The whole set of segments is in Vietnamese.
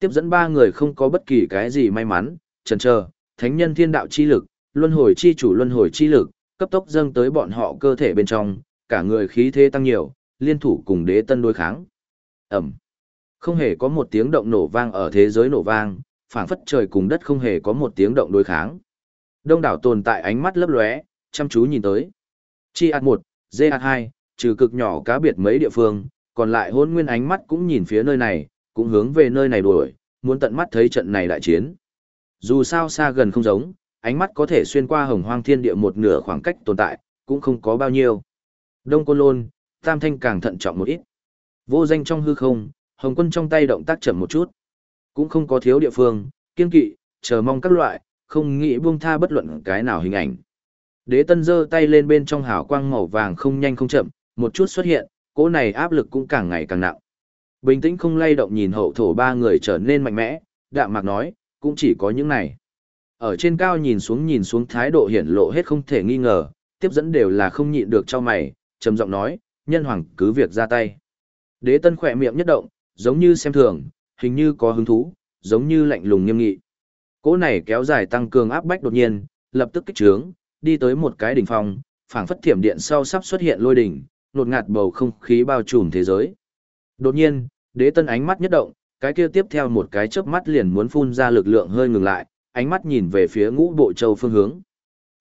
Tiếp dẫn ba người không có bất kỳ cái gì may mắn, chần chờ, thánh nhân thiên đạo chi lực, luân hồi chi chủ luân hồi chi lực, cấp tốc dâng tới bọn họ cơ thể bên trong, cả người khí thế tăng nhiều, liên thủ cùng đế tân đối kháng. Ẩm. Không hề có một tiếng động nổ vang ở thế giới nổ vang, phảng phất trời cùng đất không hề có một tiếng động đối kháng. Đông đảo tồn tại ánh mắt lấp lóe, chăm chú nhìn tới. Chi ạt 1, dê ạt 2, trừ cực nhỏ cá biệt mấy địa phương, còn lại hôn nguyên ánh mắt cũng nhìn phía nơi này, cũng hướng về nơi này đuổi, muốn tận mắt thấy trận này đại chiến. Dù sao xa gần không giống, ánh mắt có thể xuyên qua hồng hoang thiên địa một nửa khoảng cách tồn tại, cũng không có bao nhiêu. Đông Côn Lôn, Tam Thanh càng thận trọng một ít. Vô danh trong hư không, Hồng Quân trong tay động tác chậm một chút. Cũng không có thiếu địa phương, kiên kỵ, chờ mong các loại, không nghĩ buông tha bất luận cái nào hình ảnh. Đế Tân giơ tay lên bên trong hào quang màu vàng không nhanh không chậm, một chút xuất hiện, cỗ này áp lực cũng càng ngày càng nặng. Bình tĩnh không lay động nhìn hậu thổ ba người trở nên mạnh mẽ, đạm mạc nói, cũng chỉ có những này. Ở trên cao nhìn xuống nhìn xuống thái độ hiển lộ hết không thể nghi ngờ, tiếp dẫn đều là không nhịn được cho mày, trầm giọng nói, nhân hoàng cứ việc ra tay. Đế tân khỏe miệng nhất động, giống như xem thường, hình như có hứng thú, giống như lạnh lùng nghiêm nghị. Cỗ này kéo dài tăng cường áp bách đột nhiên, lập tức kích trướng, đi tới một cái đỉnh phong, phảng phất thiểm điện sau sắp xuất hiện lôi đỉnh, nột ngạt bầu không khí bao trùm thế giới. Đột nhiên, đế tân ánh mắt nhất động, cái kia tiếp theo một cái chớp mắt liền muốn phun ra lực lượng hơi ngừng lại, ánh mắt nhìn về phía ngũ bộ châu phương hướng.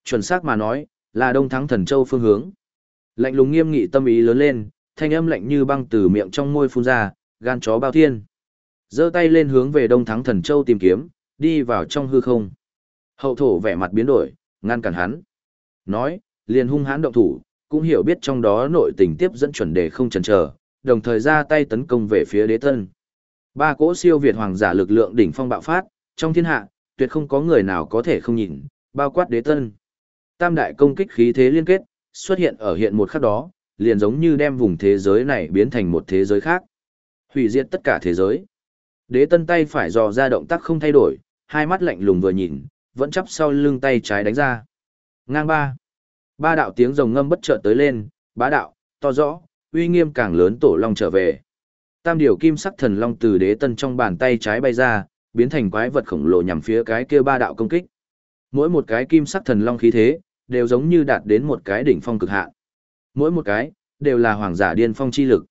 Chuẩn xác mà nói, là đông thắng thần châu phương hướng. Lạnh lùng nghiêm nghị tâm ý lớn lên, thanh âm lạnh như băng từ miệng trong môi phun ra, gan chó bao thiên. giơ tay lên hướng về đông thắng thần châu tìm kiếm, đi vào trong hư không. Hậu thổ vẻ mặt biến đổi, ngăn cản hắn. Nói, liền hung hãn động thủ, cũng hiểu biết trong đó nội tình tiếp dẫn chuẩn đề không chần chờ, đồng thời ra tay tấn công về phía đế tân. Ba cỗ siêu việt hoàng giả lực lượng đỉnh phong bạo phát, trong thiên hạ, tuyệt không có người nào có thể không nhìn, bao quát đế tân. Tam đại công kích khí thế liên kết, xuất hiện ở hiện một khắc đó, liền giống như đem vùng thế giới này biến thành một thế giới khác. Hủy diệt tất cả thế giới. Đế tân tay phải dò ra động tác không thay đổi, hai mắt lạnh lùng vừa nhìn, vẫn chắp sau lưng tay trái đánh ra. Ngang ba. Ba đạo tiếng rồng ngâm bất chợt tới lên, bá đạo, to rõ, uy nghiêm càng lớn tổ long trở về. Tam điều kim sắc thần long từ đế tân trong bàn tay trái bay ra, biến thành quái vật khổng lồ nhằm phía cái kia ba đạo công kích. Mỗi một cái kim sắc thần long khí thế, đều giống như đạt đến một cái đỉnh phong cực hạn. Mỗi một cái, đều là hoàng giả điên phong chi lực.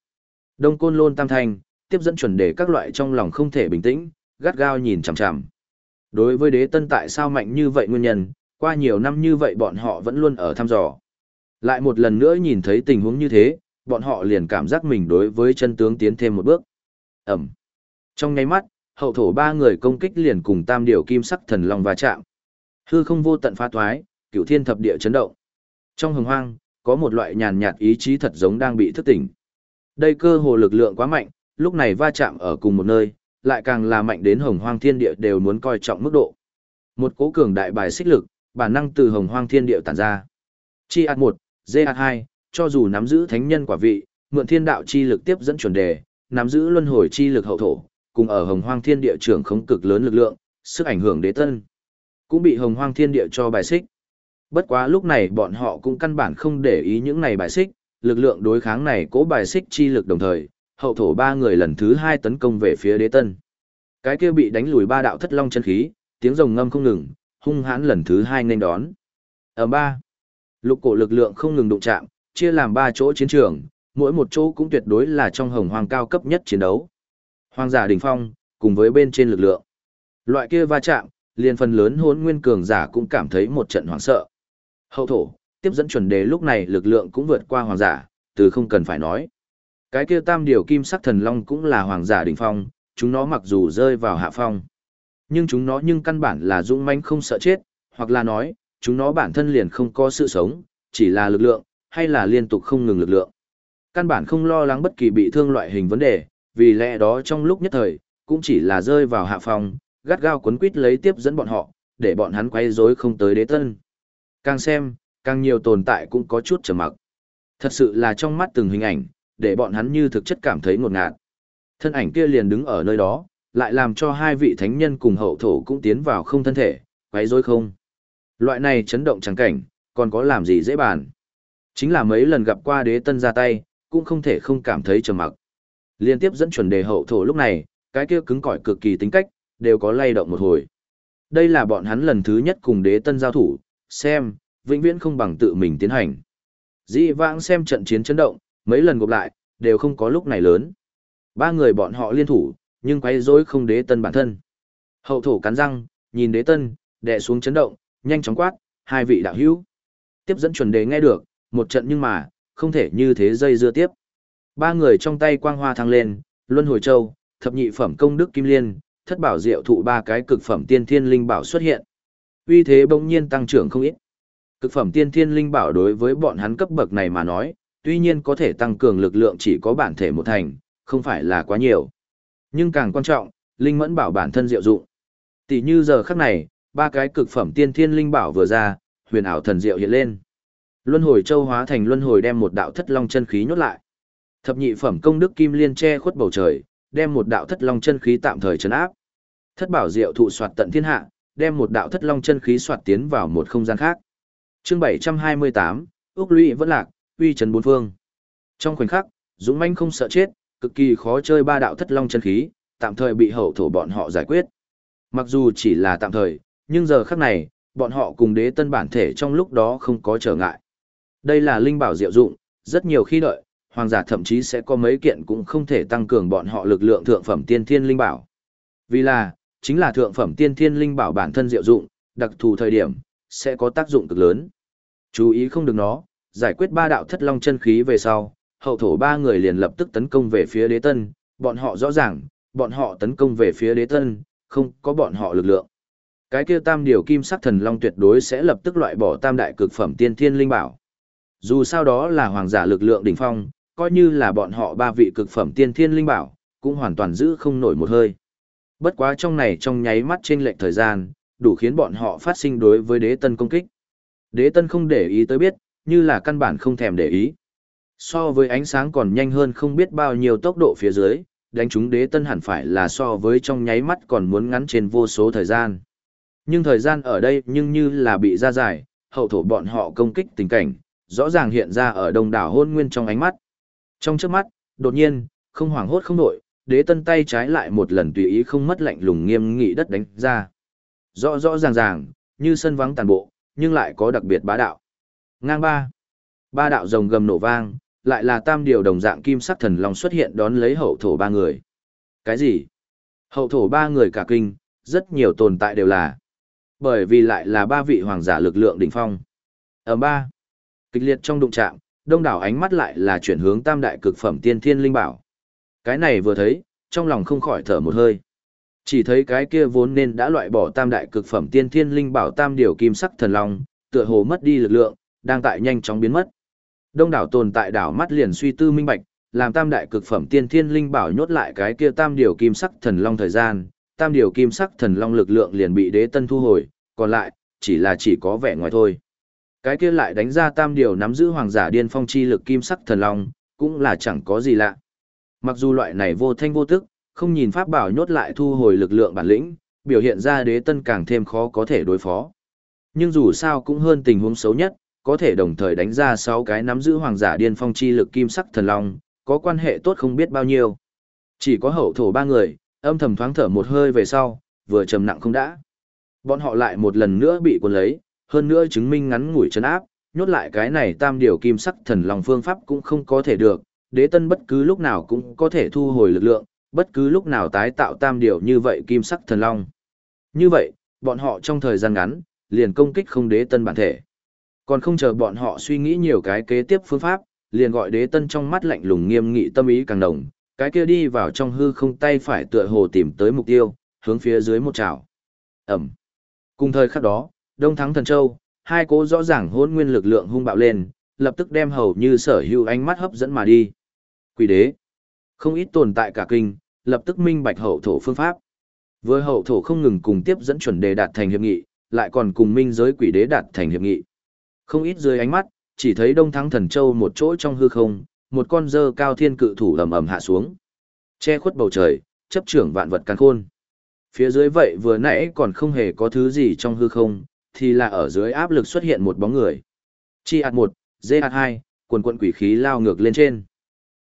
Đông côn lôn tam thanh, tiếp dẫn chuẩn đề các loại trong lòng không thể bình tĩnh, gắt gao nhìn chằm chằm. Đối với đế tân tại sao mạnh như vậy nguyên nhân, qua nhiều năm như vậy bọn họ vẫn luôn ở thăm dò. Lại một lần nữa nhìn thấy tình huống như thế, bọn họ liền cảm giác mình đối với chân tướng tiến thêm một bước. Ẩm. Trong nháy mắt, hậu thổ ba người công kích liền cùng tam điều kim sắc thần long va chạm. Hư không vô tận phá thoái, cửu thiên thập địa chấn động. Trong hồng hoang, có một loại nhàn nhạt ý chí thật giống đang bị thức tỉnh. Đây cơ hồ lực lượng quá mạnh, lúc này va chạm ở cùng một nơi, lại càng là mạnh đến hồng hoang thiên địa đều muốn coi trọng mức độ. Một cố cường đại bài xích lực, bản năng từ hồng hoang thiên địa tản ra. Chi ạt 1, dê ạt 2, cho dù nắm giữ thánh nhân quả vị, mượn thiên đạo chi lực tiếp dẫn chuẩn đề, nắm giữ luân hồi chi lực hậu thổ, cùng ở hồng hoang thiên địa trưởng không cực lớn lực lượng, sức ảnh hưởng đế tân, cũng bị hồng hoang thiên địa cho bài xích. Bất quá lúc này bọn họ cũng căn bản không để ý những này bài xích, lực lượng đối kháng này cố bài xích chi lực đồng thời, hậu thổ ba người lần thứ hai tấn công về phía đế tân. Cái kia bị đánh lùi ba đạo thất long chân khí, tiếng rồng ngâm không ngừng, hung hãn lần thứ hai nên đón. Ở ba, lục cổ lực lượng không ngừng đụng chạm, chia làm ba chỗ chiến trường, mỗi một chỗ cũng tuyệt đối là trong hồng hoàng cao cấp nhất chiến đấu. Hoàng giả đỉnh phong, cùng với bên trên lực lượng. Loại kia va chạm, liền phần lớn hốn nguyên cường giả cũng cảm thấy một trận hoảng sợ. Hậu thổ, tiếp dẫn chuẩn đề lúc này lực lượng cũng vượt qua hoàng giả, từ không cần phải nói. Cái kia tam điều kim sắc thần long cũng là hoàng giả đỉnh phong, chúng nó mặc dù rơi vào hạ phong. Nhưng chúng nó nhưng căn bản là dũng manh không sợ chết, hoặc là nói, chúng nó bản thân liền không có sự sống, chỉ là lực lượng, hay là liên tục không ngừng lực lượng. Căn bản không lo lắng bất kỳ bị thương loại hình vấn đề, vì lẽ đó trong lúc nhất thời, cũng chỉ là rơi vào hạ phong, gắt gao cuốn quýt lấy tiếp dẫn bọn họ, để bọn hắn quay rối không tới đế tân. Càng xem, càng nhiều tồn tại cũng có chút trầm mặc. Thật sự là trong mắt từng hình ảnh, để bọn hắn như thực chất cảm thấy ngột ngạt. Thân ảnh kia liền đứng ở nơi đó, lại làm cho hai vị thánh nhân cùng hậu thổ cũng tiến vào không thân thể, quấy rối không. Loại này chấn động chẳng cảnh, còn có làm gì dễ bàn. Chính là mấy lần gặp qua đế tân ra tay, cũng không thể không cảm thấy trầm mặc. Liên tiếp dẫn chuẩn đề hậu thổ lúc này, cái kia cứng cỏi cực kỳ tính cách, đều có lay động một hồi. Đây là bọn hắn lần thứ nhất cùng đế tân giao thủ, xem, vĩnh viễn không bằng tự mình tiến hành. Dĩ vãng xem trận chiến chấn động, mấy lần gộp lại, đều không có lúc này lớn. Ba người bọn họ liên thủ, nhưng quấy rối không đế tân bản thân. Hậu thổ cắn răng, nhìn đế tân, đè xuống chấn động, nhanh chóng quát, hai vị đạo hữu. Tiếp dẫn chuẩn đề nghe được, một trận nhưng mà, không thể như thế dây dưa tiếp. Ba người trong tay quang hoa thăng lên, luân hồi châu, thập nhị phẩm công đức kim liên, thất bảo diệu thụ ba cái cực phẩm tiên thiên linh bảo xuất hiện. Uy thế bỗng nhiên tăng trưởng không ít. Cực phẩm tiên thiên linh bảo đối với bọn hắn cấp bậc này mà nói, tuy nhiên có thể tăng cường lực lượng chỉ có bản thể một thành, không phải là quá nhiều. Nhưng càng quan trọng, linh mẫn bảo bản thân diệu dụng. Tỷ như giờ khắc này, ba cái cực phẩm tiên thiên linh bảo vừa ra, huyền ảo thần diệu hiện lên. Luân hồi châu hóa thành luân hồi đem một đạo thất long chân khí nhốt lại. Thập nhị phẩm công đức kim liên che khuất bầu trời, đem một đạo thất long chân khí tạm thời trấn áp. Thất bảo diệu thụ soạt tận thiên hạ, đem một đạo thất long chân khí soạt tiến vào một không gian khác. Chương 728, ước lũy vẫn lạc, uy trấn bốn phương. Trong khoảnh khắc, Dũng manh không sợ chết, cực kỳ khó chơi ba đạo thất long chân khí, tạm thời bị hậu thổ bọn họ giải quyết. Mặc dù chỉ là tạm thời, nhưng giờ khắc này, bọn họ cùng đế tân bản thể trong lúc đó không có trở ngại. Đây là linh bảo diệu dụng, rất nhiều khi đợi, hoàng giả thậm chí sẽ có mấy kiện cũng không thể tăng cường bọn họ lực lượng thượng phẩm tiên thiên linh bảo. Vì là, chính là thượng phẩm tiên thiên linh bảo bản thân diệu dụng, đặc thù thời điểm, sẽ có tác dụng cực lớn. Chú ý không được nó, giải quyết ba đạo thất long chân khí về sau, hậu thổ ba người liền lập tức tấn công về phía đế tân, bọn họ rõ ràng, bọn họ tấn công về phía đế tân, không có bọn họ lực lượng. Cái kia tam điều kim sắc thần long tuyệt đối sẽ lập tức loại bỏ tam đại cực phẩm tiên thiên linh bảo. Dù sao đó là hoàng giả lực lượng đỉnh phong, coi như là bọn họ ba vị cực phẩm tiên thiên linh bảo, cũng hoàn toàn giữ không nổi một hơi. Bất quá trong này trong nháy mắt trên lệch thời gian, đủ khiến bọn họ phát sinh đối với đế tân công kích. Đế tân không để ý tới biết, như là căn bản không thèm để ý. So với ánh sáng còn nhanh hơn không biết bao nhiêu tốc độ phía dưới, đánh chúng đế tân hẳn phải là so với trong nháy mắt còn muốn ngắn trên vô số thời gian. Nhưng thời gian ở đây nhưng như là bị ra dài, hậu thổ bọn họ công kích tình cảnh, rõ ràng hiện ra ở đông đảo hôn nguyên trong ánh mắt. Trong trước mắt, đột nhiên, không hoảng hốt không nổi, đế tân tay trái lại một lần tùy ý không mất lạnh lùng nghiêm nghị đất đánh ra. Rõ rõ ràng ràng, như sân vắng tàn bộ, nhưng lại có đặc biệt bá đạo. Ngang ba. Ba đạo rồng gầm nổ vang, lại là tam điều đồng dạng kim sắc thần long xuất hiện đón lấy hậu thổ ba người. Cái gì? Hậu thổ ba người cả kinh, rất nhiều tồn tại đều là. Bởi vì lại là ba vị hoàng giả lực lượng đỉnh phong. Ở ba, kịch liệt trong đụng chạm, đông đảo ánh mắt lại là chuyển hướng tam đại cực phẩm tiên thiên linh bảo. Cái này vừa thấy, trong lòng không khỏi thở một hơi. Chỉ thấy cái kia vốn nên đã loại bỏ tam đại cực phẩm tiên thiên linh bảo tam điều kim sắc thần long, tựa hồ mất đi lực lượng, đang tại nhanh chóng biến mất. Đông đảo tồn tại đảo mắt liền suy tư minh bạch, làm tam đại cực phẩm tiên thiên linh bảo nhốt lại cái kia tam điều kim sắc thần long thời gian, tam điều kim sắc thần long lực lượng liền bị đế tân thu hồi, còn lại, chỉ là chỉ có vẻ ngoài thôi. Cái kia lại đánh ra tam điều nắm giữ hoàng giả điên phong chi lực kim sắc thần long, cũng là chẳng có gì lạ. Mặc dù loại này vô thanh vô tức, không nhìn pháp bảo nhốt lại thu hồi lực lượng bản lĩnh, biểu hiện ra đế tân càng thêm khó có thể đối phó. Nhưng dù sao cũng hơn tình huống xấu nhất, có thể đồng thời đánh ra 6 cái nắm giữ hoàng giả điên phong chi lực kim sắc thần long, có quan hệ tốt không biết bao nhiêu. Chỉ có hậu thổ ba người, âm thầm thoáng thở một hơi về sau, vừa trầm nặng không đã. Bọn họ lại một lần nữa bị cuốn lấy, hơn nữa chứng minh ngắn ngủi chân áp, nhốt lại cái này tam điều kim sắc thần long phương pháp cũng không có thể được, đế tân bất cứ lúc nào cũng có thể thu hồi lực lượng, bất cứ lúc nào tái tạo tam điều như vậy kim sắc thần long. Như vậy, bọn họ trong thời gian ngắn, liền công kích không đế tân bản thể. Còn không chờ bọn họ suy nghĩ nhiều cái kế tiếp phương pháp, liền gọi đế tân trong mắt lạnh lùng nghiêm nghị tâm ý càng đồng, cái kia đi vào trong hư không tay phải tựa hồ tìm tới mục tiêu, hướng phía dưới một chảo. Ẩm. Cùng thời khắc đó, Đông Thắng Thần Châu, hai cố rõ ràng hôn nguyên lực lượng hung bạo lên, lập tức đem hầu như sở hữu ánh mắt hấp dẫn mà đi. Quỷ đế. Không ít tồn tại cả kinh, lập tức minh bạch hậu thổ phương pháp. Với hậu thổ không ngừng cùng tiếp dẫn chuẩn đề đạt thành hiệp nghị, lại còn cùng minh giới quỷ đế đạt thành hiệp nghị. Không ít dưới ánh mắt, chỉ thấy Đông Thắng Thần Châu một chỗ trong hư không, một con dơ cao thiên cự thủ ầm ầm hạ xuống. Che khuất bầu trời, chấp trưởng vạn vật càn khôn. Phía dưới vậy vừa nãy còn không hề có thứ gì trong hư không, thì là ở dưới áp lực xuất hiện một bóng người. Chi hạt 1, dê hạt 2, quần quận quỷ khí lao ngược lên trên.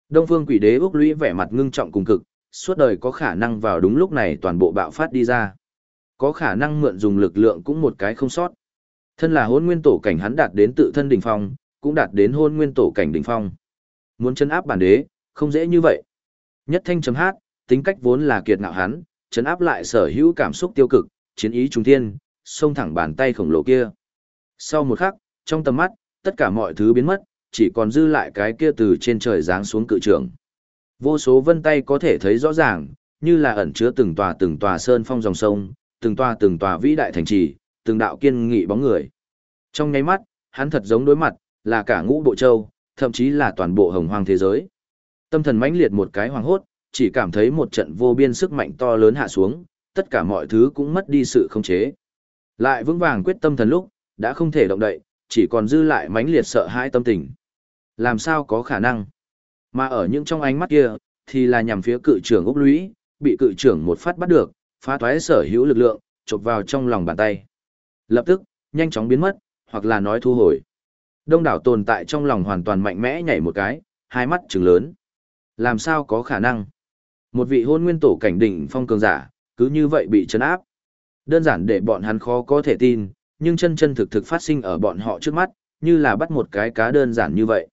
Đông phương quỷ đế úc lũy vẻ mặt ngưng trọng cùng cực, suốt đời có khả năng vào đúng lúc này toàn bộ bạo phát đi ra. Có khả năng mượn dùng lực lượng cũng một cái không sót. Thân là hôn nguyên tổ cảnh hắn đạt đến tự thân đỉnh phong, cũng đạt đến hôn nguyên tổ cảnh đỉnh phong. Muốn chân áp bản đế, không dễ như vậy. Nhất thanh chấm hát, tính cách vốn là kiệt ngạo hắn, chấn áp lại sở hữu cảm xúc tiêu cực, chiến ý trung thiên, xông thẳng bàn tay khổng lồ kia. Sau một khắc, trong tầm mắt, tất cả mọi thứ biến mất, chỉ còn dư lại cái kia từ trên trời giáng xuống cự trường. Vô số vân tay có thể thấy rõ ràng, như là ẩn chứa từng tòa từng tòa sơn phong dòng sông, từng tòa từng tòa vĩ đại thành trì, từng đạo kiên nghị bóng người. Trong nháy mắt, hắn thật giống đối mặt, là cả ngũ bộ châu, thậm chí là toàn bộ hồng hoang thế giới. Tâm thần mãnh liệt một cái hoàng hốt, chỉ cảm thấy một trận vô biên sức mạnh to lớn hạ xuống, tất cả mọi thứ cũng mất đi sự khống chế. Lại vững vàng quyết tâm thần lúc, đã không thể động đậy, chỉ còn dư lại mãnh liệt sợ hãi tâm tình. Làm sao có khả năng? Mà ở những trong ánh mắt kia, thì là nhằm phía cự trưởng Úc Lũy, bị cự trưởng một phát bắt được, phá thoái sở hữu lực lượng, chộp vào trong lòng bàn tay. Lập tức, nhanh chóng biến mất, hoặc là nói thu hồi. Đông đảo tồn tại trong lòng hoàn toàn mạnh mẽ nhảy một cái, hai mắt trừng lớn. Làm sao có khả năng? Một vị hôn nguyên tổ cảnh đỉnh phong cường giả, cứ như vậy bị chấn áp. Đơn giản để bọn hắn khó có thể tin, nhưng chân chân thực thực phát sinh ở bọn họ trước mắt, như là bắt một cái cá đơn giản như vậy.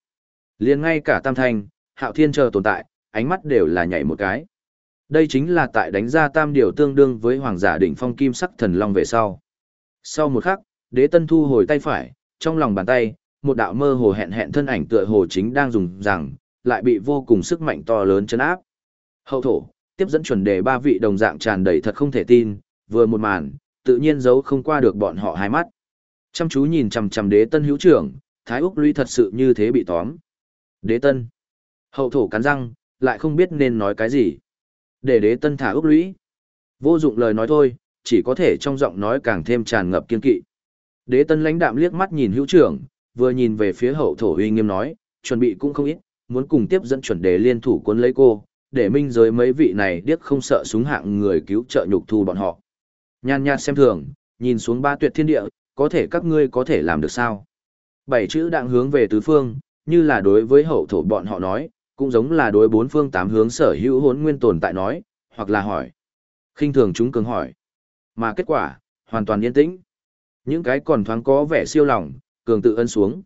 liền ngay cả tam thanh, hạo thiên chờ tồn tại, ánh mắt đều là nhảy một cái. Đây chính là tại đánh ra tam điều tương đương với hoàng giả đỉnh phong kim sắc thần long về sau. Sau một khắc, đế tân thu hồi tay phải, trong lòng bàn tay, một đạo mơ hồ hẹn hẹn thân ảnh tựa hồ chính đang dùng rằng, lại bị vô cùng sức mạnh to lớn chấn áp. Hậu thổ, tiếp dẫn chuẩn đề ba vị đồng dạng tràn đầy thật không thể tin, vừa một màn, tự nhiên giấu không qua được bọn họ hai mắt. Chăm chú nhìn chằm chằm đế tân hữu trưởng, Thái Úc Lũy thật sự như thế bị tóm. Đế tân. Hậu thổ cắn răng, lại không biết nên nói cái gì. Để đế tân thả Úc Lũy. Vô dụng lời nói thôi, chỉ có thể trong giọng nói càng thêm tràn ngập kiên kỵ. Đế tân lãnh đạm liếc mắt nhìn hữu trưởng, vừa nhìn về phía hậu thổ uy nghiêm nói, chuẩn bị cũng không ít, muốn cùng tiếp dẫn chuẩn đề liên thủ cuốn lấy cô, để minh giới mấy vị này điếc không sợ súng hạng người cứu trợ nhục thu bọn họ. Nhan nhạt xem thường, nhìn xuống ba tuyệt thiên địa, có thể các ngươi có thể làm được sao? Bảy chữ đặng hướng về tứ phương, như là đối với hậu thổ bọn họ nói, cũng giống là đối bốn phương tám hướng sở hữu hỗn nguyên tồn tại nói, hoặc là hỏi. khinh thường chúng cường hỏi. Mà kết quả, hoàn toàn yên tĩnh. Những cái còn thoáng có vẻ siêu lòng, cường tự ân xuống.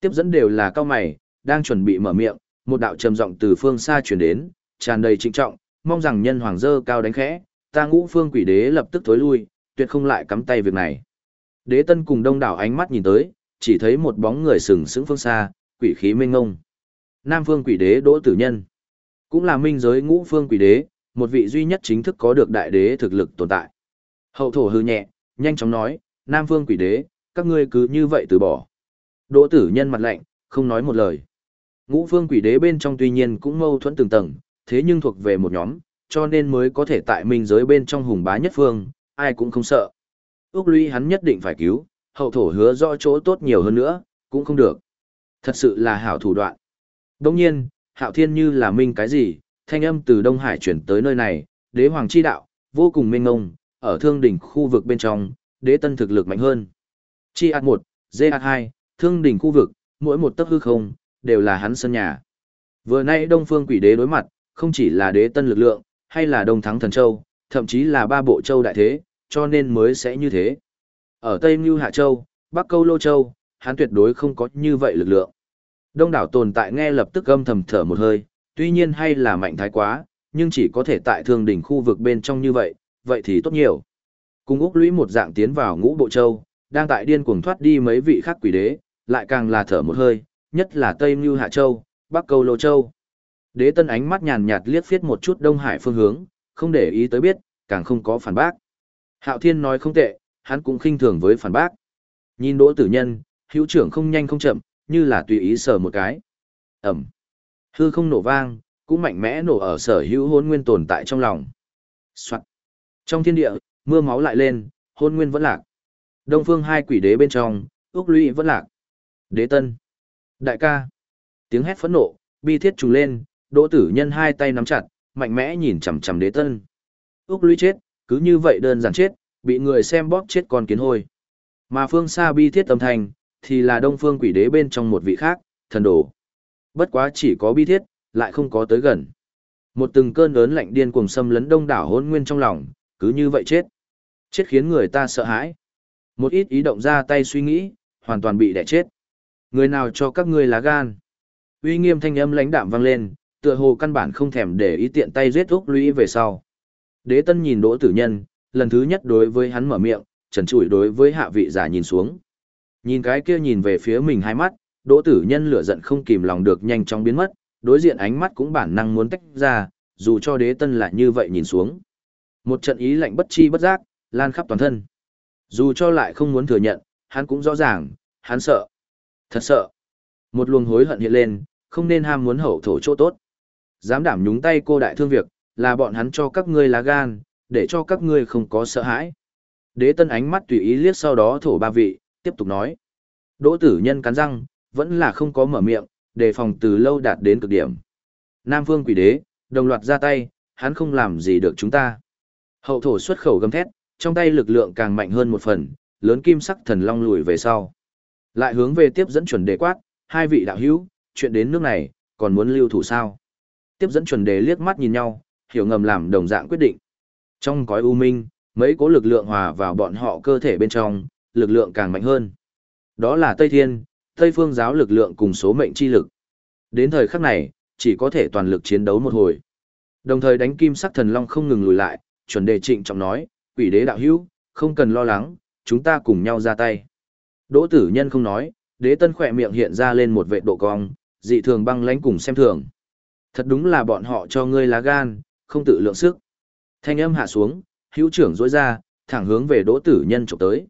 Tiếp dẫn đều là cao mày, đang chuẩn bị mở miệng, một đạo trầm giọng từ phương xa truyền đến, tràn đầy trịnh trọng, mong rằng nhân hoàng dơ cao đánh khẽ, ta ngũ phương quỷ đế lập tức thối lui, tuyệt không lại cắm tay việc này. Đế tân cùng đông đảo ánh mắt nhìn tới, chỉ thấy một bóng người sừng sững phương xa, quỷ khí mênh ngông. Nam phương quỷ đế đỗ tử nhân, cũng là minh giới ngũ phương quỷ đế, một vị duy nhất chính thức có được đại đế thực lực tồn tại. Hậu thổ hư nhẹ, nhanh chóng nói, Nam phương quỷ đế, các ngươi cứ như vậy từ bỏ. Đỗ tử nhân mặt lạnh, không nói một lời. Ngũ phương quỷ đế bên trong tuy nhiên cũng mâu thuẫn từng tầng, thế nhưng thuộc về một nhóm, cho nên mới có thể tại minh giới bên trong hùng bá nhất phương, ai cũng không sợ. Úc lũy hắn nhất định phải cứu, hậu thổ hứa rõ chỗ tốt nhiều hơn nữa, cũng không được. Thật sự là hảo thủ đoạn. Đồng nhiên, hạo thiên như là minh cái gì, thanh âm từ Đông Hải chuyển tới nơi này, đế hoàng chi đạo, vô cùng minh ngông, ở thương đỉnh khu vực bên trong, đế tân thực lực mạnh hơn. Chi ạt 1, dê ạt 2, thương đỉnh khu vực, mỗi một tấc hư không, đều là hắn sân nhà. Vừa nay Đông Phương Quỷ Đế đối mặt, không chỉ là đế tân lực lượng, hay là Đông Thắng Thần Châu, thậm chí là ba bộ châu đại thế, cho nên mới sẽ như thế. Ở Tây Ngưu Hạ Châu, Bắc Câu Lô Châu, hắn tuyệt đối không có như vậy lực lượng. Đông đảo tồn tại nghe lập tức âm thầm thở một hơi, tuy nhiên hay là mạnh thái quá, nhưng chỉ có thể tại thương đỉnh khu vực bên trong như vậy, vậy thì tốt nhiều. Cùng Úc lũy một dạng tiến vào ngũ bộ châu, đang tại điên cuồng thoát đi mấy vị khác quỷ đế, lại càng là thở một hơi, nhất là Tây Mưu Hạ Châu, Bắc Câu Lô Châu. Đế tân ánh mắt nhàn nhạt liếc phiết một chút Đông Hải phương hướng, không để ý tới biết, càng không có phản bác. Hạo Thiên nói không tệ, hắn cũng khinh thường với phản bác. Nhìn Đỗ Tử Nhân, hữu trưởng không nhanh không chậm, như là tùy ý sờ một cái. Ẩm. Hư không nổ vang, cũng mạnh mẽ nổ ở sở hữu hôn nguyên tồn tại trong lòng. Soạn. Trong thiên địa, mưa máu lại lên, hôn nguyên vẫn lạc. Đông phương hai quỷ đế bên trong, ước lũy vẫn lạc. Đế tân. Đại ca. Tiếng hét phẫn nộ, bi thiết trùng lên, đỗ tử nhân hai tay nắm chặt, mạnh mẽ nhìn chằm chằm đế tân. Úc lũy chết, cứ như vậy đơn giản chết, bị người xem bóp chết con kiến hôi. Mà phương xa bi thiết âm thanh, thì là đông phương quỷ đế bên trong một vị khác, thần đồ. Bất quá chỉ có bi thiết, lại không có tới gần. Một từng cơn lớn lạnh điên cuồng xâm lấn đông đảo hôn nguyên trong lòng, cứ như vậy chết. Chết khiến người ta sợ hãi. Một ít ý động ra tay suy nghĩ, hoàn toàn bị đẻ chết. Người nào cho các ngươi lá gan? Uy nghiêm thanh âm lãnh đạm vang lên, tựa hồ căn bản không thèm để ý tiện tay giết úc lũy về sau. Đế tân nhìn đỗ tử nhân, lần thứ nhất đối với hắn mở miệng, trần trụi đối với hạ vị giả nhìn xuống. Nhìn cái kia nhìn về phía mình hai mắt, đỗ tử nhân lửa giận không kìm lòng được nhanh chóng biến mất, đối diện ánh mắt cũng bản năng muốn tách ra, dù cho đế tân lại như vậy nhìn xuống. Một trận ý lạnh bất chi bất giác, lan khắp toàn thân. Dù cho lại không muốn thừa nhận, hắn cũng rõ ràng, hắn sợ. Thật sợ. Một luồng hối hận hiện lên, không nên ham muốn hậu thổ chỗ tốt. Dám đảm nhúng tay cô đại thương việc, là bọn hắn cho các ngươi lá gan, để cho các ngươi không có sợ hãi. Đế tân ánh mắt tùy ý liếc sau đó thổ ba vị, tiếp tục nói. Đỗ tử nhân cắn răng, vẫn là không có mở miệng, đề phòng từ lâu đạt đến cực điểm. Nam phương quỷ đế, đồng loạt ra tay, hắn không làm gì được chúng ta. Hậu thổ xuất khẩu gầm thét, trong tay lực lượng càng mạnh hơn một phần, lớn kim sắc thần long lùi về sau. Lại hướng về tiếp dẫn chuẩn đề quát, hai vị đạo hữu, chuyện đến nước này, còn muốn lưu thủ sao? Tiếp dẫn chuẩn đề liếc mắt nhìn nhau, hiểu ngầm làm đồng dạng quyết định. Trong cõi u minh, mấy cố lực lượng hòa vào bọn họ cơ thể bên trong, lực lượng càng mạnh hơn. Đó là Tây Thiên, Tây Phương giáo lực lượng cùng số mệnh chi lực. Đến thời khắc này, chỉ có thể toàn lực chiến đấu một hồi. Đồng thời đánh kim sắc thần long không ngừng lùi lại, chuẩn đề trịnh trọng nói, quỷ đế đạo hữu, không cần lo lắng, chúng ta cùng nhau ra tay. Đỗ tử nhân không nói, đế tân khỏe miệng hiện ra lên một vệ độ cong, dị thường băng lãnh cùng xem thường. Thật đúng là bọn họ cho ngươi lá gan, không tự lượng sức. Thanh âm hạ xuống, hữu trưởng dối ra, thẳng hướng về đỗ tử nhân chụp tới.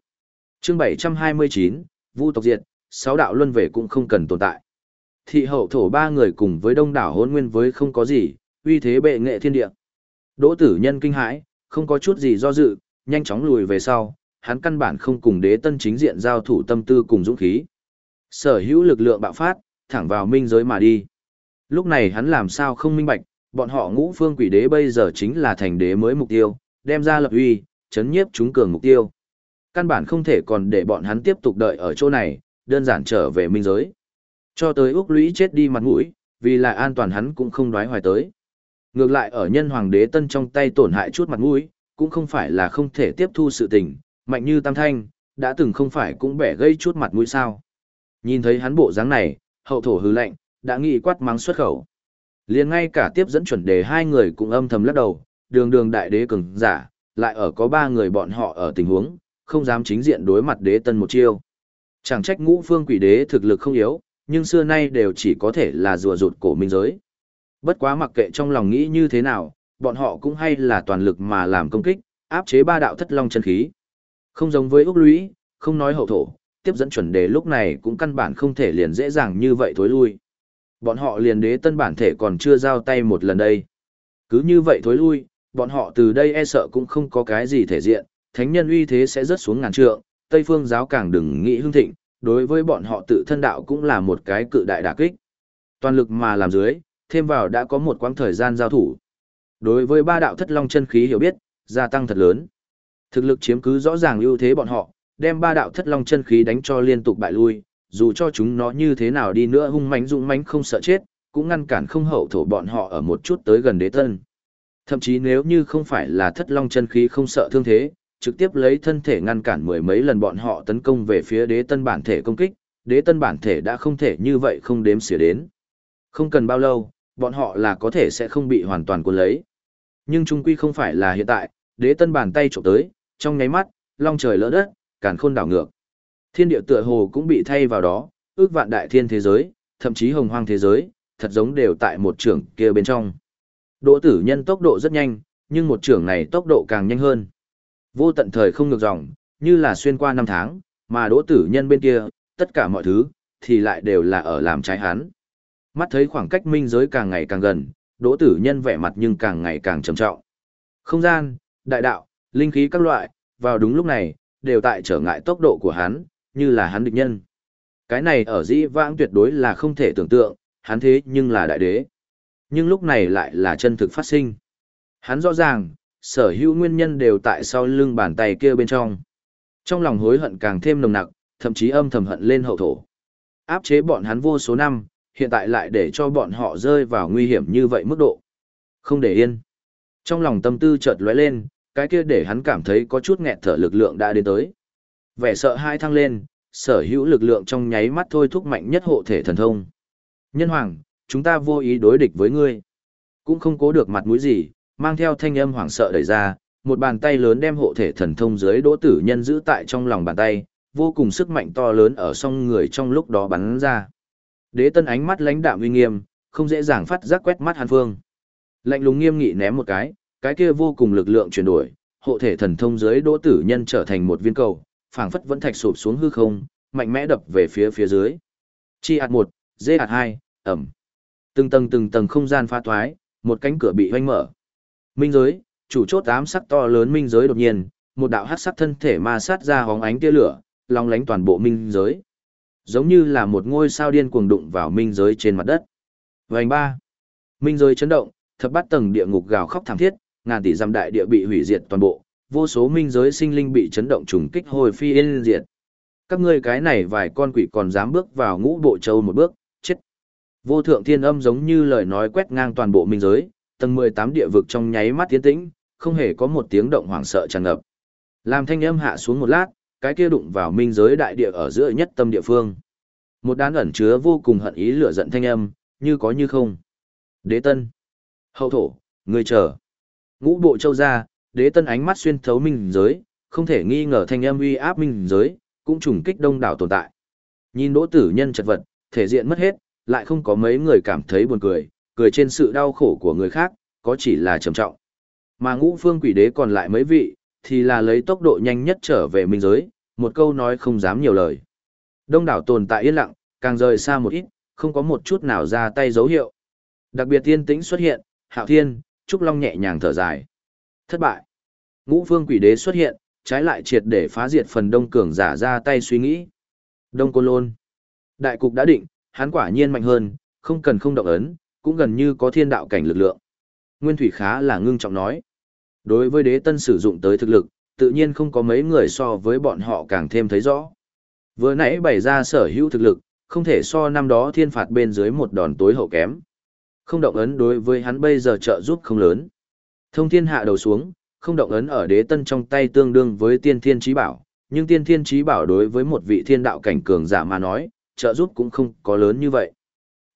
chương 729, Vu tộc diệt, sáu đạo luân về cũng không cần tồn tại. Thị hậu thổ ba người cùng với đông đảo hôn nguyên với không có gì, uy thế bệ nghệ thiên địa. Đỗ tử nhân kinh hãi, không có chút gì do dự, nhanh chóng lùi về sau, hắn căn bản không cùng đế tân chính diện giao thủ tâm tư cùng dũng khí. Sở hữu lực lượng bạo phát, thẳng vào minh giới mà đi. Lúc này hắn làm sao không minh bạch, bọn họ ngũ phương quỷ đế bây giờ chính là thành đế mới mục tiêu, đem ra lập uy, chấn nhiếp chúng cường mục tiêu. Căn bản không thể còn để bọn hắn tiếp tục đợi ở chỗ này, đơn giản trở về minh giới. Cho tới Úc Lũy chết đi mặt mũi, vì là an toàn hắn cũng không đoái hoài tới. Ngược lại ở nhân hoàng đế tân trong tay tổn hại chút mặt mũi, cũng không phải là không thể tiếp thu sự tình, mạnh như tam thanh, đã từng không phải cũng bẻ gây chút mặt mũi sao. Nhìn thấy hắn bộ dáng này, hậu thổ hư lạnh đã nghĩ quát mắng xuất khẩu. liền ngay cả tiếp dẫn chuẩn đề hai người cũng âm thầm lắc đầu, đường đường đại đế cường giả, lại ở có ba người bọn họ ở tình huống, không dám chính diện đối mặt đế tân một chiêu. Chẳng trách ngũ phương quỷ đế thực lực không yếu, nhưng xưa nay đều chỉ có thể là rùa rụt cổ minh giới. Bất quá mặc kệ trong lòng nghĩ như thế nào, bọn họ cũng hay là toàn lực mà làm công kích, áp chế ba đạo thất long chân khí. Không giống với Úc Lũy, không nói hậu thổ, tiếp dẫn chuẩn đề lúc này cũng căn bản không thể liền dễ dàng như vậy thối lui. Bọn họ liền đế tân bản thể còn chưa giao tay một lần đây. Cứ như vậy thối lui, bọn họ từ đây e sợ cũng không có cái gì thể diện, thánh nhân uy thế sẽ rớt xuống ngàn trượng, Tây phương giáo càng đừng nghĩ hưng thịnh, đối với bọn họ tự thân đạo cũng là một cái cự đại đả kích. Toàn lực mà làm dưới, thêm vào đã có một quãng thời gian giao thủ. Đối với ba đạo thất long chân khí hiểu biết, gia tăng thật lớn. Thực lực chiếm cứ rõ ràng ưu thế bọn họ, đem ba đạo thất long chân khí đánh cho liên tục bại lui, dù cho chúng nó như thế nào đi nữa hung mãnh dũng mãnh không sợ chết, cũng ngăn cản không hậu thổ bọn họ ở một chút tới gần đế tân. Thậm chí nếu như không phải là thất long chân khí không sợ thương thế, trực tiếp lấy thân thể ngăn cản mười mấy lần bọn họ tấn công về phía đế tân bản thể công kích, đế tân bản thể đã không thể như vậy không đếm xỉa đến. Không cần bao lâu, bọn họ là có thể sẽ không bị hoàn toàn cuốn lấy. Nhưng trung quy không phải là hiện tại, đế tân bàn tay trộm tới, trong nháy mắt, long trời lỡ đất, càn khôn đảo ngược. Thiên địa tựa hồ cũng bị thay vào đó, ước vạn đại thiên thế giới, thậm chí hồng hoang thế giới, thật giống đều tại một trường kia bên trong. Đỗ tử nhân tốc độ rất nhanh, nhưng một trường này tốc độ càng nhanh hơn. Vô tận thời không ngược dòng, như là xuyên qua năm tháng, mà đỗ tử nhân bên kia, tất cả mọi thứ, thì lại đều là ở làm trái hắn. Mắt thấy khoảng cách minh giới càng ngày càng gần, đỗ tử nhân vẻ mặt nhưng càng ngày càng trầm trọng. Không gian, đại đạo, linh khí các loại, vào đúng lúc này, đều tại trở ngại tốc độ của hắn, như là hắn địch nhân. Cái này ở dĩ vãng tuyệt đối là không thể tưởng tượng, hắn thế nhưng là đại đế. Nhưng lúc này lại là chân thực phát sinh. Hắn rõ ràng, sở hữu nguyên nhân đều tại sau lưng bàn tay kia bên trong. Trong lòng hối hận càng thêm nồng nặc, thậm chí âm thầm hận lên hậu thổ. Áp chế bọn hắn vô số năm, hiện tại lại để cho bọn họ rơi vào nguy hiểm như vậy mức độ. Không để yên. Trong lòng tâm tư chợt lóe lên, cái kia để hắn cảm thấy có chút nghẹt thở lực lượng đã đến tới. Vẻ sợ hai thăng lên, sở hữu lực lượng trong nháy mắt thôi thúc mạnh nhất hộ thể thần thông. Nhân hoàng, chúng ta vô ý đối địch với ngươi. Cũng không cố được mặt mũi gì, mang theo thanh âm hoảng sợ đẩy ra, một bàn tay lớn đem hộ thể thần thông dưới đỗ tử nhân giữ tại trong lòng bàn tay, vô cùng sức mạnh to lớn ở song người trong lúc đó bắn ra. Đế tân ánh mắt lãnh đạm uy nghiêm, không dễ dàng phát giác quét mắt hàn phương. Lạnh lùng nghiêm nghị ném một cái, cái kia vô cùng lực lượng chuyển đổi, hộ thể thần thông dưới đỗ tử nhân trở thành một viên cầu, phảng phất vẫn thạch sụp xuống hư không, mạnh mẽ đập về phía phía dưới. Chi hạt một, dê hạt hai, ẩm. Từng tầng từng tầng không gian pha thoái, một cánh cửa bị hoanh mở. Minh giới, chủ chốt ám sắc to lớn minh giới đột nhiên, một đạo hắc sắc thân thể ma sát ra hóng ánh tia lửa, long lánh toàn bộ minh giới. Giống như là một ngôi sao điên cuồng đụng vào minh giới trên mặt đất. Vành ba. Minh giới chấn động, thập bát tầng địa ngục gào khóc thảm thiết, ngàn tỷ giam đại địa bị hủy diệt toàn bộ, vô số minh giới sinh linh bị chấn động trùng kích hồi phi yên diệt. Các ngươi cái này vài con quỷ còn dám bước vào ngũ bộ châu một bước, chết. Vô thượng thiên âm giống như lời nói quét ngang toàn bộ minh giới, tầng 18 địa vực trong nháy mắt tiến tĩnh, không hề có một tiếng động hoảng sợ tràn ngập. Làm thanh âm hạ xuống một lát, cái kia đụng vào minh giới đại địa ở giữa nhất tâm địa phương. Một đán ẩn chứa vô cùng hận ý lửa giận thanh âm, như có như không. Đế tân. Hậu thổ, người chờ. Ngũ bộ châu ra, đế tân ánh mắt xuyên thấu minh giới, không thể nghi ngờ thanh âm uy áp minh giới, cũng trùng kích đông đảo tồn tại. Nhìn đỗ tử nhân chật vật, thể diện mất hết, lại không có mấy người cảm thấy buồn cười, cười trên sự đau khổ của người khác, có chỉ là trầm trọng. Mà ngũ phương quỷ đế còn lại mấy vị, thì là lấy tốc độ nhanh nhất trở về minh giới, một câu nói không dám nhiều lời. Đông đảo tồn tại yên lặng, càng rời xa một ít, không có một chút nào ra tay dấu hiệu. Đặc biệt tiên tĩnh xuất hiện, hạo thiên, trúc long nhẹ nhàng thở dài. Thất bại. Ngũ phương quỷ đế xuất hiện, trái lại triệt để phá diệt phần đông cường giả ra tay suy nghĩ. Đông Côn Lôn. Đại cục đã định, hắn quả nhiên mạnh hơn, không cần không động ấn, cũng gần như có thiên đạo cảnh lực lượng. Nguyên Thủy khá là ngưng trọng nói. Đối với đế tân sử dụng tới thực lực, tự nhiên không có mấy người so với bọn họ càng thêm thấy rõ. Vừa nãy bày ra sở hữu thực lực, không thể so năm đó thiên phạt bên dưới một đòn tối hậu kém. Không động ấn đối với hắn bây giờ trợ giúp không lớn. Thông thiên hạ đầu xuống, không động ấn ở đế tân trong tay tương đương với tiên thiên trí bảo, nhưng tiên thiên trí bảo đối với một vị thiên đạo cảnh cường giả mà nói, trợ giúp cũng không có lớn như vậy.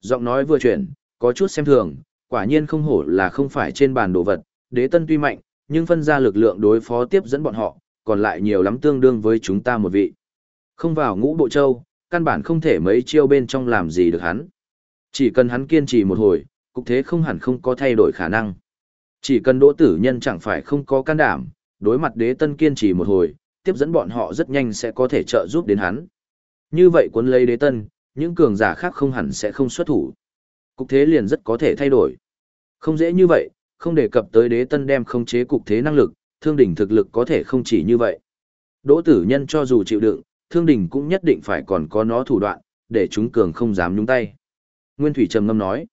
Giọng nói vừa chuyển, có chút xem thường, quả nhiên không hổ là không phải trên bàn đồ vật, đế tân tuy mạnh, nhưng phân ra lực lượng đối phó tiếp dẫn bọn họ, còn lại nhiều lắm tương đương với chúng ta một vị. Không vào ngũ bộ châu, căn bản không thể mấy chiêu bên trong làm gì được hắn. Chỉ cần hắn kiên trì một hồi, cục thế không hẳn không có thay đổi khả năng. Chỉ cần đỗ tử nhân chẳng phải không có can đảm, đối mặt đế tân kiên trì một hồi, tiếp dẫn bọn họ rất nhanh sẽ có thể trợ giúp đến hắn. Như vậy cuốn lấy đế tân, những cường giả khác không hẳn sẽ không xuất thủ. Cục thế liền rất có thể thay đổi. Không dễ như vậy, không đề cập tới đế tân đem không chế cục thế năng lực, thương đỉnh thực lực có thể không chỉ như vậy. Đỗ tử nhân cho dù chịu đựng, thương đỉnh cũng nhất định phải còn có nó thủ đoạn, để chúng cường không dám nhúng tay. Nguyên Thủy trầm ngâm nói.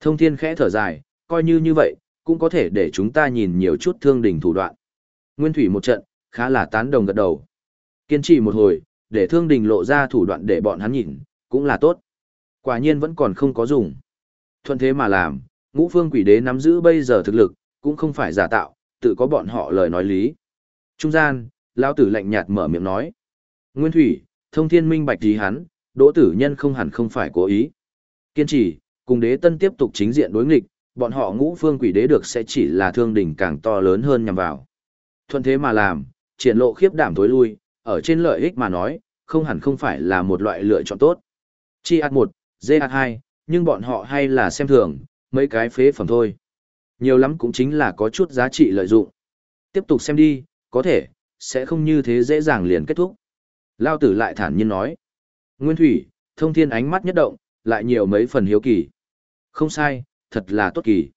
Thông thiên khẽ thở dài, coi như như vậy, cũng có thể để chúng ta nhìn nhiều chút thương đình thủ đoạn. Nguyên Thủy một trận, khá là tán đồng gật đầu. Kiên trì một hồi, để thương đình lộ ra thủ đoạn để bọn hắn nhìn, cũng là tốt. Quả nhiên vẫn còn không có dùng. Thuận thế mà làm, ngũ phương quỷ đế nắm giữ bây giờ thực lực, cũng không phải giả tạo, tự có bọn họ lời nói lý. Trung gian, lão tử lạnh nhạt mở miệng nói. Nguyên thủy, thông thiên minh bạch gì hắn, đỗ tử nhân không hẳn không phải cố ý. Kiên trì, cùng đế tân tiếp tục chính diện đối nghịch, bọn họ ngũ phương quỷ đế được sẽ chỉ là thương đỉnh càng to lớn hơn nhằm vào. Thuận thế mà làm, triển lộ khiếp đảm tối lui, ở trên lợi ích mà nói, không hẳn không phải là một loại lựa chọn tốt. Chi ạt 1, dê ạt 2, nhưng bọn họ hay là xem thường, mấy cái phế phẩm thôi. Nhiều lắm cũng chính là có chút giá trị lợi dụng. Tiếp tục xem đi, có thể, sẽ không như thế dễ dàng liền kết thúc. Lao tử lại thản nhiên nói. Nguyên thủy, thông thiên ánh mắt nhất động, lại nhiều mấy phần hiếu kỳ. Không sai, thật là tốt kỳ.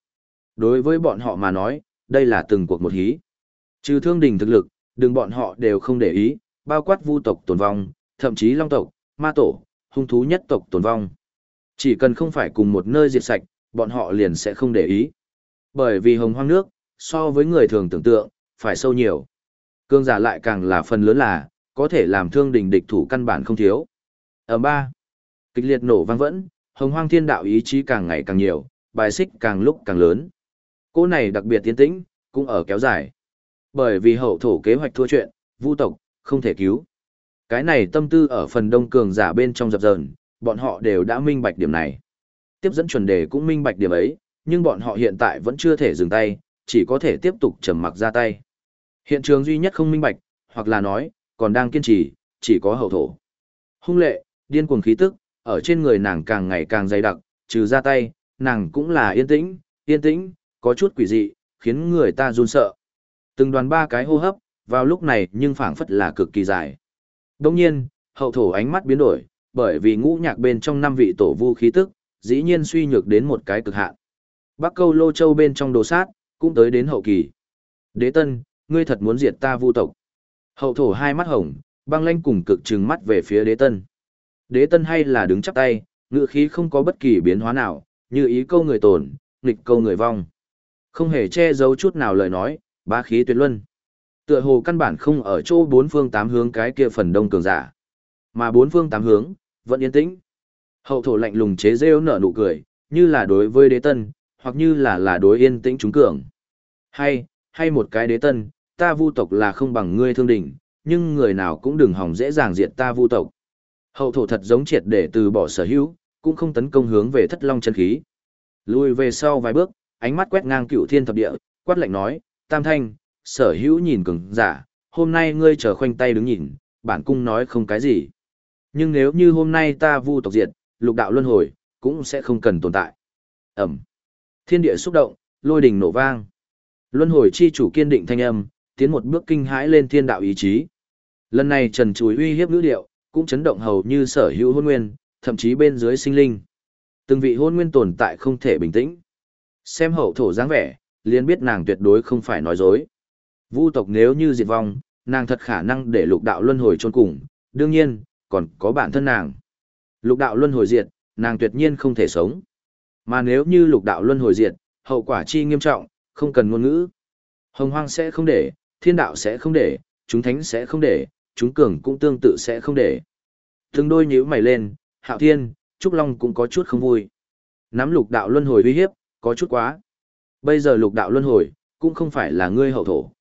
Đối với bọn họ mà nói, đây là từng cuộc một hí. Trừ thương đình thực lực, đừng bọn họ đều không để ý, bao quát vu tộc tồn vong, thậm chí long tộc, ma tổ, hung thú nhất tộc tồn vong. Chỉ cần không phải cùng một nơi diệt sạch, bọn họ liền sẽ không để ý. Bởi vì hồng hoang nước, so với người thường tưởng tượng, phải sâu nhiều. Cương giả lại càng là phần lớn là, có thể làm thương đình địch thủ căn bản không thiếu. Ở ba, kịch liệt nổ vang vẫn, hồng hoang thiên đạo ý chí càng ngày càng nhiều, bài xích càng lúc càng lớn. Cô này đặc biệt tiến tĩnh, cũng ở kéo dài. Bởi vì hậu thổ kế hoạch thua chuyện, vu tộc, không thể cứu. Cái này tâm tư ở phần đông cường giả bên trong dập dờn, bọn họ đều đã minh bạch điểm này. Tiếp dẫn chuẩn đề cũng minh bạch điểm ấy, nhưng bọn họ hiện tại vẫn chưa thể dừng tay, chỉ có thể tiếp tục trầm mặc ra tay. Hiện trường duy nhất không minh bạch, hoặc là nói, còn đang kiên trì, chỉ có hậu thổ. Hung lệ, điên cuồng khí tức, ở trên người nàng càng ngày càng dày đặc, trừ ra tay, nàng cũng là yên tĩnh, yên tĩnh, có chút quỷ dị, khiến người ta run sợ. Từng đoàn ba cái hô hấp, vào lúc này nhưng phảng phất là cực kỳ dài. Đồng nhiên, hậu thổ ánh mắt biến đổi, bởi vì ngũ nhạc bên trong năm vị tổ vu khí tức, dĩ nhiên suy nhược đến một cái cực hạn. Bắc câu lô châu bên trong đồ sát, cũng tới đến hậu kỳ. Đế tân, ngươi thật muốn diệt ta vu tộc. Hậu thổ hai mắt hồng, băng lanh cùng cực trừng mắt về phía đế tân. Đế tân hay là đứng chắp tay, ngựa khí không có bất kỳ biến hóa nào, như ý câu người tổn, nghịch câu người vong. Không hề che giấu chút nào lời nói, bá khí tuyệt luân. Tựa hồ căn bản không ở chỗ bốn phương tám hướng cái kia phần đông cường giả. Mà bốn phương tám hướng, vẫn yên tĩnh. Hậu thổ lạnh lùng chế rêu nở nụ cười, như là đối với đế tân, hoặc như là là đối yên tĩnh chúng cường. Hay, hay một cái đế tân, ta vu tộc là không bằng ngươi thương đỉnh, nhưng người nào cũng đừng hỏng dễ dàng diệt ta vu tộc. Hậu thổ thật giống triệt để từ bỏ sở hữu, cũng không tấn công hướng về thất long chân khí. Lùi về sau vài bước, ánh mắt quét ngang cựu thiên thập địa, quát lạnh nói, tam thanh, sở hữu nhìn cứng, giả, hôm nay ngươi chờ khoanh tay đứng nhìn, bản cung nói không cái gì. Nhưng nếu như hôm nay ta vu tộc diệt, lục đạo luân hồi, cũng sẽ không cần tồn tại. Ẩm. Thiên địa xúc động, lôi đình nổ vang. Luân hồi chi chủ kiên định thanh âm, tiến một bước kinh hãi lên thiên đạo ý chí. Lần này trần chúi uy hiếp ngữ điệu, cũng chấn động hầu như sở hữu hôn nguyên, thậm chí bên dưới sinh linh. Từng vị hôn nguyên tồn tại không thể bình tĩnh. Xem hậu thổ dáng vẻ, liền biết nàng tuyệt đối không phải nói dối. Vu tộc nếu như diệt vong, nàng thật khả năng để lục đạo luân hồi chôn cùng, đương nhiên, còn có bản thân nàng. Lục đạo luân hồi diệt, nàng tuyệt nhiên không thể sống. Mà nếu như lục đạo luân hồi diệt, hậu quả chi nghiêm trọng, không cần ngôn ngữ. Hồng hoang sẽ không để, thiên đạo sẽ không để, chúng thánh sẽ không để, chúng cường cũng tương tự sẽ không để. Từng đôi nhíu mày lên, hạo thiên, trúc long cũng có chút không vui. Nắm lục đạo luân hồi uy hiếp, có chút quá. Bây giờ lục đạo luân hồi, cũng không phải là ngươi hậu thổ.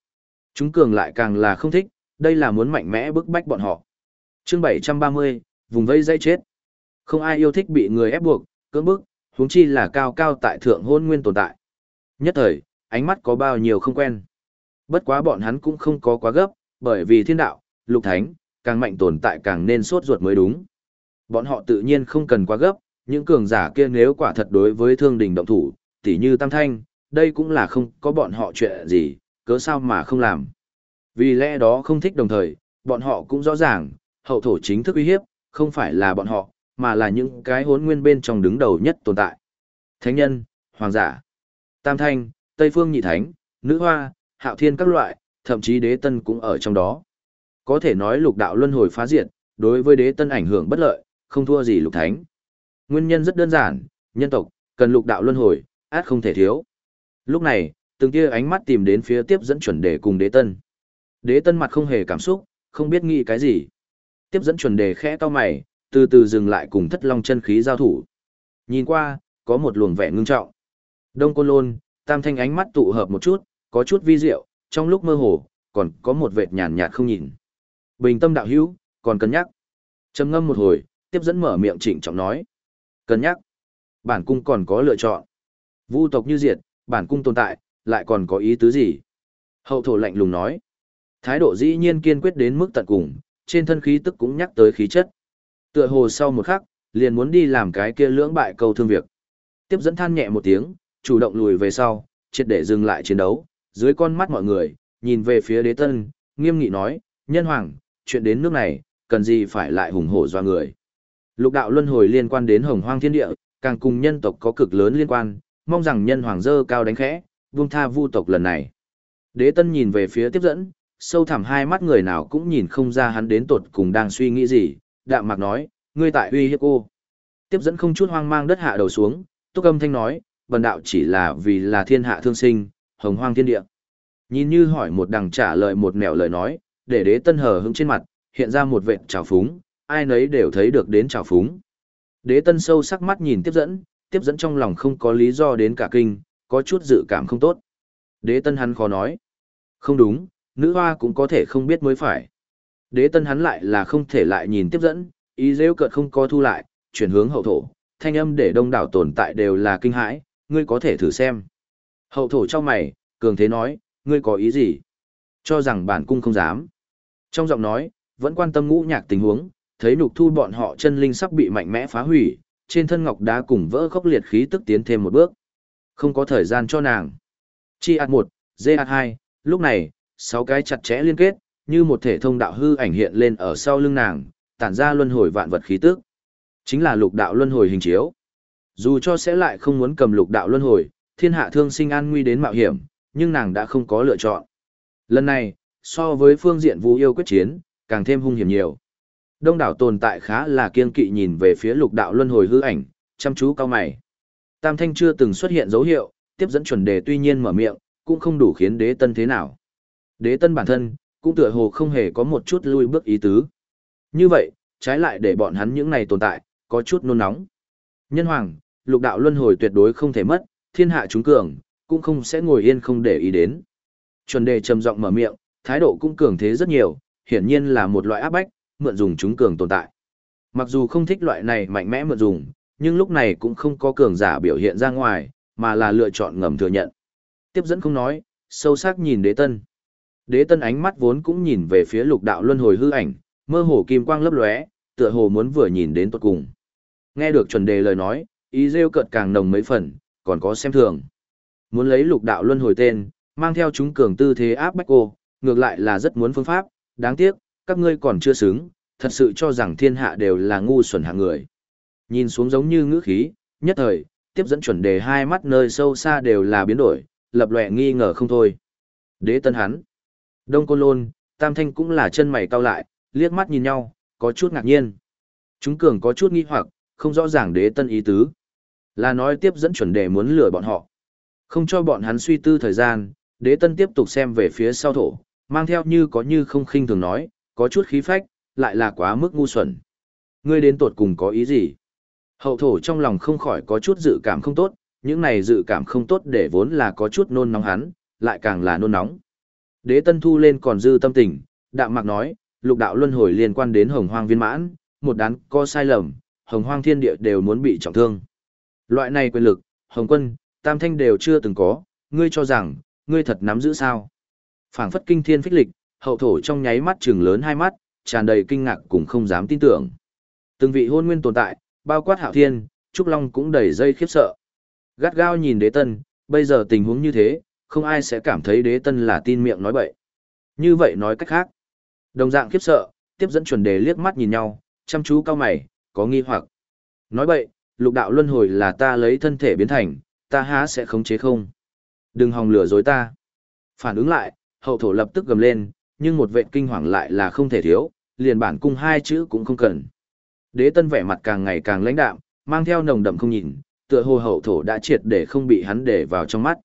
Chúng cường lại càng là không thích, đây là muốn mạnh mẽ bức bách bọn họ. chương 730, vùng vây dây chết. Không ai yêu thích bị người ép buộc, cưỡng bức, huống chi là cao cao tại thượng hôn nguyên tồn tại. Nhất thời, ánh mắt có bao nhiêu không quen. Bất quá bọn hắn cũng không có quá gấp, bởi vì thiên đạo, lục thánh, càng mạnh tồn tại càng nên sốt ruột mới đúng. Bọn họ tự nhiên không cần quá gấp, những cường giả kia nếu quả thật đối với thương đình động thủ, tỉ như Tam Thanh, đây cũng là không có bọn họ chuyện gì, cớ sao mà không làm. Vì lẽ đó không thích đồng thời, bọn họ cũng rõ ràng, hậu thổ chính thức uy hiếp, không phải là bọn họ, mà là những cái hốn nguyên bên trong đứng đầu nhất tồn tại. Thánh nhân, hoàng giả, tam thanh, tây phương nhị thánh, nữ hoa, hạo thiên các loại, thậm chí đế tân cũng ở trong đó. Có thể nói lục đạo luân hồi phá diệt, đối với đế tân ảnh hưởng bất lợi, không thua gì lục thánh. Nguyên nhân rất đơn giản, nhân tộc, cần lục đạo luân hồi, át không thể thiếu. Lúc này, từng kia ánh mắt tìm đến phía tiếp dẫn chuẩn đề cùng đế tân. Đế tân mặt không hề cảm xúc, không biết nghĩ cái gì. Tiếp dẫn chuẩn đề khẽ to mày, từ từ dừng lại cùng thất long chân khí giao thủ. Nhìn qua, có một luồng vẻ ngưng trọng. Đông Côn Lôn, tam thanh ánh mắt tụ hợp một chút, có chút vi diệu, trong lúc mơ hồ, còn có một vệt nhàn nhạt không nhìn. Bình tâm đạo hữu, còn cân nhắc. trầm ngâm một hồi, tiếp dẫn mở miệng trịnh trọng nói. Cân nhắc. Bản cung còn có lựa chọn. Vu tộc như diệt, bản cung tồn tại, lại còn có ý tứ gì? Hậu thổ lạnh lùng nói. Thái độ dĩ nhiên kiên quyết đến mức tận cùng, trên thân khí tức cũng nhắc tới khí chất. Tựa hồ sau một khắc, liền muốn đi làm cái kia lưỡng bại câu thương việc. Tiếp dẫn than nhẹ một tiếng, chủ động lùi về sau, triệt để dừng lại chiến đấu, dưới con mắt mọi người, nhìn về phía đế tân, nghiêm nghị nói, nhân hoàng, chuyện đến nước này, cần gì phải lại hùng hổ doa người. Lục đạo luân hồi liên quan đến hồng hoang thiên địa, càng cùng nhân tộc có cực lớn liên quan, mong rằng nhân hoàng dơ cao đánh khẽ, vương tha vu tộc lần này. Đế tân nhìn về phía tiếp dẫn, sâu thẳm hai mắt người nào cũng nhìn không ra hắn đến tột cùng đang suy nghĩ gì, đạm mạc nói, ngươi tại uy hiếp cô. Tiếp dẫn không chút hoang mang đất hạ đầu xuống, túc âm thanh nói, bần đạo chỉ là vì là thiên hạ thương sinh, hồng hoang thiên địa. Nhìn như hỏi một đằng trả lời một nẻo lời nói, để đế tân hờ hững trên mặt, hiện ra một vệt trào phúng, ai nấy đều thấy được đến trào phúng. Đế tân sâu sắc mắt nhìn tiếp dẫn, tiếp dẫn trong lòng không có lý do đến cả kinh, có chút dự cảm không tốt. Đế tân hắn khó nói. Không đúng, nữ hoa cũng có thể không biết mới phải. Đế tân hắn lại là không thể lại nhìn tiếp dẫn, ý rêu cợt không có thu lại, chuyển hướng hậu thổ, thanh âm để đông đảo tồn tại đều là kinh hãi, ngươi có thể thử xem. Hậu thổ trong mày, cường thế nói, ngươi có ý gì? Cho rằng bản cung không dám. Trong giọng nói, vẫn quan tâm ngũ nhạc tình huống, thấy nục thu bọn họ chân linh sắp bị mạnh mẽ phá hủy, trên thân ngọc đá cùng vỡ khốc liệt khí tức tiến thêm một bước. Không có thời gian cho nàng. Chi ạt 1, dê ạt 2, lúc này, sáu cái chặt chẽ liên kết, như một thể thông đạo hư ảnh hiện lên ở sau lưng nàng, tản ra luân hồi vạn vật khí tức. Chính là lục đạo luân hồi hình chiếu. Dù cho sẽ lại không muốn cầm lục đạo luân hồi, thiên hạ thương sinh an nguy đến mạo hiểm, nhưng nàng đã không có lựa chọn. Lần này, so với phương diện vũ yêu quyết chiến, càng thêm hung hiểm nhiều. Đông đảo tồn tại khá là kiên kỵ nhìn về phía lục đạo luân hồi hư ảnh, chăm chú cao mày. Tam thanh chưa từng xuất hiện dấu hiệu, tiếp dẫn chuẩn đề tuy nhiên mở miệng, cũng không đủ khiến đế tân thế nào. Đế tân bản thân, cũng tựa hồ không hề có một chút lui bước ý tứ. Như vậy, trái lại để bọn hắn những này tồn tại, có chút nôn nóng. Nhân hoàng, lục đạo luân hồi tuyệt đối không thể mất, thiên hạ chúng cường, cũng không sẽ ngồi yên không để ý đến. Chuẩn đề trầm giọng mở miệng, thái độ cũng cường thế rất nhiều, hiển nhiên là một loại áp bách, mượn dùng chúng cường tồn tại. Mặc dù không thích loại này mạnh mẽ mượn dùng, nhưng lúc này cũng không có cường giả biểu hiện ra ngoài, mà là lựa chọn ngầm thừa nhận. Tiếp dẫn không nói, sâu sắc nhìn đế tân. Đế tân ánh mắt vốn cũng nhìn về phía lục đạo luân hồi hư ảnh, mơ hồ kim quang lấp lóe, tựa hồ muốn vừa nhìn đến tốt cùng. Nghe được chuẩn đề lời nói, ý rêu cợt càng nồng mấy phần, còn có xem thường. Muốn lấy lục đạo luân hồi tên, mang theo chúng cường tư thế áp bách cô, ngược lại là rất muốn phương pháp, đáng tiếc, các ngươi còn chưa xứng, thật sự cho rằng thiên hạ đều là ngu xuẩn hạng người. Nhìn xuống giống như ngữ khí, nhất thời, tiếp dẫn chuẩn đề hai mắt nơi sâu xa đều là biến đổi, lập lòe nghi ngờ không thôi. Đế tân hắn, đông côn lôn, tam thanh cũng là chân mày cau lại, liếc mắt nhìn nhau, có chút ngạc nhiên. Chúng cường có chút nghi hoặc, không rõ ràng đế tân ý tứ. Là nói tiếp dẫn chuẩn đề muốn lừa bọn họ. Không cho bọn hắn suy tư thời gian, đế tân tiếp tục xem về phía sau thổ, mang theo như có như không khinh thường nói, có chút khí phách, lại là quá mức ngu xuẩn. Ngươi đến tột cùng có ý gì? Hậu thổ trong lòng không khỏi có chút dự cảm không tốt, những này dự cảm không tốt để vốn là có chút nôn nóng hắn, lại càng là nôn nóng. Đế tân thu lên còn dư tâm tình, đạm mạc nói, lục đạo luân hồi liên quan đến hồng hoang viên mãn, một đán có sai lầm, hồng hoang thiên địa đều muốn bị trọng thương. Loại này quyền lực, hồng quân, tam thanh đều chưa từng có, ngươi cho rằng, ngươi thật nắm giữ sao. phảng phất kinh thiên phích lịch, hậu thổ trong nháy mắt chừng lớn hai mắt, tràn đầy kinh ngạc cùng không dám tin tưởng. Từng vị hôn nguyên tồn tại, bao quát hạo thiên, trúc long cũng đầy dây khiếp sợ. Gắt gao nhìn đế tân, bây giờ tình huống như thế, không ai sẽ cảm thấy đế tân là tin miệng nói bậy. Như vậy nói cách khác. Đồng dạng khiếp sợ, tiếp dẫn chuẩn đề liếc mắt nhìn nhau, chăm chú cao mày, có nghi hoặc. Nói bậy, lục đạo luân hồi là ta lấy thân thể biến thành, ta há sẽ khống chế không? Đừng hòng lừa dối ta. Phản ứng lại, hậu thổ lập tức gầm lên, nhưng một vệ kinh hoàng lại là không thể thiếu, liền bản cung hai chữ cũng không cần. Đế tân vẻ mặt càng ngày càng lãnh đạm, mang theo nồng đậm không nhìn, tựa hồ hậu thổ đã triệt để không bị hắn để vào trong mắt.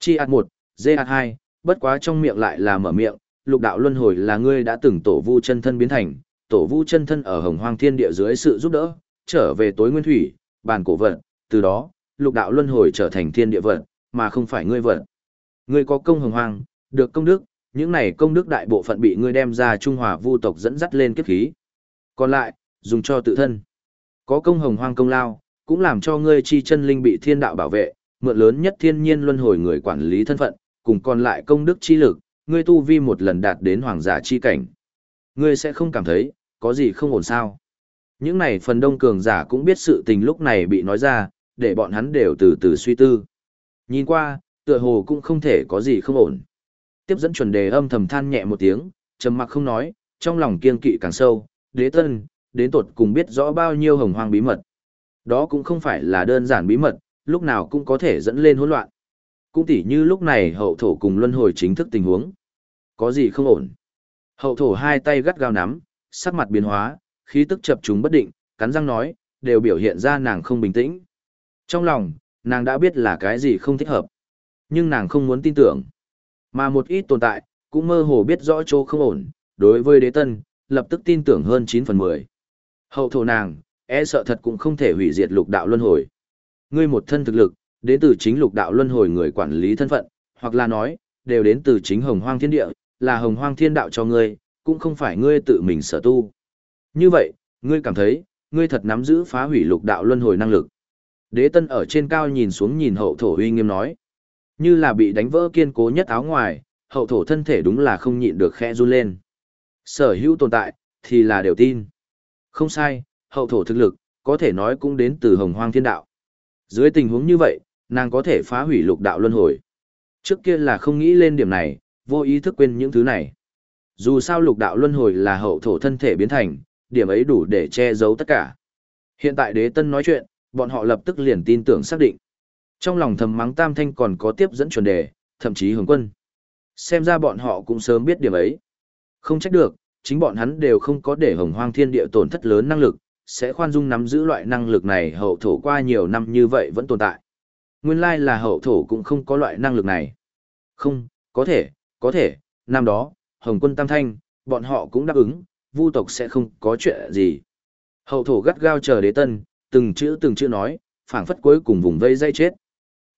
Chi ạt một, dê ạt hai, bất quá trong miệng lại là mở miệng, lục đạo luân hồi là ngươi đã từng tổ vu chân thân biến thành, tổ vu chân thân ở hồng hoang thiên địa dưới sự giúp đỡ, trở về tối nguyên thủy, bàn cổ vận. từ đó, lục đạo luân hồi trở thành thiên địa vận, mà không phải ngươi vận. Ngươi có công hồng hoang, được công đức, những này công đức đại bộ phận bị ngươi đem ra Trung Hòa vu tộc dẫn dắt lên kiếp khí. Còn lại, dùng cho tự thân. Có công hồng hoang công lao, cũng làm cho ngươi chi chân linh bị thiên đạo bảo vệ, mượn lớn nhất thiên nhiên luân hồi người quản lý thân phận, cùng còn lại công đức chi lực, ngươi tu vi một lần đạt đến hoàng giả chi cảnh. Ngươi sẽ không cảm thấy, có gì không ổn sao. Những này phần đông cường giả cũng biết sự tình lúc này bị nói ra, để bọn hắn đều từ từ suy tư. Nhìn qua, tựa hồ cũng không thể có gì không ổn. Tiếp dẫn chuẩn đề âm thầm than nhẹ một tiếng, trầm mặc không nói, trong lòng kiên kỵ càng sâu, đế tân, đến tột cùng biết rõ bao nhiêu hồng hoang bí mật. Đó cũng không phải là đơn giản bí mật, lúc nào cũng có thể dẫn lên hỗn loạn. Cũng tỉ như lúc này hậu thổ cùng luân hồi chính thức tình huống. Có gì không ổn. Hậu thổ hai tay gắt gao nắm, sắc mặt biến hóa, khí tức chập chúng bất định, cắn răng nói, đều biểu hiện ra nàng không bình tĩnh. Trong lòng, nàng đã biết là cái gì không thích hợp. Nhưng nàng không muốn tin tưởng. Mà một ít tồn tại, cũng mơ hồ biết rõ chỗ không ổn, đối với đế tân, lập tức tin tưởng hơn 9 phần 10. Hậu thổ nàng, e sợ thật cũng không thể hủy diệt lục đạo luân hồi. Ngươi một thân thực lực, đến từ chính lục đạo luân hồi người quản lý thân phận, hoặc là nói, đều đến từ chính hồng hoang thiên địa, là hồng hoang thiên đạo cho ngươi, cũng không phải ngươi tự mình sở tu. Như vậy, ngươi cảm thấy, ngươi thật nắm giữ phá hủy lục đạo luân hồi năng lực. Đế tân ở trên cao nhìn xuống nhìn hậu thổ uy nghiêm nói. Như là bị đánh vỡ kiên cố nhất áo ngoài, hậu thổ thân thể đúng là không nhịn được khẽ run lên. Sở hữu tồn tại, thì là đều tin. Không sai, hậu thổ thực lực, có thể nói cũng đến từ hồng hoang thiên đạo. Dưới tình huống như vậy, nàng có thể phá hủy lục đạo luân hồi. Trước kia là không nghĩ lên điểm này, vô ý thức quên những thứ này. Dù sao lục đạo luân hồi là hậu thổ thân thể biến thành, điểm ấy đủ để che giấu tất cả. Hiện tại đế tân nói chuyện, bọn họ lập tức liền tin tưởng xác định. Trong lòng thầm mắng tam thanh còn có tiếp dẫn chuẩn đề, thậm chí hướng quân. Xem ra bọn họ cũng sớm biết điểm ấy. Không trách được, chính bọn hắn đều không có để hồng hoang thiên địa tổn thất lớn năng lực, sẽ khoan dung nắm giữ loại năng lực này hậu thổ qua nhiều năm như vậy vẫn tồn tại. Nguyên lai là hậu thổ cũng không có loại năng lực này. Không, có thể, có thể, năm đó, hồng quân tam thanh, bọn họ cũng đáp ứng, vu tộc sẽ không có chuyện gì. Hậu thổ gắt gao chờ đế tân, từng chữ từng chữ nói, phảng phất cuối cùng vùng vây dây chết.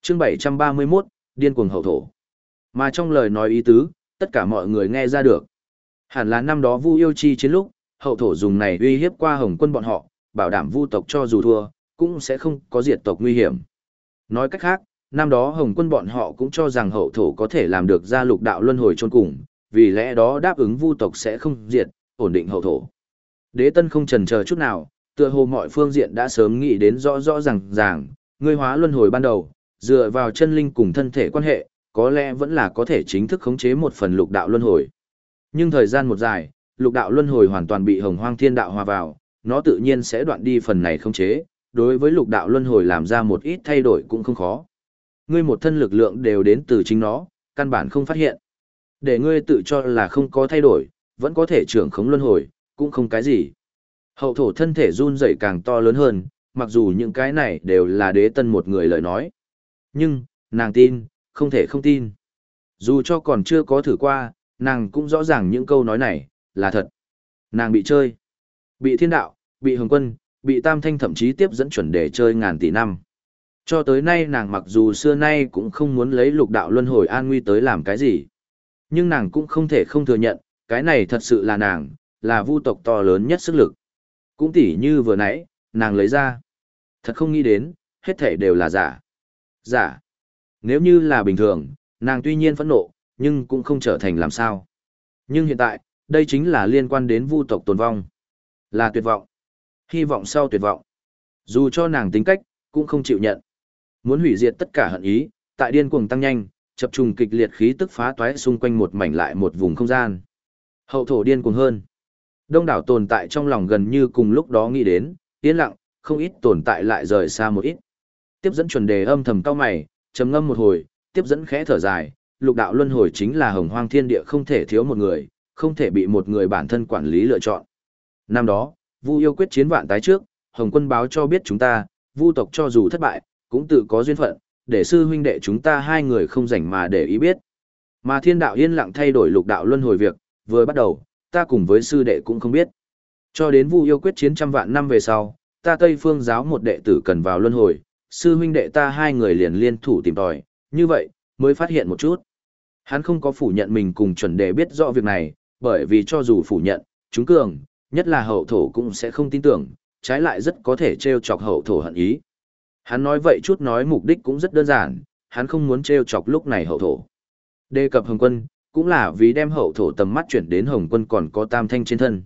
Chương 731, điên cuồng hậu thổ. Mà trong lời nói ý tứ, tất cả mọi người nghe ra được. Hẳn là năm đó Vu Yêu Chi chiến lúc, hậu thổ dùng này uy hiếp qua Hồng Quân bọn họ, bảo đảm Vu tộc cho dù thua, cũng sẽ không có diệt tộc nguy hiểm. Nói cách khác, năm đó Hồng Quân bọn họ cũng cho rằng hậu thổ có thể làm được ra lục đạo luân hồi chôn cùng, vì lẽ đó đáp ứng Vu tộc sẽ không diệt, ổn định hậu thổ. Đế Tân không chần chờ chút nào, tựa hồ mọi phương diện đã sớm nghĩ đến rõ rõ ràng ràng, ngươi hóa luân hồi ban đầu, dựa vào chân linh cùng thân thể quan hệ, có lẽ vẫn là có thể chính thức khống chế một phần lục đạo luân hồi. Nhưng thời gian một dài, lục đạo luân hồi hoàn toàn bị hồng hoang thiên đạo hòa vào, nó tự nhiên sẽ đoạn đi phần này khống chế, đối với lục đạo luân hồi làm ra một ít thay đổi cũng không khó. Ngươi một thân lực lượng đều đến từ chính nó, căn bản không phát hiện. Để ngươi tự cho là không có thay đổi, vẫn có thể trưởng khống luân hồi, cũng không cái gì. Hậu thổ thân thể run rẩy càng to lớn hơn, mặc dù những cái này đều là đế tân một người lời nói. Nhưng, nàng tin, không thể không tin. Dù cho còn chưa có thử qua, nàng cũng rõ ràng những câu nói này, là thật. Nàng bị chơi. Bị thiên đạo, bị hồng quân, bị tam thanh thậm chí tiếp dẫn chuẩn để chơi ngàn tỷ năm. Cho tới nay nàng mặc dù xưa nay cũng không muốn lấy lục đạo luân hồi an nguy tới làm cái gì. Nhưng nàng cũng không thể không thừa nhận, cái này thật sự là nàng, là vu tộc to lớn nhất sức lực. Cũng tỉ như vừa nãy, nàng lấy ra. Thật không nghĩ đến, hết thể đều là giả. Giả. Nếu như là bình thường, nàng tuy nhiên phẫn nộ, nhưng cũng không trở thành làm sao. Nhưng hiện tại, đây chính là liên quan đến vu tộc tồn vong. Là tuyệt vọng. Hy vọng sau tuyệt vọng. Dù cho nàng tính cách, cũng không chịu nhận. Muốn hủy diệt tất cả hận ý, tại điên cuồng tăng nhanh, chập trùng kịch liệt khí tức phá toái xung quanh một mảnh lại một vùng không gian. Hậu thổ điên cuồng hơn. Đông đảo tồn tại trong lòng gần như cùng lúc đó nghĩ đến, yên lặng, không ít tồn tại lại rời xa một ít. Tiếp dẫn chuẩn đề âm thầm cao mày, trầm ngâm một hồi, tiếp dẫn khẽ thở dài, lục đạo luân hồi chính là hồng hoang thiên địa không thể thiếu một người, không thể bị một người bản thân quản lý lựa chọn. Năm đó, Vu yêu quyết chiến vạn tái trước, Hồng quân báo cho biết chúng ta, Vu tộc cho dù thất bại, cũng tự có duyên phận, để sư huynh đệ chúng ta hai người không rảnh mà để ý biết. Mà thiên đạo yên lặng thay đổi lục đạo luân hồi việc, vừa bắt đầu, ta cùng với sư đệ cũng không biết. Cho đến Vu yêu quyết chiến trăm vạn năm về sau, ta Tây Phương giáo một đệ tử cần vào luân hồi, sư huynh đệ ta hai người liền liên thủ tìm tòi, như vậy, mới phát hiện một chút. Hắn không có phủ nhận mình cùng chuẩn đệ biết rõ việc này, bởi vì cho dù phủ nhận, chúng cường, nhất là hậu thổ cũng sẽ không tin tưởng, trái lại rất có thể treo chọc hậu thổ hận ý. Hắn nói vậy chút nói mục đích cũng rất đơn giản, hắn không muốn treo chọc lúc này hậu thổ. Đề cập hồng quân, cũng là vì đem hậu thổ tầm mắt chuyển đến hồng quân còn có tam thanh trên thân.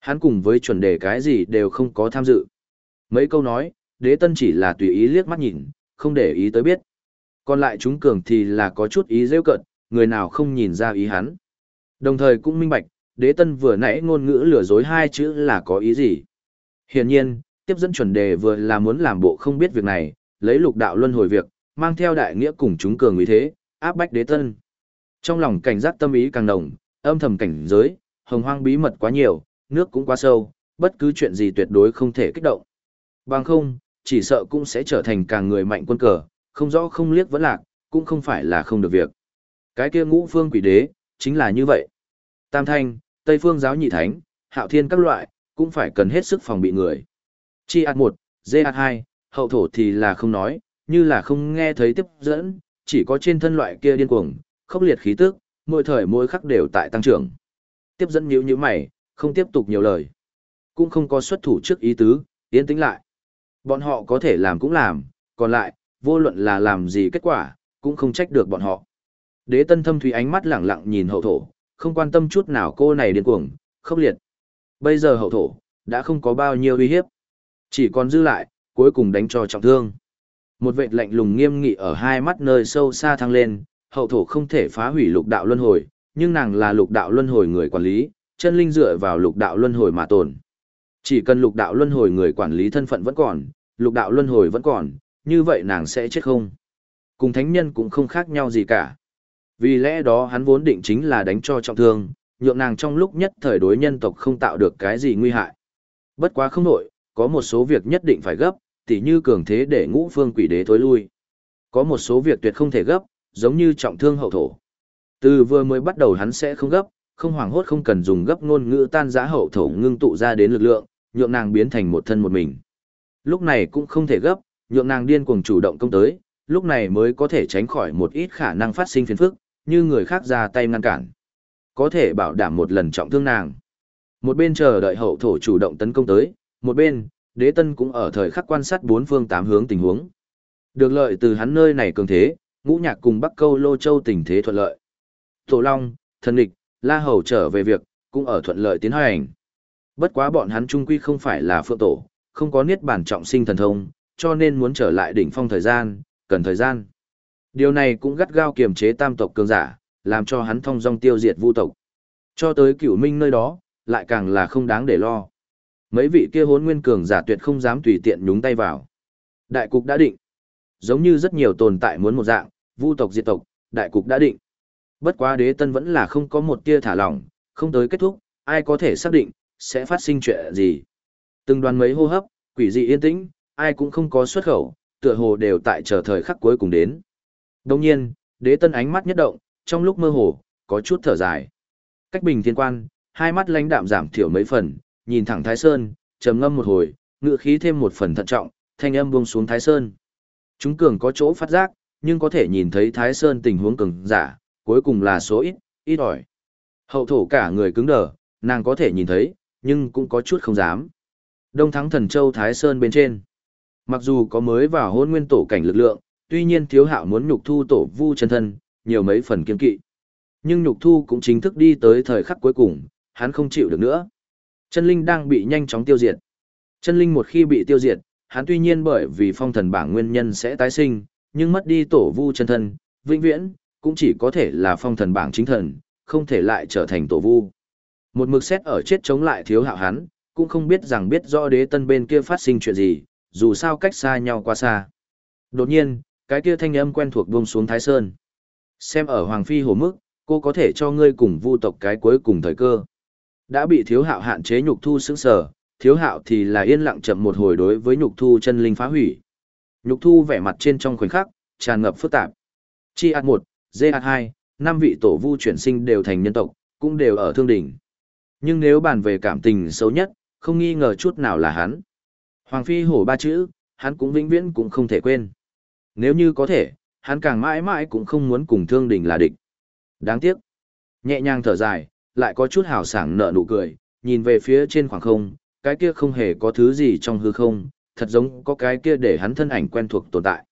Hắn cùng với chuẩn đề cái gì đều không có tham dự. Mấy câu nói, đế tân chỉ là tùy ý liếc mắt nhìn, không để ý tới biết. Còn lại chúng cường thì là có chút ý rêu cận, người nào không nhìn ra ý hắn. Đồng thời cũng minh bạch, đế tân vừa nãy ngôn ngữ lừa dối hai chữ là có ý gì. Hiển nhiên, tiếp dẫn chuẩn đề vừa là muốn làm bộ không biết việc này, lấy lục đạo luân hồi việc, mang theo đại nghĩa cùng chúng cường ý thế, áp bách đế tân. Trong lòng cảnh giác tâm ý càng nồng, âm thầm cảnh giới, hồng hoang bí mật quá nhiều, nước cũng quá sâu, bất cứ chuyện gì tuyệt đối không thể kích động. Bằng không, chỉ sợ cũng sẽ trở thành càng người mạnh quân cờ, không rõ không liếc vẫn lạc, cũng không phải là không được việc. Cái kia ngũ phương quỷ đế, chính là như vậy. Tam thanh, Tây phương giáo nhị thánh, hạo thiên các loại, cũng phải cần hết sức phòng bị người. Chi ạt 1, dê ạt 2, hậu thổ thì là không nói, như là không nghe thấy tiếp dẫn, chỉ có trên thân loại kia điên cuồng, khốc liệt khí tức, mỗi thời mỗi khắc đều tại tăng trưởng. Tiếp dẫn nhíu nhíu mày, không tiếp tục nhiều lời. Cũng không có xuất thủ trước ý tứ, tiến tĩnh lại. Bọn họ có thể làm cũng làm, còn lại, vô luận là làm gì kết quả, cũng không trách được bọn họ. Đế tân thâm thủy ánh mắt lẳng lặng nhìn hậu thổ, không quan tâm chút nào cô này điên cuồng, khốc liệt. Bây giờ hậu thổ, đã không có bao nhiêu uy hiếp. Chỉ còn dư lại, cuối cùng đánh cho trọng thương. Một vệt lạnh lùng nghiêm nghị ở hai mắt nơi sâu xa thăng lên, hậu thổ không thể phá hủy lục đạo luân hồi, nhưng nàng là lục đạo luân hồi người quản lý, chân linh dựa vào lục đạo luân hồi mà tồn. Chỉ cần lục đạo luân hồi người quản lý thân phận vẫn còn, lục đạo luân hồi vẫn còn, như vậy nàng sẽ chết không? Cùng thánh nhân cũng không khác nhau gì cả. Vì lẽ đó hắn vốn định chính là đánh cho trọng thương, nhượng nàng trong lúc nhất thời đối nhân tộc không tạo được cái gì nguy hại. Bất quá không nổi, có một số việc nhất định phải gấp, tỉ như cường thế để ngũ phương quỷ đế thối lui. Có một số việc tuyệt không thể gấp, giống như trọng thương hậu thổ. Từ vừa mới bắt đầu hắn sẽ không gấp, không hoảng hốt không cần dùng gấp ngôn ngữ tan giá hậu thổ ngưng tụ ra đến lực lượng, nhượng nàng biến thành một thân một mình. Lúc này cũng không thể gấp, nhượng nàng điên cuồng chủ động công tới, lúc này mới có thể tránh khỏi một ít khả năng phát sinh phiền phức, như người khác ra tay ngăn cản. Có thể bảo đảm một lần trọng thương nàng. Một bên chờ đợi hậu thổ chủ động tấn công tới, một bên, đế tân cũng ở thời khắc quan sát bốn phương tám hướng tình huống. Được lợi từ hắn nơi này cường thế, ngũ nhạc cùng bắc câu lô châu tình thế thuận lợi. Tổ Long, thần địch, la hầu trở về việc, cũng ở thuận lợi tiến hành. Bất quá bọn hắn trung quy không phải là phượng tổ, không có niết bản trọng sinh thần thông, cho nên muốn trở lại đỉnh phong thời gian, cần thời gian. Điều này cũng gắt gao kiềm chế tam tộc cường giả, làm cho hắn thông dong tiêu diệt vu tộc. Cho tới cửu minh nơi đó, lại càng là không đáng để lo. Mấy vị kia hốn nguyên cường giả tuyệt không dám tùy tiện nhúng tay vào. Đại cục đã định. Giống như rất nhiều tồn tại muốn một dạng, vu tộc diệt tộc, đại cục đã định. Bất quá đế tân vẫn là không có một tia thả lỏng, không tới kết thúc, ai có thể xác định, sẽ phát sinh chuyện gì. Từng đoàn mấy hô hấp, quỷ dị yên tĩnh, ai cũng không có xuất khẩu, tựa hồ đều tại chờ thời khắc cuối cùng đến. Đồng nhiên, đế tân ánh mắt nhất động, trong lúc mơ hồ, có chút thở dài. Cách bình thiên quan, hai mắt lãnh đạm giảm thiểu mấy phần, nhìn thẳng Thái Sơn, trầm ngâm một hồi, ngựa khí thêm một phần thận trọng, thanh âm buông xuống Thái Sơn. Chúng cường có chỗ phát giác, nhưng có thể nhìn thấy Thái Sơn tình huống cường giả, cuối cùng là số ít, ít ỏi. Hậu thổ cả người cứng đờ, nàng có thể nhìn thấy, nhưng cũng có chút không dám. Đông thắng thần châu Thái Sơn bên trên. Mặc dù có mới vào hôn nguyên tổ cảnh lực lượng, tuy nhiên thiếu hạo muốn nhục thu tổ vu chân thân, nhiều mấy phần kiên kỵ. Nhưng nhục thu cũng chính thức đi tới thời khắc cuối cùng, hắn không chịu được nữa. Chân linh đang bị nhanh chóng tiêu diệt. Chân linh một khi bị tiêu diệt, hắn tuy nhiên bởi vì phong thần bảng nguyên nhân sẽ tái sinh, nhưng mất đi tổ vu chân thân, vĩnh viễn, cũng chỉ có thể là phong thần bảng chính thần, không thể lại trở thành tổ vu. Một mực xét ở chết chống lại thiếu hạo hắn, cũng không biết rằng biết rõ đế tân bên kia phát sinh chuyện gì, dù sao cách xa nhau quá xa. Đột nhiên, cái kia thanh âm quen thuộc buông xuống Thái Sơn. Xem ở Hoàng Phi hồ mức, cô có thể cho ngươi cùng vu tộc cái cuối cùng thời cơ. Đã bị thiếu hạo hạn chế nhục thu sững sở, thiếu hạo thì là yên lặng chậm một hồi đối với nhục thu chân linh phá hủy. Nhục thu vẻ mặt trên trong khoảnh khắc, tràn ngập phức tạp. Chi ạt 1, dê ạt 2, năm vị tổ vu chuyển sinh đều thành nhân tộc, cũng đều ở thương đỉnh. Nhưng nếu bàn về cảm tình xấu nhất, không nghi ngờ chút nào là hắn. Hoàng phi hổ ba chữ, hắn cũng vĩnh viễn cũng không thể quên. Nếu như có thể, hắn càng mãi mãi cũng không muốn cùng thương đình là địch. Đáng tiếc. Nhẹ nhàng thở dài, lại có chút hào sảng nở nụ cười, nhìn về phía trên khoảng không, cái kia không hề có thứ gì trong hư không, thật giống có cái kia để hắn thân ảnh quen thuộc tồn tại.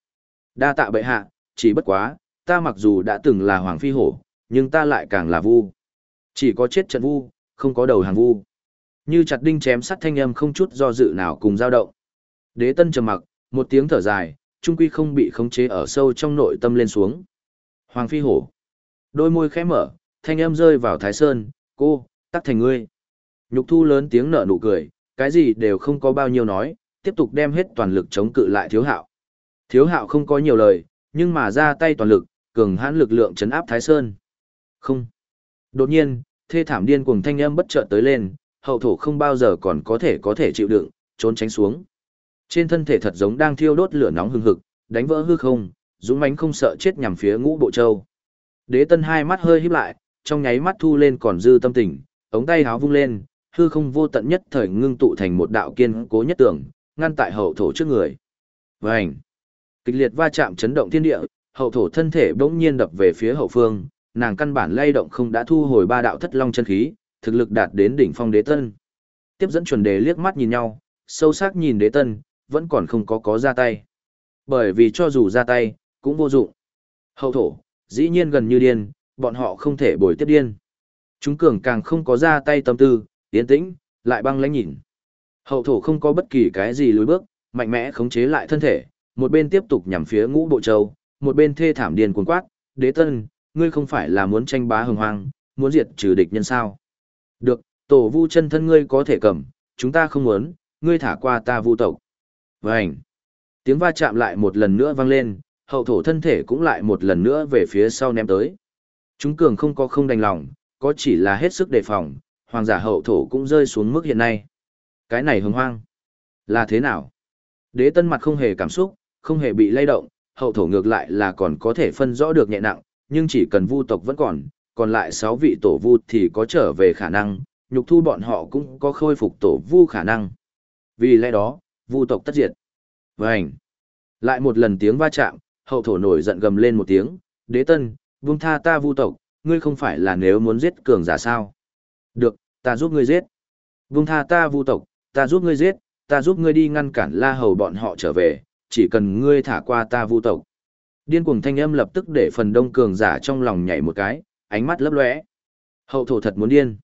Đa tạ bệ hạ, chỉ bất quá, ta mặc dù đã từng là hoàng phi hổ, nhưng ta lại càng là vu. Chỉ có chết trận vu, không có đầu hàng vu. Như chặt đinh chém sắt thanh âm không chút do dự nào cùng dao động. Đế tân trầm mặc, một tiếng thở dài, trung quy không bị khống chế ở sâu trong nội tâm lên xuống. Hoàng phi hổ. Đôi môi khẽ mở, thanh âm rơi vào thái sơn, cô, tắt thành ngươi. Nhục thu lớn tiếng nở nụ cười, cái gì đều không có bao nhiêu nói, tiếp tục đem hết toàn lực chống cự lại thiếu hạo. Thiếu hạo không có nhiều lời, nhưng mà ra tay toàn lực, cường hãn lực lượng chấn áp thái sơn. Không. Đột nhiên, thê thảm điên cuồng thanh âm bất chợt tới lên, hậu thổ không bao giờ còn có thể có thể chịu đựng, trốn tránh xuống. Trên thân thể thật giống đang thiêu đốt lửa nóng hừng hực, đánh vỡ hư không, dũng mãnh không sợ chết nhằm phía ngũ bộ châu. Đế tân hai mắt hơi híp lại, trong nháy mắt thu lên còn dư tâm tình, ống tay háo vung lên, hư không vô tận nhất thời ngưng tụ thành một đạo kiên cố nhất tưởng, ngăn tại hậu thổ trước người. Vành! Kịch liệt va chạm chấn động thiên địa, hậu thổ thân thể bỗng nhiên đập về phía hậu phương, nàng căn bản lay động không đã thu hồi ba đạo thất long chân khí, thực lực đạt đến đỉnh phong đế tân. Tiếp dẫn chuẩn đề liếc mắt nhìn nhau, sâu sắc nhìn đế tân, vẫn còn không có có ra tay. Bởi vì cho dù ra tay, cũng vô dụng. Hậu thổ, dĩ nhiên gần như điên, bọn họ không thể bồi tiếp điên. Chúng cường càng không có ra tay tâm tư, tiến tĩnh, lại băng lãnh nhìn. Hậu thổ không có bất kỳ cái gì lùi bước, mạnh mẽ khống chế lại thân thể, một bên tiếp tục nhằm phía ngũ bộ châu, một bên thê thảm điên cuồng quát, đế tân, ngươi không phải là muốn tranh bá hồng hoang, muốn diệt trừ địch nhân sao. Được, tổ vu chân thân ngươi có thể cầm, chúng ta không muốn, ngươi thả qua ta vu tộc. Vânh! Tiếng va chạm lại một lần nữa vang lên, hậu thổ thân thể cũng lại một lần nữa về phía sau ném tới. Chúng cường không có không đành lòng, có chỉ là hết sức đề phòng, hoàng giả hậu thổ cũng rơi xuống mức hiện nay. Cái này hứng hoang. Là thế nào? Đế tân mặt không hề cảm xúc, không hề bị lay động, hậu thổ ngược lại là còn có thể phân rõ được nhẹ nặng, nhưng chỉ cần vu tộc vẫn còn, còn lại 6 vị tổ vu thì có trở về khả năng, nhục thu bọn họ cũng có khôi phục tổ vu khả năng. Vì lẽ đó, vu tộc tất diệt. Vành. Lại một lần tiếng va chạm, hậu thổ nổi giận gầm lên một tiếng, đế tân, buông tha ta vu tộc, ngươi không phải là nếu muốn giết cường giả sao. Được, ta giúp ngươi giết. Buông tha ta vu tộc, ta giúp ngươi giết, ta giúp ngươi đi ngăn cản la hầu bọn họ trở về, chỉ cần ngươi thả qua ta vu tộc. Điên cuồng thanh âm lập tức để phần đông cường giả trong lòng nhảy một cái, ánh mắt lấp lóe. Hậu thổ thật muốn điên.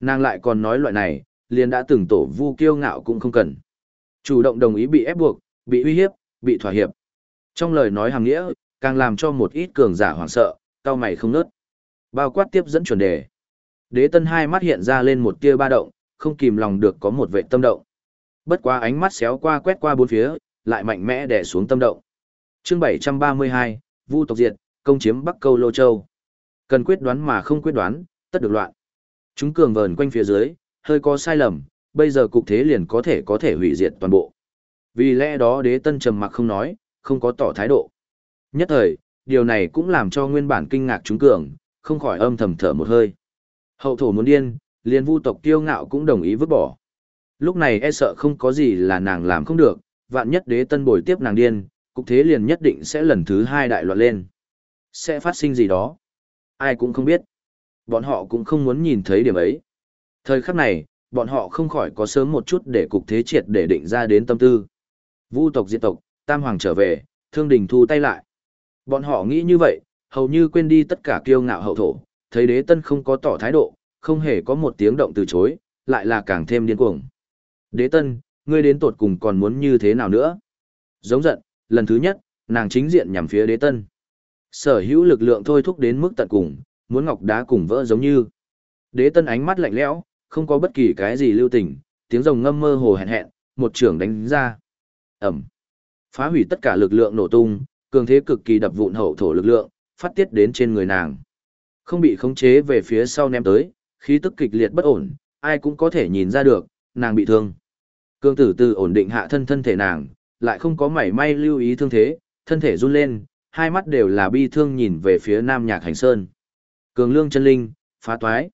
Nàng lại còn nói loại này, liền đã từng tổ vu kiêu ngạo cũng không cần. Chủ động đồng ý bị ép buộc, bị uy hiếp, bị thỏa hiệp. Trong lời nói hàng nghĩa, càng làm cho một ít cường giả hoảng sợ, cao mày không nớt. Bao quát tiếp dẫn chuẩn đề. Đế tân hai mắt hiện ra lên một tia ba động, không kìm lòng được có một vệ tâm động. Bất quá ánh mắt xéo qua quét qua bốn phía, lại mạnh mẽ đè xuống tâm động. Chương 732, Vu tộc diệt, công chiếm Bắc Câu Lô Châu. Cần quyết đoán mà không quyết đoán, tất được loạn. Chúng cường vờn quanh phía dưới, hơi có sai lầm, bây giờ cục thế liền có thể có thể hủy diệt toàn bộ. Vì lẽ đó đế tân trầm mặc không nói, không có tỏ thái độ. Nhất thời, điều này cũng làm cho nguyên bản kinh ngạc chúng cường, không khỏi âm thầm thở một hơi. Hậu thổ muốn điên, liền vu tộc kiêu ngạo cũng đồng ý vứt bỏ. Lúc này e sợ không có gì là nàng làm không được, vạn nhất đế tân bồi tiếp nàng điên, cục thế liền nhất định sẽ lần thứ hai đại loạn lên. Sẽ phát sinh gì đó? Ai cũng không biết. Bọn họ cũng không muốn nhìn thấy điểm ấy. Thời khắc này, bọn họ không khỏi có sớm một chút để cục thế triệt để định ra đến tâm tư. Vu tộc diệt tộc, Tam Hoàng trở về, Thương Đình thu tay lại. Bọn họ nghĩ như vậy, hầu như quên đi tất cả kiêu ngạo hậu thổ, thấy đế tân không có tỏ thái độ, không hề có một tiếng động từ chối, lại là càng thêm điên cuồng. Đế tân, ngươi đến tột cùng còn muốn như thế nào nữa? Giống giận, lần thứ nhất, nàng chính diện nhằm phía đế tân. Sở hữu lực lượng thôi thúc đến mức tận cùng, muốn ngọc đá cùng vỡ giống như. Đế tân ánh mắt lạnh lẽo, không có bất kỳ cái gì lưu tình, tiếng rồng ngâm mơ hồ hẹn hẹn, một trưởng đánh ra. Ẩm. Phá hủy tất cả lực lượng nổ tung, cường thế cực kỳ đập vụn hậu thổ lực lượng, phát tiết đến trên người nàng. Không bị khống chế về phía sau ném tới, khí tức kịch liệt bất ổn, ai cũng có thể nhìn ra được, nàng bị thương. Cương tử từ ổn định hạ thân thân thể nàng, lại không có mảy may lưu ý thương thế, thân thể run lên, hai mắt đều là bi thương nhìn về phía nam nhạc hành sơn. Cường lương chân linh, phá toái.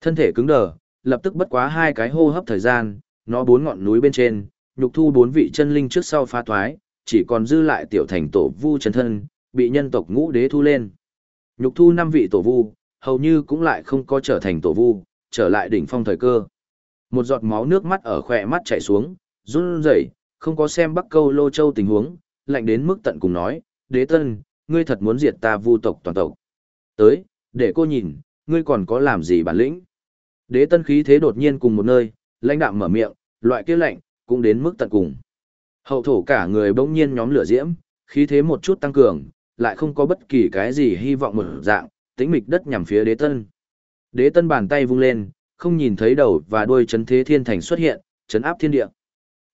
Thân thể cứng đờ, lập tức bất quá hai cái hô hấp thời gian, nó bốn ngọn núi bên trên, nhục thu bốn vị chân linh trước sau phá toái, chỉ còn dư lại tiểu thành tổ vu chân thân, bị nhân tộc ngũ đế thu lên. Nhục thu năm vị tổ vu, hầu như cũng lại không có trở thành tổ vu, trở lại đỉnh phong thời cơ. Một giọt máu nước mắt ở khỏe mắt chảy xuống, run rẩy, không có xem Bắc Câu Lô Châu tình huống, lạnh đến mức tận cùng nói, đế tân, ngươi thật muốn diệt ta vu tộc toàn tộc. Tới, để cô nhìn, ngươi còn có làm gì bản lĩnh. Đế tân khí thế đột nhiên cùng một nơi, lãnh đạm mở miệng, loại kia lạnh, cũng đến mức tận cùng. Hậu thổ cả người bỗng nhiên nhóm lửa diễm, khí thế một chút tăng cường, lại không có bất kỳ cái gì hy vọng một dạng, tĩnh mịch đất nhằm phía đế tân. Đế tân bàn tay vung lên, không nhìn thấy đầu và đuôi chấn thế thiên thành xuất hiện, chấn áp thiên địa.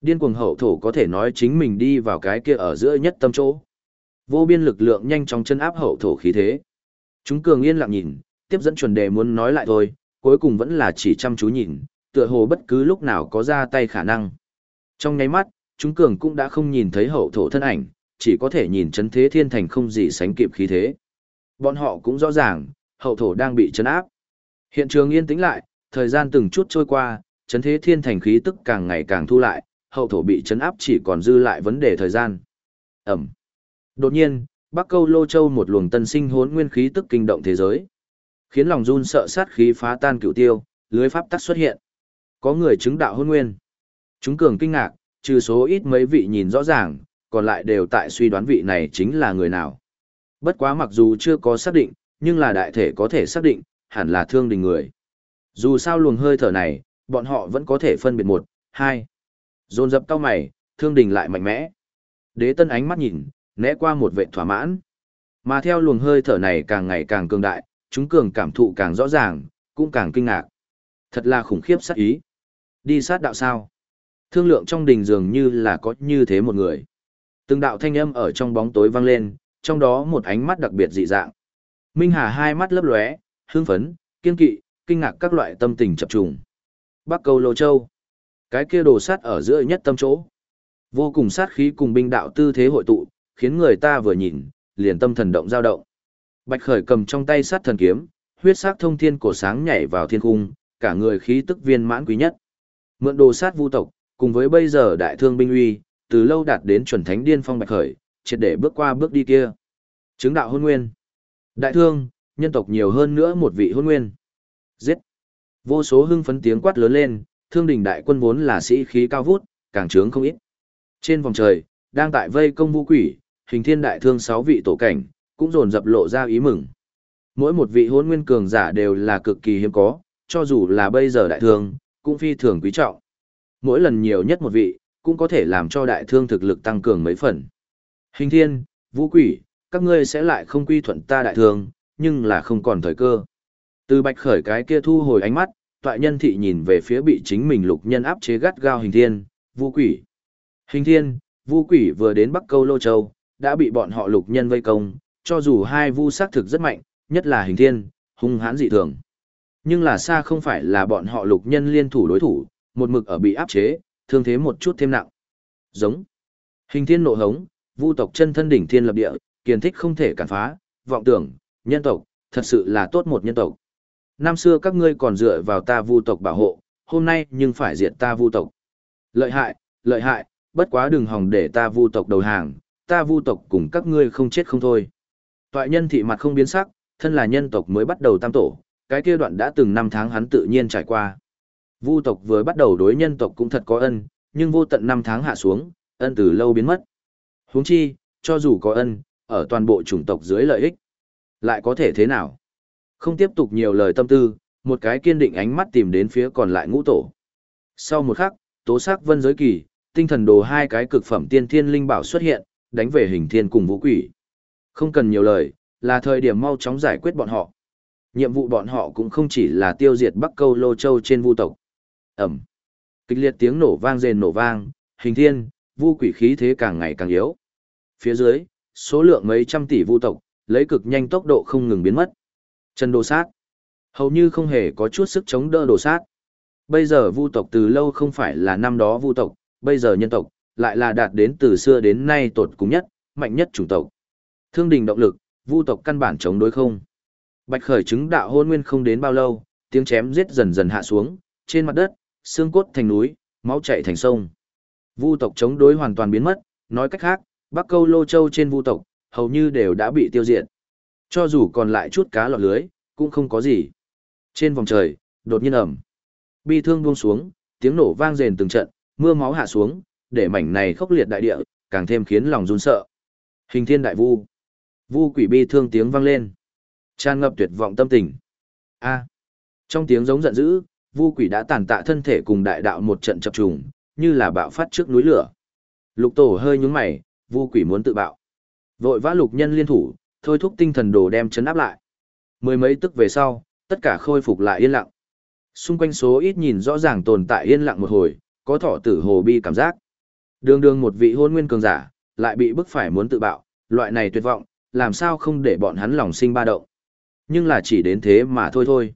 Điên cuồng hậu thổ có thể nói chính mình đi vào cái kia ở giữa nhất tâm chỗ. Vô biên lực lượng nhanh chóng chân áp hậu thổ khí thế. Chúng cường yên lặng nhìn, tiếp dẫn chuẩn đề muốn nói lại thôi, cuối cùng vẫn là chỉ chăm chú nhìn, tựa hồ bất cứ lúc nào có ra tay khả năng. Trong nháy mắt, chúng cường cũng đã không nhìn thấy hậu thổ thân ảnh, chỉ có thể nhìn chấn thế thiên thành không gì sánh kịp khí thế. Bọn họ cũng rõ ràng, hậu thổ đang bị chấn áp. Hiện trường yên tĩnh lại, thời gian từng chút trôi qua, chấn thế thiên thành khí tức càng ngày càng thu lại, hậu thổ bị chấn áp chỉ còn dư lại vấn đề thời gian. Ẩm. Đột nhiên, Bắc Câu Lô Châu một luồng tân sinh hỗn nguyên khí tức kinh động thế giới. Khiến lòng run sợ sát khí phá tan cửu tiêu, lưới pháp tắc xuất hiện. Có người chứng đạo hỗn nguyên. Chúng cường kinh ngạc, trừ số ít mấy vị nhìn rõ ràng, còn lại đều tại suy đoán vị này chính là người nào. Bất quá mặc dù chưa có xác định, nhưng là đại thể có thể xác định, hẳn là thương đình người. Dù sao luồng hơi thở này, bọn họ vẫn có thể phân biệt một, hai. Dồn dập cao mày, thương đình lại mạnh mẽ. Đế tân ánh mắt nhìn, né qua một vệ thỏa mãn. Mà theo luồng hơi thở này càng ngày càng cường đại, chúng cường cảm thụ càng rõ ràng, cũng càng kinh ngạc. Thật là khủng khiếp sát ý. Đi sát đạo sao? Thương lượng trong đình dường như là có như thế một người. Từng đạo thanh âm ở trong bóng tối vang lên, trong đó một ánh mắt đặc biệt dị dạng. Minh Hà hai mắt lấp lóe, hưng phấn, kiên kỵ, kinh ngạc các loại tâm tình chập trùng. Bắc Câu Lô Châu. Cái kia đồ sát ở giữa nhất tâm chỗ. Vô cùng sát khí cùng binh đạo tư thế hội tụ, khiến người ta vừa nhìn, liền tâm thần động dao động. Bạch Khởi cầm trong tay sát thần kiếm, huyết sắc thông thiên cổ sáng nhảy vào thiên cung, cả người khí tức viên mãn quý nhất. Mượn đồ sát vu tộc, cùng với bây giờ đại thương binh uy, từ lâu đạt đến chuẩn thánh điên phong Bạch Khởi, triệt để bước qua bước đi kia. Chứng đạo hôn nguyên. Đại thương, nhân tộc nhiều hơn nữa một vị hôn nguyên. Giết. Vô số hưng phấn tiếng quát lớn lên, thương đình đại quân vốn là sĩ khí cao vút, càng trướng không ít. Trên vòng trời, đang tại vây công vũ quỷ, hình thiên đại thương sáu vị tổ cảnh, cũng dồn dập lộ ra ý mừng. Mỗi một vị hôn nguyên cường giả đều là cực kỳ hiếm có, cho dù là bây giờ đại thương, cũng phi thường quý trọng. Mỗi lần nhiều nhất một vị, cũng có thể làm cho đại thương thực lực tăng cường mấy phần. Hình thiên, vũ quỷ, các ngươi sẽ lại không quy thuận ta đại thương, nhưng là không còn thời cơ. Từ bạch khởi cái kia thu hồi ánh mắt, Toại nhân thị nhìn về phía bị chính mình lục nhân áp chế gắt gao hình thiên, vũ quỷ. Hình thiên, vũ quỷ vừa đến Bắc Câu Lô Châu, đã bị bọn họ lục nhân vây công, cho dù hai vu xác thực rất mạnh, nhất là hình thiên, hung hãn dị thường. Nhưng là xa không phải là bọn họ lục nhân liên thủ đối thủ, một mực ở bị áp chế, thương thế một chút thêm nặng. Giống. Hình thiên nộ hống, vu tộc chân thân đỉnh thiên lập địa, kiên thích không thể cản phá, vọng tưởng, nhân tộc, thật sự là tốt một nhân tộc. Năm xưa các ngươi còn dựa vào ta vu tộc bảo hộ, hôm nay nhưng phải diệt ta vu tộc. Lợi hại, lợi hại, bất quá đừng hòng để ta vu tộc đầu hàng, ta vu tộc cùng các ngươi không chết không thôi. Toại nhân thị mặt không biến sắc, thân là nhân tộc mới bắt đầu tam tổ, cái kia đoạn đã từng năm tháng hắn tự nhiên trải qua. Vu tộc vừa bắt đầu đối nhân tộc cũng thật có ân, nhưng vô tận năm tháng hạ xuống, ân từ lâu biến mất. Huống chi, cho dù có ân, ở toàn bộ chủng tộc dưới lợi ích, lại có thể thế nào? Không tiếp tục nhiều lời tâm tư, một cái kiên định ánh mắt tìm đến phía còn lại ngũ tổ. Sau một khắc, tố sắc vân giới kỳ, tinh thần đồ hai cái cực phẩm tiên thiên linh bảo xuất hiện, đánh về hình thiên cùng vũ quỷ. Không cần nhiều lời, là thời điểm mau chóng giải quyết bọn họ. Nhiệm vụ bọn họ cũng không chỉ là tiêu diệt Bắc Câu Lô Châu trên vu tộc. Ẩm. Kịch liệt tiếng nổ vang rền nổ vang, hình thiên, vu quỷ khí thế càng ngày càng yếu. Phía dưới, số lượng mấy trăm tỷ vu tộc, lấy cực nhanh tốc độ không ngừng biến mất. Trần đồ sát. Hầu như không hề có chút sức chống đỡ đồ sát. Bây giờ vu tộc từ lâu không phải là năm đó vu tộc, bây giờ nhân tộc, lại là đạt đến từ xưa đến nay tột cùng nhất, mạnh nhất chủng tộc. Thương đình động lực, vu tộc căn bản chống đối không. Bạch khởi chứng đạo hôn nguyên không đến bao lâu, tiếng chém giết dần dần hạ xuống, trên mặt đất, xương cốt thành núi, máu chảy thành sông. Vu tộc chống đối hoàn toàn biến mất, nói cách khác, Bắc Câu Lô Châu trên vu tộc, hầu như đều đã bị tiêu diệt. Cho dù còn lại chút cá lọt lưới, cũng không có gì. Trên vòng trời, đột nhiên ẩm. Bi thương buông xuống, tiếng nổ vang rền từng trận, mưa máu hạ xuống, để mảnh này khốc liệt đại địa, càng thêm khiến lòng run sợ. Hình thiên đại vu. Vu quỷ bi thương tiếng vang lên. Tràn ngập tuyệt vọng tâm tình. A. Trong tiếng giống giận dữ, vu quỷ đã tàn tạ thân thể cùng đại đạo một trận chập trùng, như là bạo phát trước núi lửa. Lục tổ hơi nhúng mày, vu quỷ muốn tự bạo. Vội vã lục nhân liên thủ, thôi thúc tinh thần đồ đem chấn áp lại. Mười mấy tức về sau, tất cả khôi phục lại yên lặng. Xung quanh số ít nhìn rõ ràng tồn tại yên lặng một hồi, có thọ tử hồ bi cảm giác. Đường đường một vị hôn nguyên cường giả, lại bị bức phải muốn tự bạo, loại này tuyệt vọng, làm sao không để bọn hắn lòng sinh ba động. Nhưng là chỉ đến thế mà thôi thôi.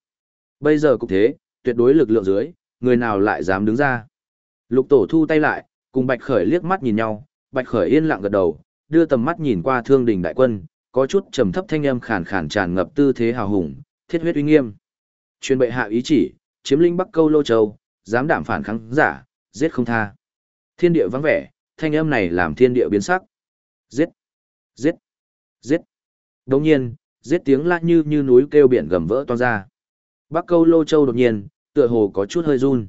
Bây giờ cũng thế, tuyệt đối lực lượng dưới, người nào lại dám đứng ra. Lục tổ thu tay lại, cùng Bạch Khởi liếc mắt nhìn nhau, Bạch Khởi yên lặng gật đầu, đưa tầm mắt nhìn qua thương đình đại quân, có chút trầm thấp thanh âm khàn khàn tràn ngập tư thế hào hùng, thiết huyết uy nghiêm. Truyền bệ hạ ý chỉ, chiếm linh Bắc Câu Lô Châu, dám đảm phản kháng giả, giết không tha. Thiên địa vắng vẻ, thanh âm này làm thiên địa biến sắc. Giết! Giết! Giết! Đồng nhiên, giết tiếng la như như núi kêu biển gầm vỡ toang ra. Bắc câu lô châu đột nhiên, tựa hồ có chút hơi run.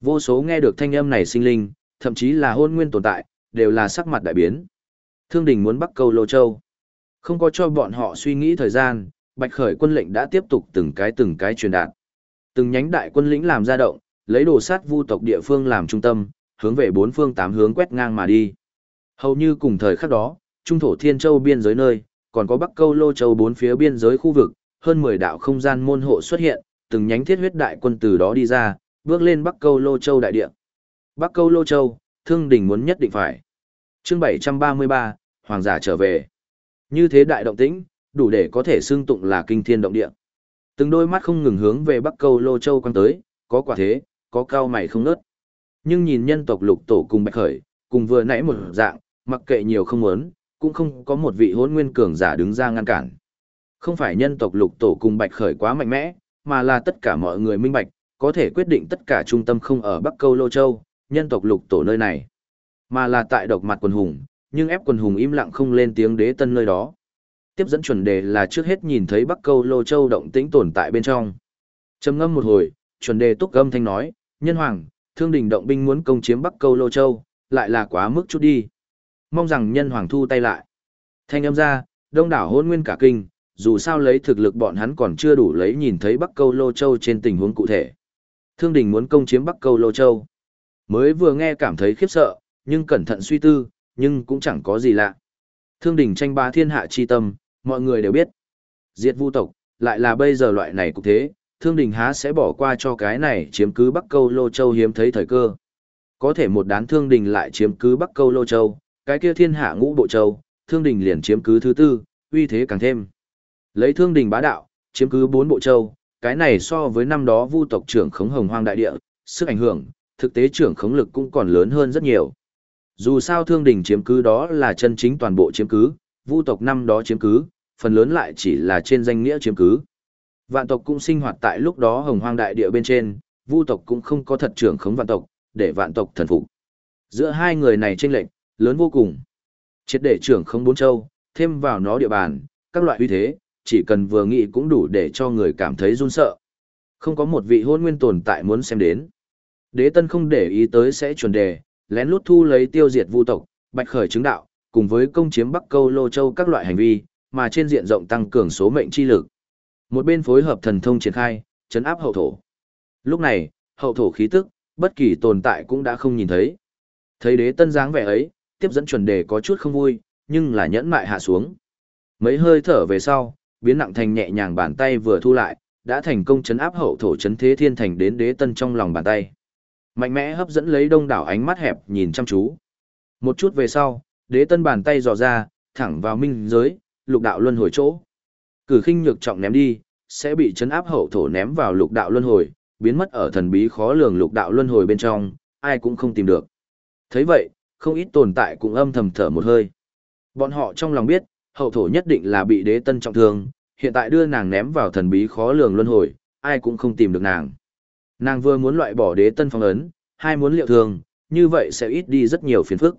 Vô số nghe được thanh âm này sinh linh, thậm chí là hôn nguyên tồn tại, đều là sắc mặt đại biến. Thương đình muốn Bắc câu lô châu. Không có cho bọn họ suy nghĩ thời gian, bạch khởi quân lệnh đã tiếp tục từng cái từng cái truyền đạt. Từng nhánh đại quân lĩnh làm ra động, lấy đồ sát vu tộc địa phương làm trung tâm, hướng về bốn phương tám hướng quét ngang mà đi. Hầu như cùng thời khắc đó, trung thổ thiên châu biên giới nơi, còn có bắc câu lô châu bốn phía biên giới khu vực, hơn 10 đạo không gian môn hộ xuất hiện, từng nhánh thiết huyết đại quân từ đó đi ra, bước lên bắc câu lô châu đại địa. Bắc câu lô châu, thương đình muốn nhất định phải. chương 733, Hoàng giả trở về. Như thế đại động tĩnh, đủ để có thể xưng tụng là kinh thiên động địa. Từng đôi mắt không ngừng hướng về bắc câu lô châu quan tới, có quả thế, có cao mày không nớt. Nhưng nhìn nhân tộc lục tổ cùng bạch khởi, cùng vừa nãy một dạng, mặc kệ nhiều không muốn, cũng không có một vị hôn nguyên cường giả đứng ra ngăn cản. Không phải nhân tộc lục tổ cùng bạch khởi quá mạnh mẽ, mà là tất cả mọi người minh bạch, có thể quyết định tất cả trung tâm không ở Bắc Câu Lô Châu, nhân tộc lục tổ nơi này, mà là tại độc mặt quần hùng, nhưng ép quần hùng im lặng không lên tiếng đế tân nơi đó. Tiếp dẫn chuẩn đề là trước hết nhìn thấy Bắc Câu Lô Châu động tĩnh tồn tại bên trong. Trầm ngâm một hồi, chuẩn đề túc âm thanh nói, nhân hoàng, thương đình động binh muốn công chiếm Bắc Câu Lô Châu, lại là quá mức chút đi. Mong rằng nhân hoàng thu tay lại. Thanh âm ra, đông đảo hôn nguyên cả kinh, dù sao lấy thực lực bọn hắn còn chưa đủ lấy nhìn thấy Bắc Câu Lô Châu trên tình huống cụ thể. Thương đình muốn công chiếm Bắc Câu Lô Châu. Mới vừa nghe cảm thấy khiếp sợ, nhưng cẩn thận suy tư, nhưng cũng chẳng có gì lạ. Thương đình tranh ba thiên hạ chi tâm, mọi người đều biết. Diệt vu tộc, lại là bây giờ loại này cũng thế, thương đình há sẽ bỏ qua cho cái này chiếm cứ Bắc Câu Lô Châu hiếm thấy thời cơ. Có thể một đán thương đình lại chiếm cứ Bắc Câu Lô Châu, cái kia thiên hạ ngũ bộ châu, thương đình liền chiếm cứ thứ tư, uy thế càng thêm. Lấy thương đình bá đạo, chiếm cứ bốn bộ châu, cái này so với năm đó vu tộc trưởng khống hồng hoang đại địa, sức ảnh hưởng, thực tế trưởng khống lực cũng còn lớn hơn rất nhiều. Dù sao thương đình chiếm cứ đó là chân chính toàn bộ chiếm cứ, vu tộc năm đó chiếm cứ, phần lớn lại chỉ là trên danh nghĩa chiếm cứ. Vạn tộc cũng sinh hoạt tại lúc đó hồng hoang đại địa bên trên, vu tộc cũng không có thật trưởng khống vạn tộc, để vạn tộc thần phục. Giữa hai người này chênh lệnh, lớn vô cùng. Triệt để trưởng không bốn châu, thêm vào nó địa bàn, các loại uy thế, chỉ cần vừa nghĩ cũng đủ để cho người cảm thấy run sợ. Không có một vị hôn nguyên tồn tại muốn xem đến. Đế tân không để ý tới sẽ chuẩn đề, lén lút thu lấy tiêu diệt vu tộc, bạch khởi chứng đạo, cùng với công chiếm Bắc Câu Lô Châu các loại hành vi, mà trên diện rộng tăng cường số mệnh chi lực. Một bên phối hợp thần thông triển khai, chấn áp hậu thổ. Lúc này, hậu thổ khí tức, bất kỳ tồn tại cũng đã không nhìn thấy. Thấy đế tân dáng vẻ ấy, tiếp dẫn chuẩn đề có chút không vui, nhưng là nhẫn mại hạ xuống. Mấy hơi thở về sau, biến nặng thành nhẹ nhàng bàn tay vừa thu lại, đã thành công chấn áp hậu thổ chấn thế thiên thành đến đế tân trong lòng bàn tay. Mạnh mẽ hấp dẫn lấy đông đảo ánh mắt hẹp nhìn chăm chú. Một chút về sau, đế tân bàn tay dò ra, thẳng vào minh giới, lục đạo luân hồi chỗ. Cử khinh nhược trọng ném đi, sẽ bị chấn áp hậu thổ ném vào lục đạo luân hồi, biến mất ở thần bí khó lường lục đạo luân hồi bên trong, ai cũng không tìm được. thấy vậy, không ít tồn tại cũng âm thầm thở một hơi. Bọn họ trong lòng biết, hậu thổ nhất định là bị đế tân trọng thương, hiện tại đưa nàng ném vào thần bí khó lường luân hồi, ai cũng không tìm được nàng. Nàng vừa muốn loại bỏ đế tân phong ấn, hai muốn liệu thường, như vậy sẽ ít đi rất nhiều phiền phức.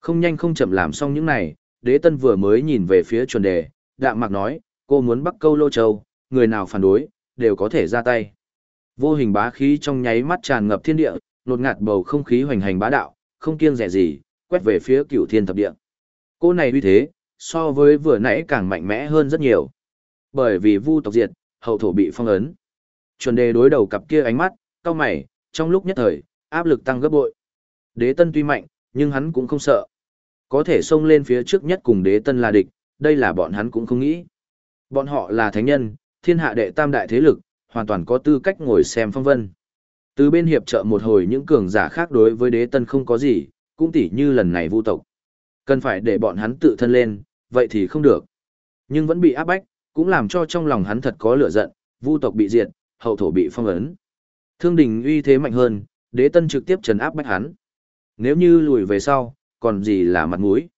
Không nhanh không chậm làm xong những này, đế tân vừa mới nhìn về phía chuẩn đề, đạm mạc nói, cô muốn bắt câu lô châu, người nào phản đối, đều có thể ra tay. Vô hình bá khí trong nháy mắt tràn ngập thiên địa, nột ngạt bầu không khí hoành hành bá đạo, không kiêng rẻ gì, quét về phía cửu thiên thập địa. Cô này uy thế, so với vừa nãy càng mạnh mẽ hơn rất nhiều. Bởi vì vu tộc diệt, hậu thổ bị phong ấn. Chuẩn đề đối đầu cặp kia ánh mắt, cao mày, trong lúc nhất thời, áp lực tăng gấp bội. Đế tân tuy mạnh, nhưng hắn cũng không sợ. Có thể xông lên phía trước nhất cùng đế tân là địch, đây là bọn hắn cũng không nghĩ. Bọn họ là thánh nhân, thiên hạ đệ tam đại thế lực, hoàn toàn có tư cách ngồi xem phong vân. Từ bên hiệp trợ một hồi những cường giả khác đối với đế tân không có gì, cũng tỉ như lần này vu tộc. Cần phải để bọn hắn tự thân lên, vậy thì không được. Nhưng vẫn bị áp bách, cũng làm cho trong lòng hắn thật có lửa giận, vu tộc bị diệt, hậu thổ bị phong ấn. Thương đình uy thế mạnh hơn, đế tân trực tiếp trấn áp bách hắn. Nếu như lùi về sau, còn gì là mặt mũi.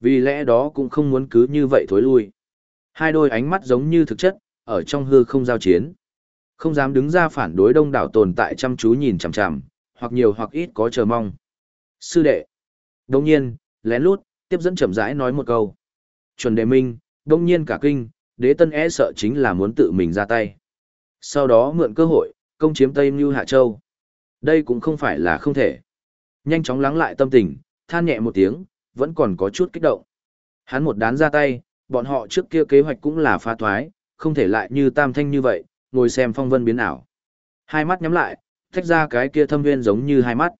Vì lẽ đó cũng không muốn cứ như vậy thối lui. Hai đôi ánh mắt giống như thực chất, ở trong hư không giao chiến. Không dám đứng ra phản đối đông đảo tồn tại chăm chú nhìn chằm chằm, hoặc nhiều hoặc ít có chờ mong. Sư đệ. Đồng nhiên, lén lút, tiếp dẫn chậm rãi nói một câu. Chuẩn đề minh, đông nhiên cả kinh, đế tân e sợ chính là muốn tự mình ra tay. Sau đó mượn cơ hội, công chiếm Tây Mưu Hạ Châu. Đây cũng không phải là không thể. Nhanh chóng lắng lại tâm tình, than nhẹ một tiếng, vẫn còn có chút kích động. Hắn một đán ra tay, bọn họ trước kia kế hoạch cũng là pha thoái, không thể lại như tam thanh như vậy, ngồi xem phong vân biến ảo. Hai mắt nhắm lại, tách ra cái kia thâm viên giống như hai mắt.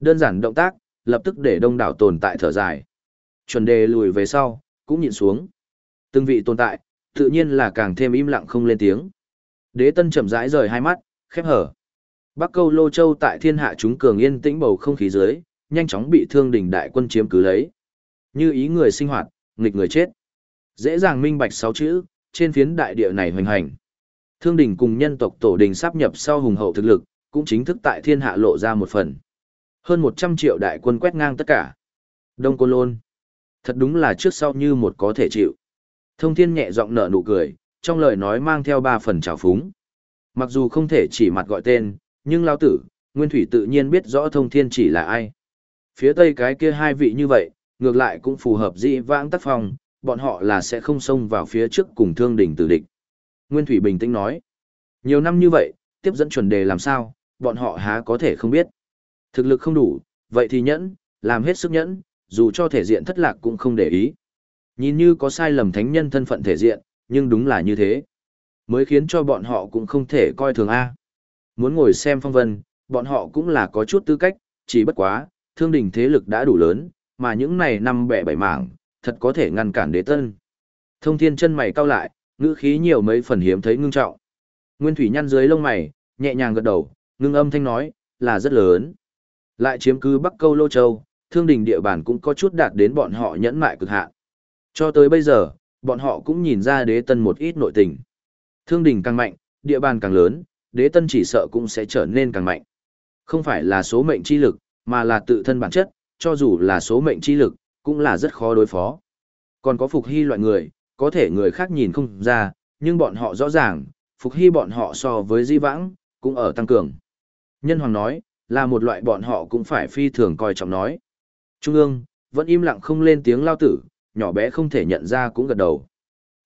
Đơn giản động tác, lập tức để đông đảo tồn tại thở dài. Chuẩn đề lùi về sau, cũng nhìn xuống. Từng vị tồn tại, tự nhiên là càng thêm im lặng không lên tiếng. Đế tân chậm rãi rời hai mắt, khép hở. Bắc câu lô châu tại thiên hạ chúng cường yên tĩnh bầu không khí dưới, nhanh chóng bị thương đỉnh đại quân chiếm cứ lấy. Như ý người sinh hoạt, nghịch người chết. Dễ dàng minh bạch sáu chữ, trên phiến đại địa này hoành hành. Thương đình cùng nhân tộc tổ đình sắp nhập sau hùng hậu thực lực, cũng chính thức tại thiên hạ lộ ra một phần. Hơn 100 triệu đại quân quét ngang tất cả. Đông Côn Lôn. Thật đúng là trước sau như một có thể chịu. Thông thiên nhẹ giọng nở nụ cười, trong lời nói mang theo ba phần trào phúng. Mặc dù không thể chỉ mặt gọi tên, nhưng lao tử, Nguyên Thủy tự nhiên biết rõ thông thiên chỉ là ai. Phía tây cái kia hai vị như vậy, ngược lại cũng phù hợp dị vãng tác phong, bọn họ là sẽ không xông vào phía trước cùng thương đỉnh tử địch. Nguyên Thủy bình tĩnh nói, nhiều năm như vậy, tiếp dẫn chuẩn đề làm sao, bọn họ há có thể không biết. Thực lực không đủ, vậy thì nhẫn, làm hết sức nhẫn, dù cho thể diện thất lạc cũng không để ý. Nhìn như có sai lầm thánh nhân thân phận thể diện, nhưng đúng là như thế. Mới khiến cho bọn họ cũng không thể coi thường A. Muốn ngồi xem phong vân, bọn họ cũng là có chút tư cách, chỉ bất quá, thương đình thế lực đã đủ lớn, mà những này năm bẻ bảy mảng, thật có thể ngăn cản đế tân. Thông thiên chân mày cau lại, ngữ khí nhiều mấy phần hiếm thấy ngưng trọng. Nguyên thủy nhăn dưới lông mày, nhẹ nhàng gật đầu, ngưng âm thanh nói, là rất lớn. Lại chiếm cứ Bắc Câu Lô Châu, thương đình địa bàn cũng có chút đạt đến bọn họ nhẫn mại cực hạn. Cho tới bây giờ, bọn họ cũng nhìn ra đế tân một ít nội tình. Thương đình càng mạnh, địa bàn càng lớn, đế tân chỉ sợ cũng sẽ trở nên càng mạnh. Không phải là số mệnh chi lực, mà là tự thân bản chất, cho dù là số mệnh chi lực, cũng là rất khó đối phó. Còn có phục hy loại người, có thể người khác nhìn không ra, nhưng bọn họ rõ ràng, phục hy bọn họ so với di vãng, cũng ở tăng cường. Nhân Hoàng nói, là một loại bọn họ cũng phải phi thường coi trọng nói. Trung ương, vẫn im lặng không lên tiếng lao tử, nhỏ bé không thể nhận ra cũng gật đầu.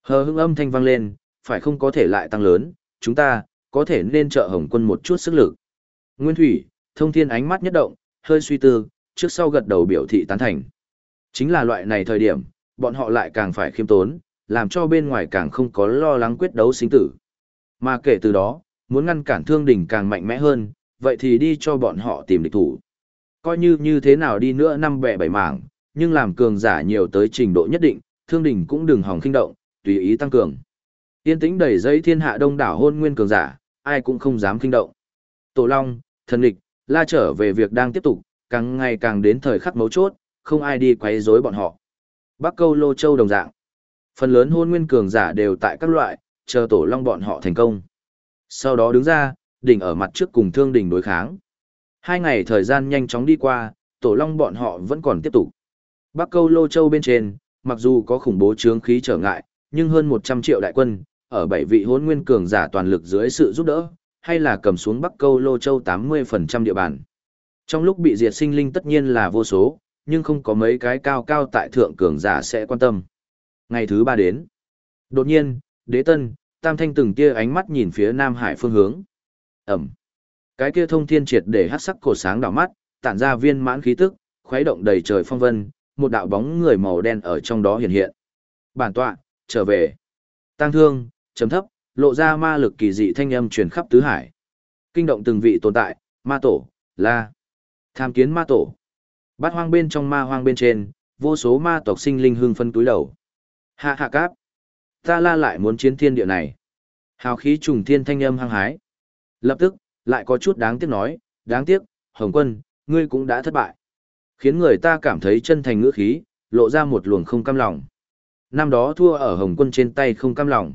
Hờ hững âm thanh vang lên, phải không có thể lại tăng lớn, chúng ta, có thể nên trợ Hồng quân một chút sức lực. Nguyên Thủy, thông thiên ánh mắt nhất động, hơi suy tư, trước sau gật đầu biểu thị tán thành. Chính là loại này thời điểm, bọn họ lại càng phải khiêm tốn, làm cho bên ngoài càng không có lo lắng quyết đấu sinh tử. Mà kể từ đó, muốn ngăn cản thương đình càng mạnh mẽ hơn, vậy thì đi cho bọn họ tìm địch thủ. Coi như như thế nào đi nữa năm bẻ bảy mảng, nhưng làm cường giả nhiều tới trình độ nhất định, thương đình cũng đừng hòng kinh động, tùy ý tăng cường. Yên tĩnh đẩy dây thiên hạ đông đảo hôn nguyên cường giả, ai cũng không dám kinh động. Tổ Long, thần địch, la trở về việc đang tiếp tục, càng ngày càng đến thời khắc mấu chốt, không ai đi quấy rối bọn họ. Bắc Câu Lô Châu đồng dạng. Phần lớn hôn nguyên cường giả đều tại các loại, chờ Tổ Long bọn họ thành công. Sau đó đứng ra, đỉnh ở mặt trước cùng thương đỉnh đối kháng. Hai ngày thời gian nhanh chóng đi qua, Tổ Long bọn họ vẫn còn tiếp tục. Bắc Câu Lô Châu bên trên, mặc dù có khủng bố chướng khí trở ngại, nhưng hơn 100 triệu đại quân, ở bảy vị hôn nguyên cường giả toàn lực dưới sự giúp đỡ, hay là cầm xuống Bắc Câu Lô Châu 80% địa bàn. Trong lúc bị diệt sinh linh tất nhiên là vô số, nhưng không có mấy cái cao cao tại thượng cường giả sẽ quan tâm. Ngày thứ ba đến. Đột nhiên, đế tân, tam thanh từng kia ánh mắt nhìn phía Nam Hải phương hướng. Ẩm. Cái kia thông thiên triệt để hát sắc cổ sáng đỏ mắt, tản ra viên mãn khí tức, khuấy động đầy trời phong vân, một đạo bóng người màu đen ở trong đó hiện hiện. Bản tọa, trở về. Tăng thương, chấm thấp, lộ ra ma lực kỳ dị thanh âm truyền khắp tứ hải. Kinh động từng vị tồn tại, ma tổ, la. Tham kiến ma tổ. Bát hoang bên trong ma hoang bên trên, vô số ma tộc sinh linh hương phân túi đầu. Hạ hạ cáp. Ta la lại muốn chiến thiên địa này. Hào khí trùng thiên thanh âm hăng hái. Lập tức, lại có chút đáng tiếc nói, đáng tiếc, Hồng quân, ngươi cũng đã thất bại. Khiến người ta cảm thấy chân thành ngữ khí, lộ ra một luồng không cam lòng. Năm đó thua ở Hồng quân trên tay không cam lòng.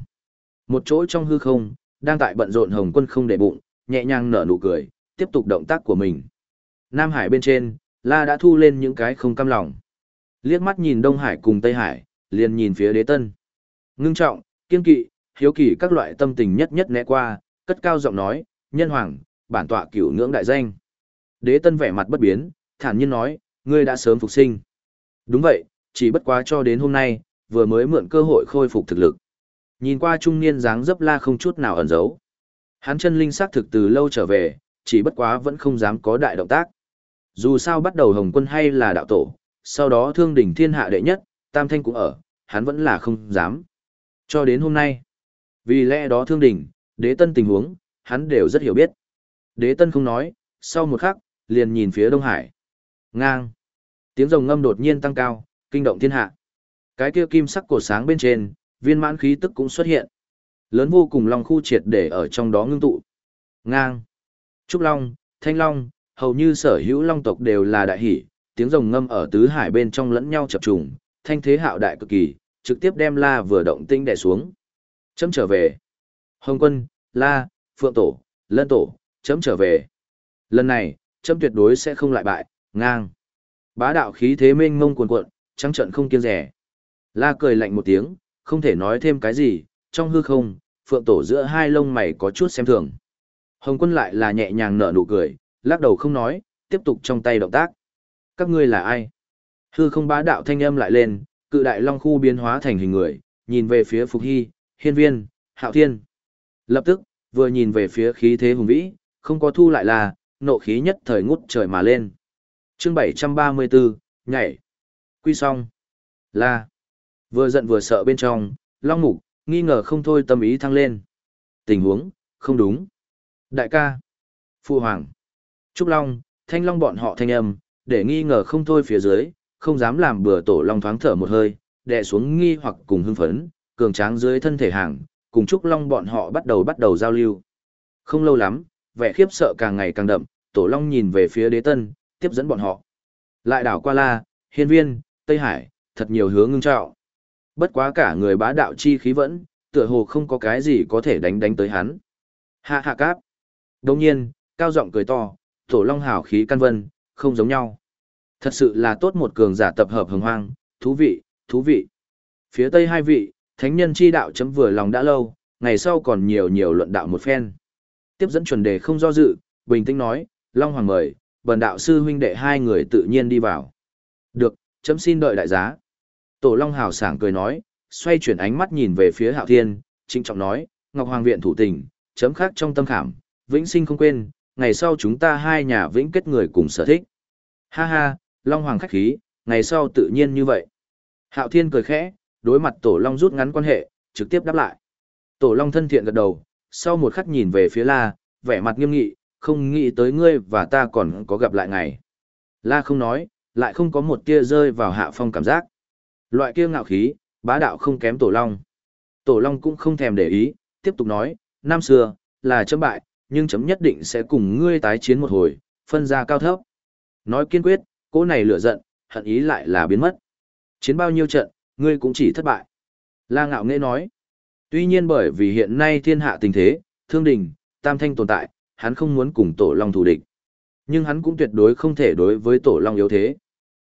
Một chỗ trong hư không, đang tại bận rộn Hồng quân không để bụng, nhẹ nhàng nở nụ cười, tiếp tục động tác của mình. Nam Hải bên trên, La đã thu lên những cái không cam lòng. Liếc mắt nhìn Đông Hải cùng Tây Hải, liền nhìn phía đế tân. Ngưng trọng, kiên kỵ, hiếu kỳ các loại tâm tình nhất nhất né qua, cất cao giọng nói, nhân hoàng, bản tọa cửu ngưỡng đại danh. Đế tân vẻ mặt bất biến, thản nhiên nói, ngươi đã sớm phục sinh. Đúng vậy, chỉ bất quá cho đến hôm nay, vừa mới mượn cơ hội khôi phục thực lực. Nhìn qua trung niên dáng dấp la không chút nào ẩn giấu. Hắn chân linh xác thực từ lâu trở về, chỉ bất quá vẫn không dám có đại động tác. Dù sao bắt đầu Hồng Quân hay là đạo tổ, sau đó thương đỉnh thiên hạ đệ nhất, Tam Thanh cũng ở, hắn vẫn là không dám. Cho đến hôm nay, vì lẽ đó thương đỉnh, đế tân tình huống, hắn đều rất hiểu biết. Đế tân không nói, sau một khắc, liền nhìn phía Đông Hải. Ngang. Tiếng rồng ngâm đột nhiên tăng cao, kinh động thiên hạ. Cái kia kim sắc cổ sáng bên trên, viên mãn khí tức cũng xuất hiện. Lớn vô cùng long khu triệt để ở trong đó ngưng tụ. Ngang. Trúc Long, Thanh Long, hầu như sở hữu long tộc đều là đại hỷ, tiếng rồng ngâm ở tứ hải bên trong lẫn nhau chập trùng, thanh thế hạo đại cực kỳ, trực tiếp đem La vừa động tinh đè xuống. Chấm trở về. Hồng quân, La, Phượng Tổ, Lân Tổ, chấm trở về. Lần này, chấm tuyệt đối sẽ không lại bại, ngang. Bá đạo khí thế mênh mông cuồn cuộn, trắng trận không kiêng rẻ. La cười lạnh một tiếng, không thể nói thêm cái gì, trong hư không, Phượng Tổ giữa hai lông mày có chút xem thường. Hồng quân lại là nhẹ nhàng nở nụ cười, lắc đầu không nói, tiếp tục trong tay động tác. Các ngươi là ai? Hư không bá đạo thanh âm lại lên, cự đại long khu biến hóa thành hình người, nhìn về phía Phục Hy, Hiên Viên, Hạo Thiên. Lập tức, vừa nhìn về phía khí thế hùng vĩ, không có thu lại là, nộ khí nhất thời ngút trời mà lên. Chương 734, nhảy. Quy xong. Là. Vừa giận vừa sợ bên trong, Long Mục, nghi ngờ không thôi tâm ý thăng lên. Tình huống, không đúng. Đại ca. Phu Hoàng. Trúc Long, Thanh Long bọn họ thanh âm, để nghi ngờ không thôi phía dưới, không dám làm bừa tổ Long thoáng thở một hơi, đè xuống nghi hoặc cùng hưng phấn, cường tráng dưới thân thể hàng, cùng Trúc Long bọn họ bắt đầu bắt đầu giao lưu. Không lâu lắm, vẻ khiếp sợ càng ngày càng đậm, Tổ Long nhìn về phía đế tân, tiếp dẫn bọn họ. Lại đảo qua la, hiên viên, Tây Hải, thật nhiều hướng ngưng trạo. Bất quá cả người bá đạo chi khí vẫn, tựa hồ không có cái gì có thể đánh đánh tới hắn. Hạ hạ cáp. Đồng nhiên, cao giọng cười to, Tổ Long hào khí căn vân, không giống nhau. Thật sự là tốt một cường giả tập hợp hồng hoang, thú vị, thú vị. Phía tây hai vị, thánh nhân chi đạo chấm vừa lòng đã lâu, ngày sau còn nhiều nhiều luận đạo một phen. Tiếp dẫn chuẩn đề không do dự, bình tĩnh nói, Long Hoàng mời, bần đạo sư huynh đệ hai người tự nhiên đi vào. Được, chấm xin đợi đại giá. Tổ Long hào sảng cười nói, xoay chuyển ánh mắt nhìn về phía Hạo Thiên, trịnh trọng nói, Ngọc Hoàng viện thủ tình, chấm khác trong tâm khảm, vĩnh sinh không quên, ngày sau chúng ta hai nhà vĩnh kết người cùng sở thích. Ha ha, Long Hoàng khách khí, ngày sau tự nhiên như vậy. Hạo Thiên cười khẽ, đối mặt Tổ Long rút ngắn quan hệ, trực tiếp đáp lại. Tổ Long thân thiện gật đầu, sau một khắc nhìn về phía La, vẻ mặt nghiêm nghị, không nghĩ tới ngươi và ta còn có gặp lại ngày. La không nói, lại không có một tia rơi vào hạ phong cảm giác. Loại kia ngạo khí, bá đạo không kém Tổ Long. Tổ Long cũng không thèm để ý, tiếp tục nói, năm xưa, là chấm bại, nhưng chấm nhất định sẽ cùng ngươi tái chiến một hồi, phân ra cao thấp. Nói kiên quyết, cỗ này lửa giận, hận ý lại là biến mất. Chiến bao nhiêu trận, ngươi cũng chỉ thất bại. La ngạo nghệ nói. Tuy nhiên bởi vì hiện nay thiên hạ tình thế, thương đình, tam thanh tồn tại, hắn không muốn cùng tổ long thù địch. Nhưng hắn cũng tuyệt đối không thể đối với tổ long yếu thế.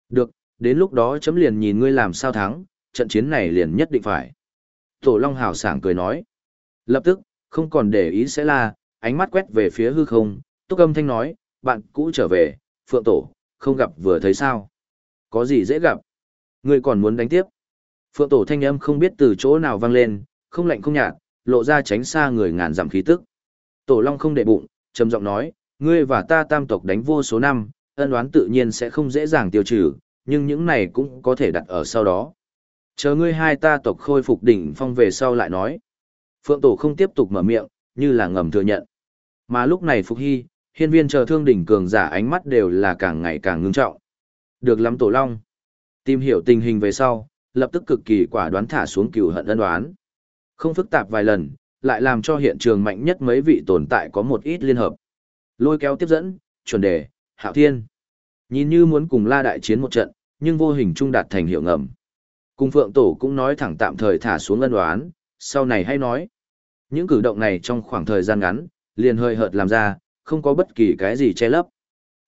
Được, đến lúc đó chấm liền nhìn ngươi làm sao thắng, trận chiến này liền nhất định phải. Tổ long hào sảng cười nói. Lập tức, không còn để ý sẽ là, ánh mắt quét về phía hư không, túc âm thanh nói, bạn cũ trở về, phượng tổ, không gặp vừa thấy sao. Có gì dễ gặp. Ngươi còn muốn đánh tiếp. Phượng tổ thanh âm không biết từ chỗ nào vang lên, không lạnh không nhạt, lộ ra tránh xa người ngàn dặm khí tức. Tổ Long không để bụng, trầm giọng nói, ngươi và ta tam tộc đánh vô số năm, ân oán tự nhiên sẽ không dễ dàng tiêu trừ, nhưng những này cũng có thể đặt ở sau đó. Chờ ngươi hai ta tộc khôi phục đỉnh phong về sau lại nói. Phượng Tổ không tiếp tục mở miệng, như là ngầm thừa nhận. Mà lúc này Phục Hy, hiên viên chờ thương đỉnh cường giả ánh mắt đều là càng ngày càng ngưng trọng. Được lắm Tổ Long. Tìm hiểu tình hình về sau, lập tức cực kỳ quả đoán thả xuống cửu hận ân đoán. Không phức tạp vài lần, lại làm cho hiện trường mạnh nhất mấy vị tồn tại có một ít liên hợp. Lôi kéo tiếp dẫn, chuẩn đề, hạo thiên. Nhìn như muốn cùng la đại chiến một trận, nhưng vô hình trung đạt thành hiệu ngầm. Cung phượng tổ cũng nói thẳng tạm thời thả xuống ân đoán, sau này hay nói. Những cử động này trong khoảng thời gian ngắn, liền hơi hợt làm ra, không có bất kỳ cái gì che lấp.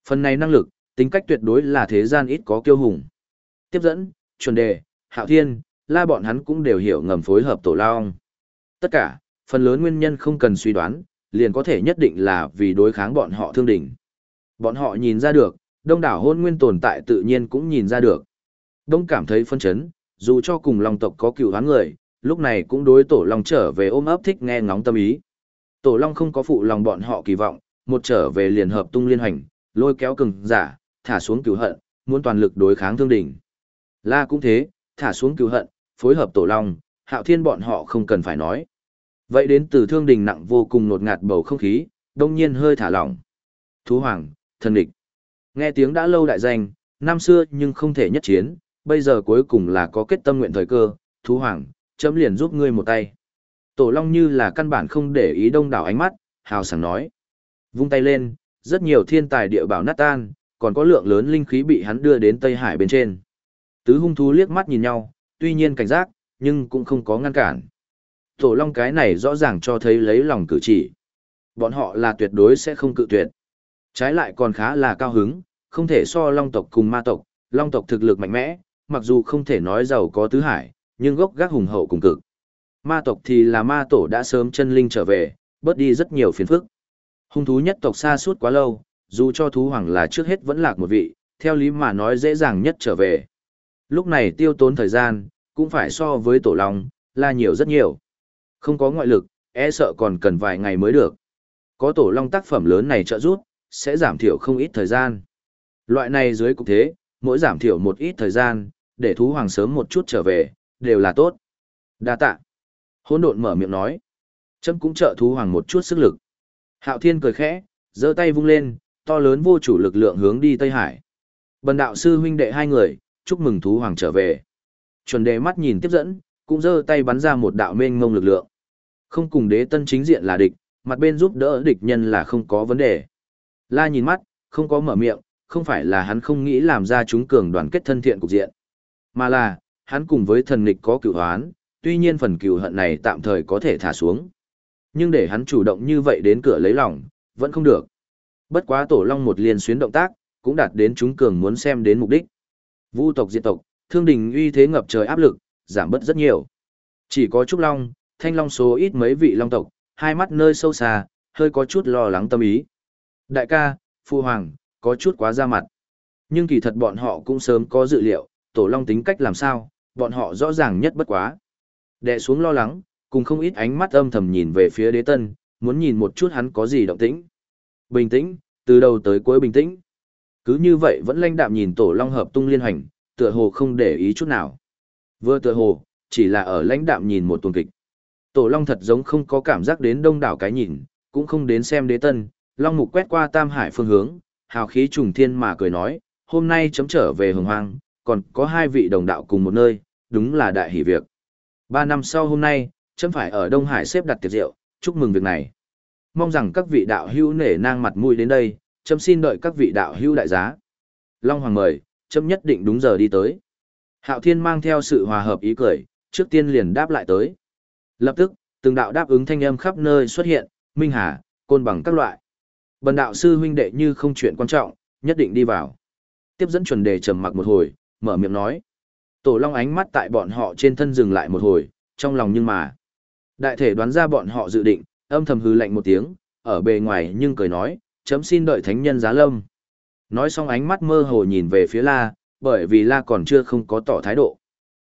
Phần này năng lực, tính cách tuyệt đối là thế gian ít có kiêu hùng. Tiếp dẫn, chuẩn đề, hạo thiên, la bọn hắn cũng đều hiểu ngầm phối hợp tổ Long. Tất cả, phần lớn nguyên nhân không cần suy đoán, liền có thể nhất định là vì đối kháng bọn họ thương đỉnh. Bọn họ nhìn ra được, đông đảo hôn nguyên tồn tại tự nhiên cũng nhìn ra được. Đông cảm thấy phân chấn, dù cho cùng Long tộc có cựu hán người, lúc này cũng đối Tổ Long trở về ôm ấp thích nghe ngóng tâm ý. Tổ Long không có phụ lòng bọn họ kỳ vọng, một trở về liền hợp tung liên hành, lôi kéo cường giả, thả xuống cứu hận, muốn toàn lực đối kháng thương đỉnh. La cũng thế, thả xuống cứu hận, phối hợp Tổ Long, Hạo Thiên bọn họ không cần phải nói. Vậy đến từ thương đình nặng vô cùng nột ngạt bầu không khí, đông nhiên hơi thả lỏng. Thú hoàng, thần địch. Nghe tiếng đã lâu đại danh, năm xưa nhưng không thể nhất chiến, bây giờ cuối cùng là có kết tâm nguyện thời cơ, thú hoàng, chấm liền giúp ngươi một tay. Tổ Long như là căn bản không để ý đông đảo ánh mắt, hào sảng nói. Vung tay lên, rất nhiều thiên tài địa bảo nát tan, còn có lượng lớn linh khí bị hắn đưa đến Tây Hải bên trên. Tứ hung thú liếc mắt nhìn nhau, tuy nhiên cảnh giác, nhưng cũng không có ngăn cản. Tổ Long cái này rõ ràng cho thấy lấy lòng cử chỉ. Bọn họ là tuyệt đối sẽ không cự tuyệt. Trái lại còn khá là cao hứng, không thể so Long tộc cùng ma tộc, Long tộc thực lực mạnh mẽ, mặc dù không thể nói giàu có tứ hải, nhưng gốc gác hùng hậu cùng cực. Ma tộc thì là ma tổ đã sớm chân linh trở về, bớt đi rất nhiều phiền phức. Hung thú nhất tộc xa suốt quá lâu, dù cho thú hoàng là trước hết vẫn lạc một vị, theo lý mà nói dễ dàng nhất trở về. Lúc này tiêu tốn thời gian, cũng phải so với tổ long, là nhiều rất nhiều. Không có ngoại lực, e sợ còn cần vài ngày mới được. Có tổ long tác phẩm lớn này trợ giúp, sẽ giảm thiểu không ít thời gian. Loại này dưới cục thế, mỗi giảm thiểu một ít thời gian, để thú hoàng sớm một chút trở về, đều là tốt. Đa tạ. Hỗn độn mở miệng nói. Chấm cũng trợ thú hoàng một chút sức lực. Hạo Thiên cười khẽ, giơ tay vung lên, to lớn vô chủ lực lượng hướng đi Tây Hải. Bần đạo sư huynh đệ hai người, chúc mừng thú hoàng trở về. Chuẩn đề mắt nhìn tiếp dẫn, cũng giơ tay bắn ra một đạo mênh ngông lực lượng. Không cùng đế tân chính diện là địch, mặt bên giúp đỡ địch nhân là không có vấn đề. La nhìn mắt, không có mở miệng, không phải là hắn không nghĩ làm ra chúng cường đoàn kết thân thiện cục diện, mà là, hắn cùng với thần nghịch có cựu hoán, tuy nhiên phần cừu hận này tạm thời có thể thả xuống. Nhưng để hắn chủ động như vậy đến cửa lấy lòng, vẫn không được. Bất quá tổ long một liên xuyến động tác, cũng đạt đến chúng cường muốn xem đến mục đích. Vu tộc diệt tộc, thương đình uy thế ngập trời áp lực, giảm bớt rất nhiều. Chỉ có Trúc Long, Thanh Long số ít mấy vị long tộc, hai mắt nơi sâu xa, hơi có chút lo lắng tâm ý. Đại ca, Phu Hoàng, có chút quá ra mặt. Nhưng kỳ thật bọn họ cũng sớm có dự liệu, tổ long tính cách làm sao, bọn họ rõ ràng nhất bất quá. Đệ xuống lo lắng, cùng không ít ánh mắt âm thầm nhìn về phía đế tân, muốn nhìn một chút hắn có gì động tĩnh. Bình tĩnh, từ đầu tới cuối bình tĩnh. Cứ như vậy vẫn lanh đạm nhìn tổ long hợp tung liên hành, tựa hồ không để ý chút nào. Vừa tựa hồ, chỉ là ở lãnh đạm nhìn một tuần kịch. Tổ long thật giống không có cảm giác đến đông đảo cái nhìn, cũng không đến xem đế tân, long mục quét qua tam hải phương hướng, hào khí trùng thiên mà cười nói, hôm nay chấm trở về hồng hoang, còn có hai vị đồng đạo cùng một nơi, đúng là đại hỷ việc. Ba năm sau hôm nay, chấm phải ở Đông Hải xếp đặt tiệc rượu, chúc mừng việc này. Mong rằng các vị đạo hữu nể nang mặt mũi đến đây, chấm xin đợi các vị đạo hữu đại giá. Long Hoàng mời, chấm nhất định đúng giờ đi tới. Hạo Thiên mang theo sự hòa hợp ý cười, trước tiên liền đáp lại tới. Lập tức, từng đạo đáp ứng thanh âm khắp nơi xuất hiện, minh hà, côn bằng các loại. Bần đạo sư huynh đệ như không chuyện quan trọng, nhất định đi vào. Tiếp dẫn chuẩn đề trầm mặc một hồi, mở miệng nói. Tổ Long ánh mắt tại bọn họ trên thân dừng lại một hồi, trong lòng nhưng mà. Đại thể đoán ra bọn họ dự định, âm thầm hư lạnh một tiếng, ở bề ngoài nhưng cười nói, chấm xin đợi thánh nhân giá lâm. Nói xong ánh mắt mơ hồ nhìn về phía La, bởi vì La còn chưa không có tỏ thái độ.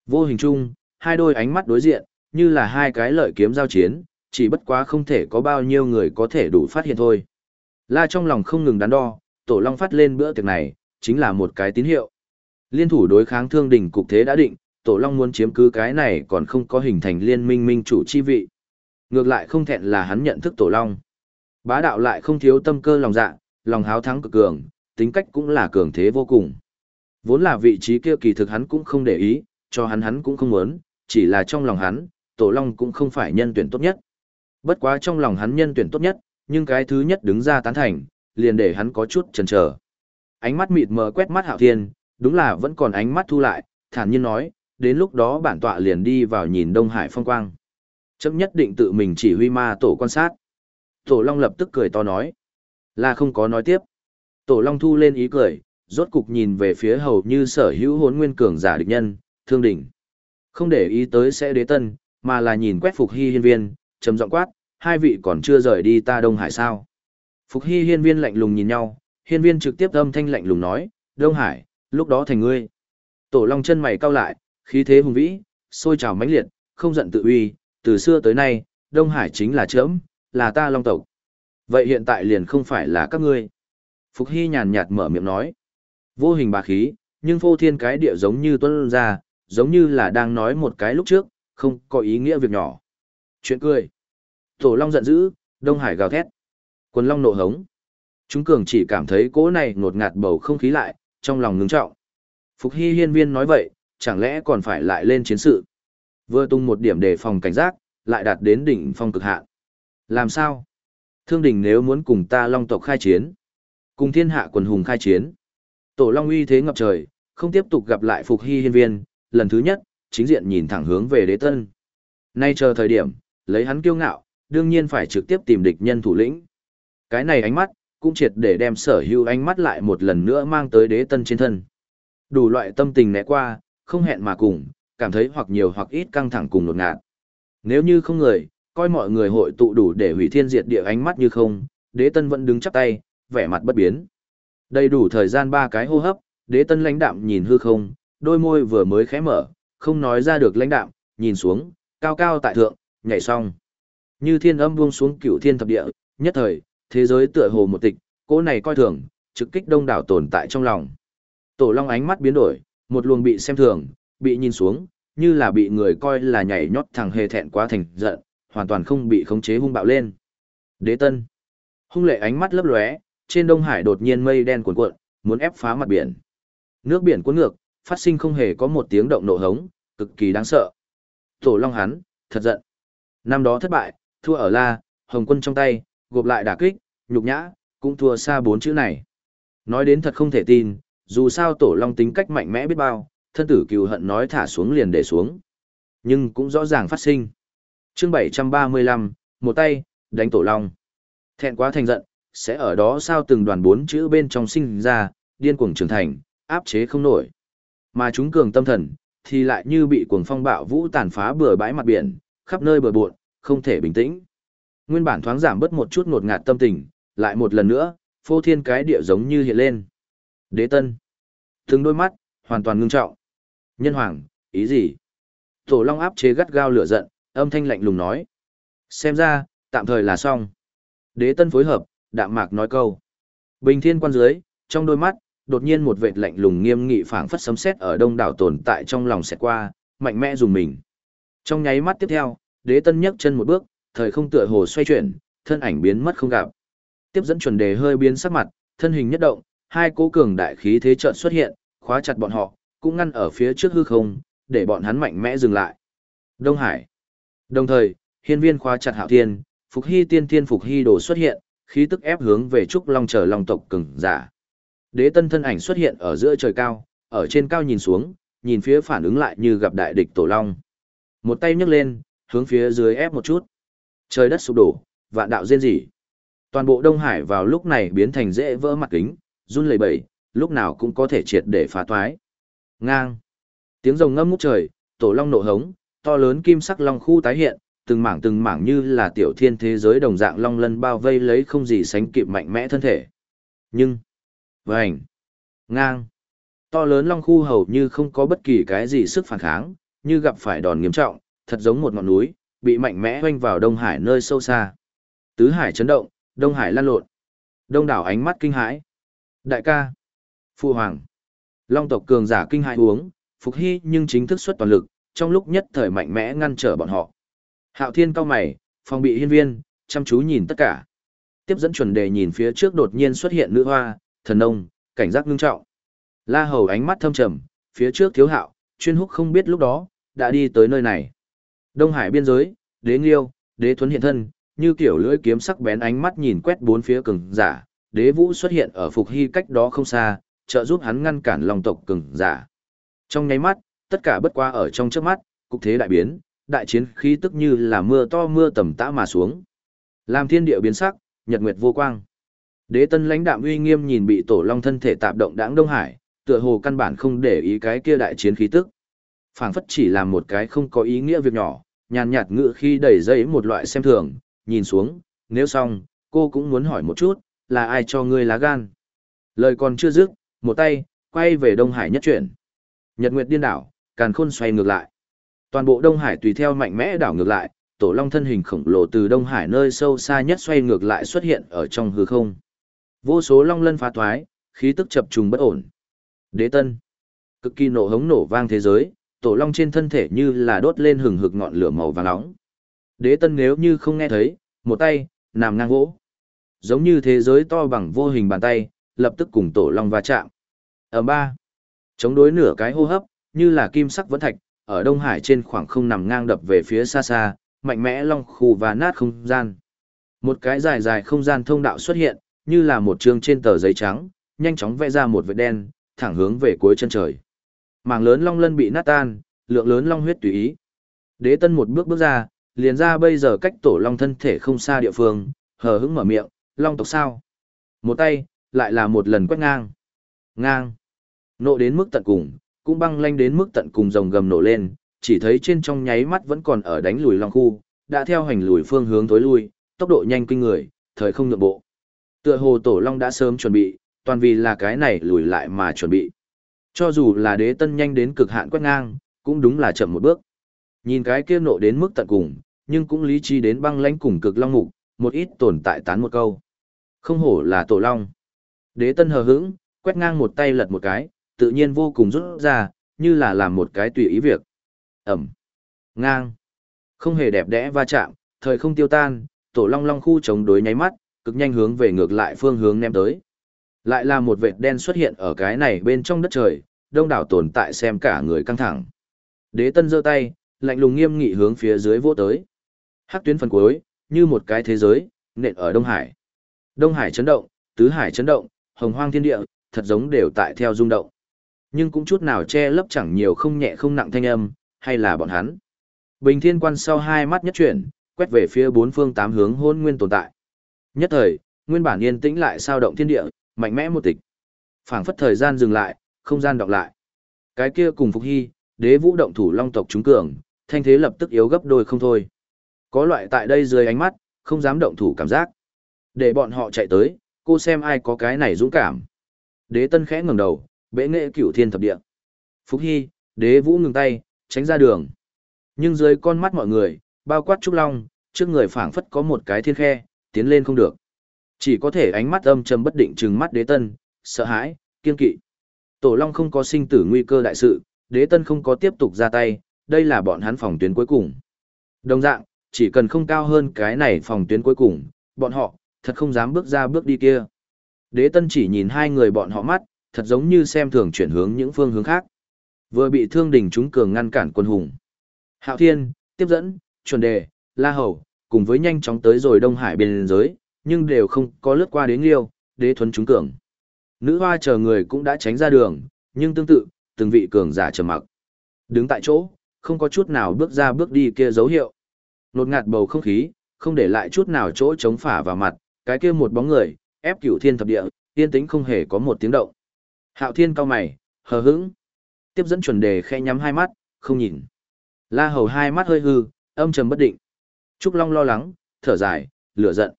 Vô hình chung, hai đôi ánh mắt đối diện, như là hai cái lợi kiếm giao chiến, chỉ bất quá không thể có bao nhiêu người có thể đủ phát hiện thôi. La trong lòng không ngừng đắn đo, Tổ Long phát lên bữa tiệc này, chính là một cái tín hiệu. Liên thủ đối kháng thương đỉnh cục thế đã định, Tổ Long muốn chiếm cứ cái này còn không có hình thành liên minh minh chủ chi vị. Ngược lại không thẹn là hắn nhận thức Tổ Long. Bá đạo lại không thiếu tâm cơ lòng dạ, lòng háo thắng cực cường, tính cách cũng là cường thế vô cùng. Vốn là vị trí kia kỳ thực hắn cũng không để ý, cho hắn hắn cũng không muốn, chỉ là trong lòng hắn, Tổ Long cũng không phải nhân tuyển tốt nhất. Bất quá trong lòng hắn nhân tuyển tốt nhất, nhưng cái thứ nhất đứng ra tán thành, liền để hắn có chút chần chờ. Ánh mắt mịt mờ quét mắt Hạo Thiên, đúng là vẫn còn ánh mắt thu lại, thản nhiên nói, đến lúc đó bản tọa liền đi vào nhìn Đông Hải phong quang. Chấm nhất định tự mình chỉ huy ma tổ quan sát. Tổ Long lập tức cười to nói. Là không có nói tiếp. Tổ Long thu lên ý cười, rốt cục nhìn về phía hầu như sở hữu hốn nguyên cường giả địch nhân, thương đỉnh. Không để ý tới sẽ đế tân, mà là nhìn quét phục hy hiên viên, trầm giọng quát, hai vị còn chưa rời đi ta Đông Hải sao. Phục hy hiên viên lạnh lùng nhìn nhau, hiên viên trực tiếp âm thanh lạnh lùng nói, Đông Hải, lúc đó thành ngươi. Tổ Long chân mày cau lại, khí thế hùng vĩ, sôi trào mãnh liệt, không giận tự uy, từ xưa tới nay, Đông Hải chính là chớm, là ta long tộc. Vậy hiện tại liền không phải là các ngươi. Phục Hy nhàn nhạt mở miệng nói. Vô hình bà khí, nhưng phô thiên cái địa giống như tuân ra, giống như là đang nói một cái lúc trước, không có ý nghĩa việc nhỏ. Chuyện cười. Tổ Long giận dữ, Đông Hải gào thét. Quần Long nộ hống. Chúng cường chỉ cảm thấy cỗ này ngột ngạt bầu không khí lại, trong lòng ngưng trọng. Phục Hy hiên viên nói vậy, chẳng lẽ còn phải lại lên chiến sự. Vừa tung một điểm đề phòng cảnh giác, lại đạt đến đỉnh phong cực hạn. Làm sao? Thương đình nếu muốn cùng ta long tộc khai chiến, cùng thiên hạ quần hùng khai chiến. Tổ long uy thế ngập trời, không tiếp tục gặp lại Phục Hy hiên viên, lần thứ nhất, chính diện nhìn thẳng hướng về đế tân. Nay chờ thời điểm, lấy hắn kiêu ngạo, đương nhiên phải trực tiếp tìm địch nhân thủ lĩnh. Cái này ánh mắt, cũng triệt để đem sở hữu ánh mắt lại một lần nữa mang tới đế tân trên thân. Đủ loại tâm tình né qua, không hẹn mà cùng, cảm thấy hoặc nhiều hoặc ít căng thẳng cùng nột ngạt. Nếu như không người, coi mọi người hội tụ đủ để hủy thiên diệt địa ánh mắt như không, đế tân vẫn đứng chắp tay, vẻ mặt bất biến. Đầy đủ thời gian ba cái hô hấp, đế tân lãnh đạm nhìn hư không, đôi môi vừa mới khẽ mở, không nói ra được lãnh đạm, nhìn xuống, cao cao tại thượng, nhảy xong. Như thiên âm buông xuống cửu thiên thập địa, nhất thời, thế giới tựa hồ một tịch, cỗ này coi thường, trực kích đông đảo tồn tại trong lòng. Tổ Long ánh mắt biến đổi, một luồng bị xem thường, bị nhìn xuống, như là bị người coi là nhảy nhót thằng hề thẹn quá thành giận, hoàn toàn không bị khống chế hung bạo lên. Đế Tân. Hung lệ ánh mắt lấp lóe, trên Đông Hải đột nhiên mây đen cuồn cuộn, muốn ép phá mặt biển. Nước biển cuốn ngược, phát sinh không hề có một tiếng động nổ hống, cực kỳ đáng sợ. Tổ Long hắn, thật giận. Năm đó thất bại, thua ở La, Hồng Quân trong tay, gộp lại đả kích, nhục nhã, cũng thua xa bốn chữ này. Nói đến thật không thể tin, dù sao Tổ Long tính cách mạnh mẽ biết bao, thân tử cừu hận nói thả xuống liền để xuống. Nhưng cũng rõ ràng phát sinh. chương 735, một tay, đánh Tổ Long. Thẹn quá thành giận, sẽ ở đó sao từng đoàn bốn chữ bên trong sinh ra, điên cuồng trưởng thành, áp chế không nổi. Mà chúng cường tâm thần, thì lại như bị cuồng phong bạo vũ tàn phá bừa bãi mặt biển, khắp nơi bờ buộn, không thể bình tĩnh. Nguyên bản thoáng giảm bớt một chút ngột ngạt tâm tình, lại một lần nữa, phô thiên cái địa giống như hiện lên. Đế tân. Từng đôi mắt, hoàn toàn ngưng trọng. Nhân hoàng, ý gì? Tổ Long áp chế gắt gao lửa giận, âm thanh lạnh lùng nói. Xem ra, tạm thời là xong. Đế tân phối hợp, đạm mạc nói câu. Bình thiên quan dưới, trong đôi mắt, đột nhiên một vệt lạnh lùng nghiêm nghị phảng phất sấm sét ở đông đảo tồn tại trong lòng xẹt qua, mạnh mẽ dùng mình. Trong nháy mắt tiếp theo, đế tân nhấc chân một bước, thời không tựa hồ xoay chuyển, thân ảnh biến mất không gặp. Tiếp dẫn chuẩn đề hơi biến sắc mặt, thân hình nhất động, hai cố cường đại khí thế chợt xuất hiện, khóa chặt bọn họ, cũng ngăn ở phía trước hư không, để bọn hắn mạnh mẽ dừng lại. Đông Hải. Đồng thời, hiên viên khóa chặt Hạo Thiên, Phục Hy Tiên Thiên Phục Hy đồ xuất hiện, khí tức ép hướng về trúc long chờ long tộc cường giả. Đế tân thân ảnh xuất hiện ở giữa trời cao, ở trên cao nhìn xuống, nhìn phía phản ứng lại như gặp đại địch tổ long. Một tay nhấc lên, hướng phía dưới ép một chút. Trời đất sụp đổ, vạn đạo rên rỉ. Toàn bộ Đông Hải vào lúc này biến thành dễ vỡ mặt kính, run lẩy bẩy, lúc nào cũng có thể triệt để phá toái. Ngang. Tiếng rồng ngâm ngút trời, tổ long nổ hống, to lớn kim sắc long khu tái hiện, từng mảng từng mảng như là tiểu thiên thế giới đồng dạng long lân bao vây lấy không gì sánh kịp mạnh mẽ thân thể. Nhưng, vành, ngang, to lớn long khu hầu như không có bất kỳ cái gì sức phản kháng, như gặp phải đòn nghiêm trọng, thật giống một ngọn núi, bị mạnh mẽ hoanh vào Đông Hải nơi sâu xa. Tứ Hải chấn động, Đông Hải lan lộn. Đông đảo ánh mắt kinh hãi. Đại ca, Phu Hoàng, Long tộc cường giả kinh hãi uống, Phục Hy nhưng chính thức xuất toàn lực, trong lúc nhất thời mạnh mẽ ngăn trở bọn họ. Hạo Thiên cao mày, phòng bị hiên viên, chăm chú nhìn tất cả. Tiếp dẫn chuẩn đề nhìn phía trước đột nhiên xuất hiện nữ hoa, thần nông, cảnh giác ngưng trọng. La Hầu ánh mắt thâm trầm, phía trước thiếu hạo, chuyên húc không biết lúc đó, đã đi tới nơi này. Đông Hải biên giới, đế nghiêu, đế thuấn hiện thân, như kiểu lưỡi kiếm sắc bén ánh mắt nhìn quét bốn phía cường giả, đế vũ xuất hiện ở phục hy cách đó không xa, trợ giúp hắn ngăn cản lòng tộc cường giả. Trong nháy mắt, tất cả bất qua ở trong trước mắt, cục thế đại biến, đại chiến khí tức như là mưa to mưa tầm tã mà xuống. Làm thiên địa biến sắc, nhật nguyệt vô quang. Đế tân lãnh đạm uy nghiêm nhìn bị tổ long thân thể tạp động đãng Đông Hải, tựa hồ căn bản không để ý cái kia đại chiến khí tức phảng phất chỉ làm một cái không có ý nghĩa việc nhỏ, nhàn nhạt ngự khi đẩy dây một loại xem thường, nhìn xuống, nếu xong, cô cũng muốn hỏi một chút, là ai cho ngươi lá gan. Lời còn chưa dứt, một tay, quay về Đông Hải nhất chuyển. Nhật Nguyệt điên đảo, càn khôn xoay ngược lại. Toàn bộ Đông Hải tùy theo mạnh mẽ đảo ngược lại, tổ long thân hình khổng lồ từ Đông Hải nơi sâu xa nhất xoay ngược lại xuất hiện ở trong hư không. Vô số long lân phá thoái, khí tức chập trùng bất ổn. Đế tân, cực kỳ nổ hống nổ vang thế giới, tổ long trên thân thể như là đốt lên hừng hực ngọn lửa màu vàng nóng. Đế tân nếu như không nghe thấy, một tay, nằm ngang gỗ, Giống như thế giới to bằng vô hình bàn tay, lập tức cùng tổ long va chạm. Ở ba, chống đối nửa cái hô hấp, như là kim sắc vẫn thạch, ở Đông Hải trên khoảng không nằm ngang đập về phía xa xa, mạnh mẽ long khu và nát không gian. Một cái dài dài không gian thông đạo xuất hiện, như là một chương trên tờ giấy trắng, nhanh chóng vẽ ra một vệt đen, thẳng hướng về cuối chân trời. Mảng lớn long lân bị nát tan, lượng lớn long huyết tùy ý. Đế Tân một bước bước ra, liền ra bây giờ cách tổ long thân thể không xa địa phương, hờ hững mở miệng, long tộc sao? Một tay, lại là một lần quét ngang. Ngang. Nộ đến mức tận cùng, cũng băng lanh đến mức tận cùng rồng gầm nổ lên, chỉ thấy trên trong nháy mắt vẫn còn ở đánh lùi long khu, đã theo hành lùi phương hướng tối lui, tốc độ nhanh kinh người, thời không nhượng bộ. Tựa hồ tổ long đã sớm chuẩn bị, toàn vì là cái này lùi lại mà chuẩn bị. Cho dù là đế tân nhanh đến cực hạn quét ngang, cũng đúng là chậm một bước. Nhìn cái kia nộ đến mức tận cùng, nhưng cũng lý trí đến băng lãnh cùng cực long mục, một ít tồn tại tán một câu. Không hổ là tổ long. Đế tân hờ hững, quét ngang một tay lật một cái, tự nhiên vô cùng rút ra, như là làm một cái tùy ý việc. Ẩm. Ngang. Không hề đẹp đẽ va chạm, thời không tiêu tan, tổ long long khu chống đối nháy mắt, cực nhanh hướng về ngược lại phương hướng ném tới. Lại là một vệt đen xuất hiện ở cái này bên trong đất trời, đông đảo tồn tại xem cả người căng thẳng. Đế tân giơ tay, lạnh lùng nghiêm nghị hướng phía dưới vô tới. Hắc tuyến phần cuối, như một cái thế giới, nện ở Đông Hải. Đông Hải chấn động, Tứ Hải chấn động, Hồng Hoang Thiên Địa, thật giống đều tại theo rung động. Nhưng cũng chút nào che lấp chẳng nhiều không nhẹ không nặng thanh âm, hay là bọn hắn. Bình Thiên Quan sau hai mắt nhất chuyển, quét về phía bốn phương tám hướng hôn nguyên tồn tại. Nhất thời, nguyên bản yên tĩnh lại sao động thiên địa, mạnh mẽ một tịch. Phảng phất thời gian dừng lại, không gian đọc lại. Cái kia cùng Phục Hy, đế vũ động thủ long tộc chúng cường, thanh thế lập tức yếu gấp đôi không thôi. Có loại tại đây dưới ánh mắt, không dám động thủ cảm giác. Để bọn họ chạy tới, cô xem ai có cái này dũng cảm. Đế tân khẽ ngẩng đầu, bệ nghệ cửu thiên thập địa. Phúc Hy, đế vũ ngừng tay, tránh ra đường. Nhưng dưới con mắt mọi người, bao quát trúc long, trước người phảng phất có một cái thiên khe, tiến lên không được. Chỉ có thể ánh mắt âm trầm bất định trừng mắt đế tân, sợ hãi, kiên kỵ. Tổ long không có sinh tử nguy cơ đại sự, đế tân không có tiếp tục ra tay, đây là bọn hắn phòng tuyến cuối cùng. Đồng dạng, chỉ cần không cao hơn cái này phòng tuyến cuối cùng, bọn họ, thật không dám bước ra bước đi kia. Đế tân chỉ nhìn hai người bọn họ mắt, thật giống như xem thường chuyển hướng những phương hướng khác. Vừa bị thương đình chúng cường ngăn cản quân hùng. Hạo Thiên, tiếp dẫn, chuẩn đề, La Hầu, cùng với nhanh chóng tới rồi Đông Hải biên giới, nhưng đều không có lướt qua đến liêu, đế thuấn chúng cường. Nữ hoa chờ người cũng đã tránh ra đường, nhưng tương tự, từng vị cường giả trầm mặc. Đứng tại chỗ, không có chút nào bước ra bước đi kia dấu hiệu. Nột ngạt bầu không khí, không để lại chút nào chỗ chống phả vào mặt, cái kia một bóng người, ép cửu thiên thập địa, yên tĩnh không hề có một tiếng động. Hạo thiên cao mày, hờ hững. Tiếp dẫn chuẩn đề khẽ nhắm hai mắt, không nhìn. La hầu hai mắt hơi hư, âm trầm bất định. Trúc Long lo lắng, thở dài, lửa giận.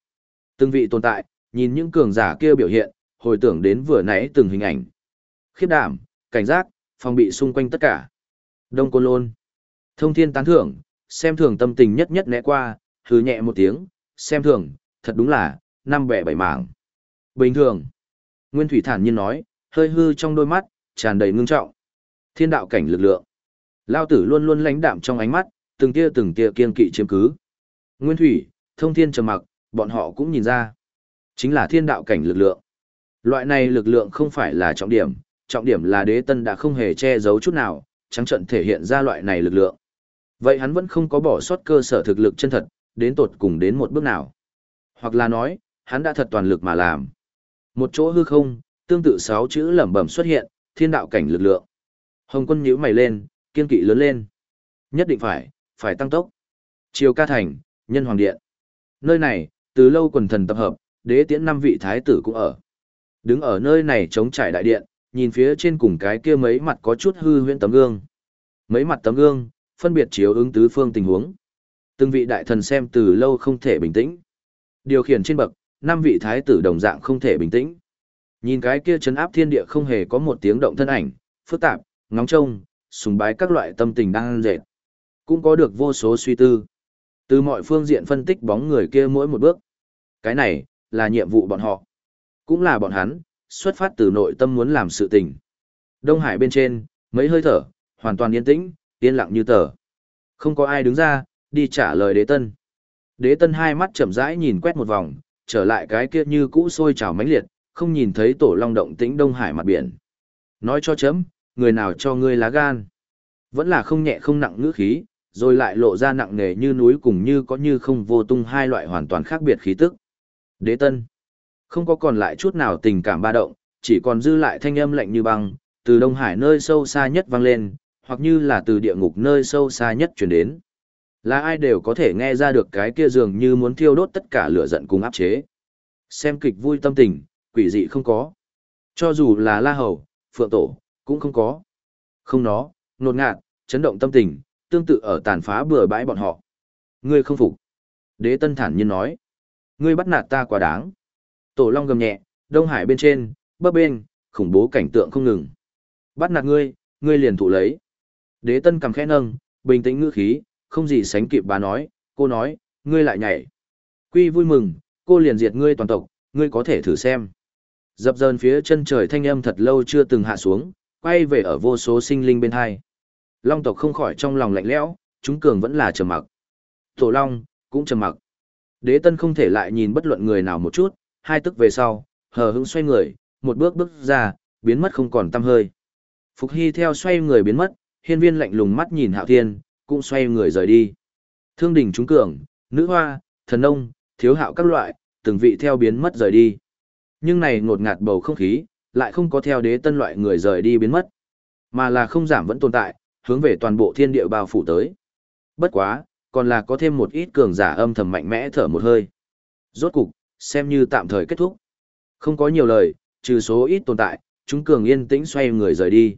Từng vị tồn tại, nhìn những cường giả kia biểu hiện, hồi tưởng đến vừa nãy từng hình ảnh. Khiếp đảm, cảnh giác, phòng bị xung quanh tất cả. Đông Côn Lôn. Thông thiên tán thưởng, xem thường tâm tình nhất nhất né qua, hứ nhẹ một tiếng, xem thường, thật đúng là, năm bẻ bảy mảng. Bình thường. Nguyên Thủy thản nhiên nói, hơi hư trong đôi mắt, tràn đầy ngưng trọng. Thiên đạo cảnh lực lượng. Lao tử luôn luôn lãnh đạm trong ánh mắt, từng tia từng tia kiên kỵ chiếm cứ. Nguyên Thủy, thông thiên trầm mặc, bọn họ cũng nhìn ra. Chính là thiên đạo cảnh lực lượng. Loại này lực lượng không phải là trọng điểm, trọng điểm là đế tân đã không hề che giấu chút nào, trắng trận thể hiện ra loại này lực lượng. Vậy hắn vẫn không có bỏ sót cơ sở thực lực chân thật, đến tột cùng đến một bước nào. Hoặc là nói, hắn đã thật toàn lực mà làm. Một chỗ hư không, tương tự sáu chữ lẩm bẩm xuất hiện, thiên đạo cảnh lực lượng. Hồng quân nhíu mày lên, kiên kỵ lớn lên. Nhất định phải, phải tăng tốc. Triều ca thành, nhân hoàng điện. Nơi này, từ lâu quần thần tập hợp, đế tiễn năm vị thái tử cũng ở. Đứng ở nơi này chống trải đại điện, nhìn phía trên cùng cái kia mấy mặt có chút hư huyễn tấm gương. Mấy mặt tấm gương, phân biệt chiếu ứng tứ phương tình huống. Từng vị đại thần xem từ lâu không thể bình tĩnh. Điều khiển trên bậc, năm vị thái tử đồng dạng không thể bình tĩnh. Nhìn cái kia chấn áp thiên địa không hề có một tiếng động thân ảnh, phức tạp, ngóng trông, sùng bái các loại tâm tình đang dệt. Cũng có được vô số suy tư. Từ mọi phương diện phân tích bóng người kia mỗi một bước. Cái này, là nhiệm vụ bọn họ. Cũng là bọn hắn, xuất phát từ nội tâm muốn làm sự tình. Đông Hải bên trên, mấy hơi thở, hoàn toàn yên tĩnh, yên lặng như tờ. Không có ai đứng ra, đi trả lời đế tân. Đế tân hai mắt chậm rãi nhìn quét một vòng, trở lại cái kia như cũ sôi trào mãnh liệt, không nhìn thấy tổ long động tĩnh Đông Hải mặt biển. Nói cho chấm, người nào cho ngươi lá gan. Vẫn là không nhẹ không nặng ngữ khí, rồi lại lộ ra nặng nề như núi cùng như có như không vô tung hai loại hoàn toàn khác biệt khí tức. Đế tân. Không có còn lại chút nào tình cảm ba động, chỉ còn dư lại thanh âm lạnh như băng, từ Đông Hải nơi sâu xa nhất vang lên, hoặc như là từ địa ngục nơi sâu xa nhất truyền đến. Là ai đều có thể nghe ra được cái kia dường như muốn thiêu đốt tất cả lửa giận cùng áp chế. Xem kịch vui tâm tình, quỷ dị không có. Cho dù là La Hầu, Phượng Tổ, cũng không có. Không nó, nột ngạt, chấn động tâm tình, tương tự ở tàn phá bừa bãi bọn họ. Ngươi không phục. Đế Tân thản nhiên nói. Ngươi bắt nạt ta quá đáng. Tổ Long gầm nhẹ, Đông Hải bên trên, bấp bên, khủng bố cảnh tượng không ngừng. Bắt nạt ngươi, ngươi liền thụ lấy. Đế Tân cầm khẽ nâng, bình tĩnh ngữ khí, không gì sánh kịp bà nói, cô nói, ngươi lại nhảy. Quy vui mừng, cô liền diệt ngươi toàn tộc, ngươi có thể thử xem. Dập dờn phía chân trời thanh âm thật lâu chưa từng hạ xuống, quay về ở vô số sinh linh bên hai. Long tộc không khỏi trong lòng lạnh lẽo, chúng cường vẫn là trầm mặc. Tổ Long, cũng trầm mặc. Đế tân không thể lại nhìn bất luận người nào một chút, hai tức về sau, hờ hững xoay người, một bước bước ra, biến mất không còn tăm hơi. Phục Hy theo xoay người biến mất, hiên viên lạnh lùng mắt nhìn hạo thiên, cũng xoay người rời đi. Thương đình trúng cường, nữ hoa, thần nông, thiếu hạo các loại, từng vị theo biến mất rời đi. Nhưng này ngột ngạt bầu không khí, lại không có theo đế tân loại người rời đi biến mất, mà là không giảm vẫn tồn tại, hướng về toàn bộ thiên địa bao phủ tới. Bất quá, còn là có thêm một ít cường giả âm thầm mạnh mẽ thở một hơi. Rốt cục, xem như tạm thời kết thúc. Không có nhiều lời, trừ số ít tồn tại, chúng cường yên tĩnh xoay người rời đi.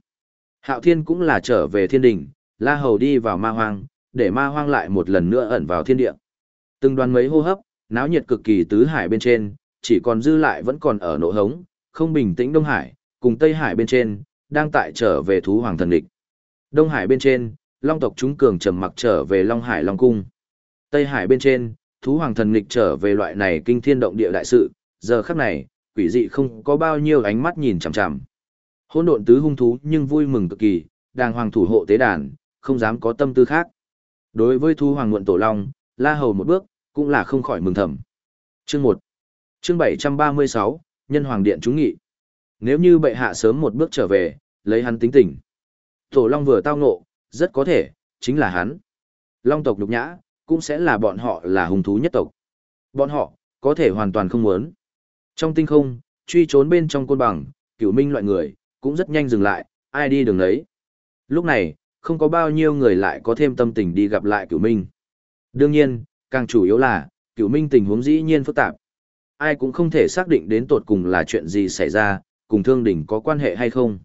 Hạo Thiên cũng là trở về thiên đình, La Hầu đi vào ma hoang, để ma hoang lại một lần nữa ẩn vào thiên địa. Từng đoàn mấy hô hấp, náo nhiệt cực kỳ tứ hải bên trên, chỉ còn dư lại vẫn còn ở nội hống, không bình tĩnh Đông Hải, cùng Tây Hải bên trên, đang tại trở về thú hoàng thần địch. Đông Hải bên trên, Long tộc chúng cường trầm mặc trở về Long Hải Long Cung. Tây Hải bên trên, thú hoàng thần nghịch trở về loại này kinh thiên động địa đại sự, giờ khắc này, quỷ dị không có bao nhiêu ánh mắt nhìn chằm chằm. Hỗn độn tứ hung thú nhưng vui mừng cực kỳ, đàng hoàng thủ hộ tế đàn, không dám có tâm tư khác. Đối với thú hoàng muộn tổ long, La Hầu một bước, cũng là không khỏi mừng thầm. Chương một Chương 736, Nhân Hoàng Điện chúng nghị. Nếu như bệ hạ sớm một bước trở về, lấy hắn tính tình. Tổ Long vừa tao ngộ, rất có thể, chính là hắn. Long tộc nhục nhã, cũng sẽ là bọn họ là hung thú nhất tộc. Bọn họ, có thể hoàn toàn không muốn. Trong tinh không, truy trốn bên trong côn bằng, cửu minh loại người, cũng rất nhanh dừng lại, ai đi đường đấy. Lúc này, không có bao nhiêu người lại có thêm tâm tình đi gặp lại cửu minh. Đương nhiên, càng chủ yếu là, cửu minh tình huống dĩ nhiên phức tạp. Ai cũng không thể xác định đến tột cùng là chuyện gì xảy ra, cùng thương đình có quan hệ hay không.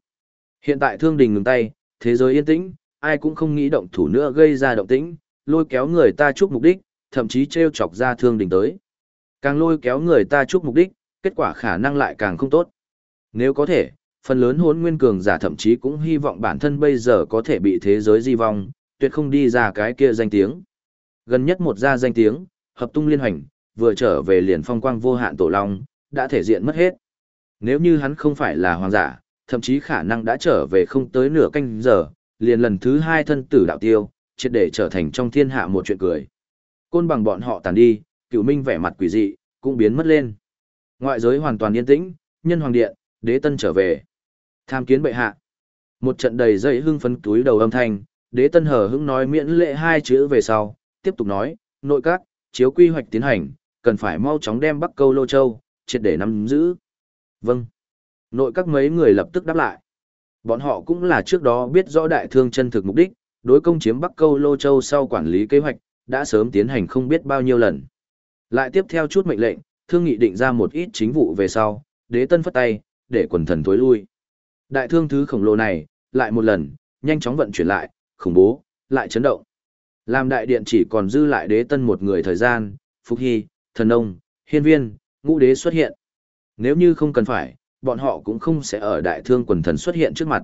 Hiện tại thương đình ngừng tay, thế giới yên tĩnh, ai cũng không nghĩ động thủ nữa gây ra động tĩnh, lôi kéo người ta chúc mục đích, thậm chí treo chọc ra thương đình tới. Càng lôi kéo người ta chúc mục đích, kết quả khả năng lại càng không tốt. Nếu có thể, phần lớn hốn nguyên cường giả thậm chí cũng hy vọng bản thân bây giờ có thể bị thế giới di vong, tuyệt không đi ra cái kia danh tiếng. Gần nhất một ra danh tiếng, hợp tung liên hoành, vừa trở về liền phong quang vô hạn tổ long, đã thể diện mất hết. Nếu như hắn không phải là hoàng giả, thậm chí khả năng đã trở về không tới nửa canh giờ, liền lần thứ hai thân tử đạo tiêu, triệt để trở thành trong thiên hạ một chuyện cười. Côn bằng bọn họ tàn đi, cựu minh vẻ mặt quỷ dị, cũng biến mất lên. Ngoại giới hoàn toàn yên tĩnh, nhân hoàng điện, đế tân trở về. Tham kiến bệ hạ. Một trận đầy dây hưng phấn túi đầu âm thanh, đế tân hờ hững nói miễn lệ hai chữ về sau, tiếp tục nói, nội các, chiếu quy hoạch tiến hành, cần phải mau chóng đem Bắc Câu Lô Châu, triệt để nắm giữ. Vâng. Nội các mấy người lập tức đáp lại. Bọn họ cũng là trước đó biết rõ đại thương chân thực mục đích, đối công chiếm Bắc Câu Lô Châu sau quản lý kế hoạch, đã sớm tiến hành không biết bao nhiêu lần. Lại tiếp theo chút mệnh lệnh, thương nghị định ra một ít chính vụ về sau, đế tân phất tay, để quần thần tối lui. Đại thương thứ khổng lồ này, lại một lần, nhanh chóng vận chuyển lại, khủng bố, lại chấn động. Làm đại điện chỉ còn dư lại đế tân một người thời gian, Phúc Hy, Thần Ông, Hiên Viên, Ngũ Đế xuất hiện. Nếu như không cần phải, bọn họ cũng không sẽ ở đại thương quần thần xuất hiện trước mặt.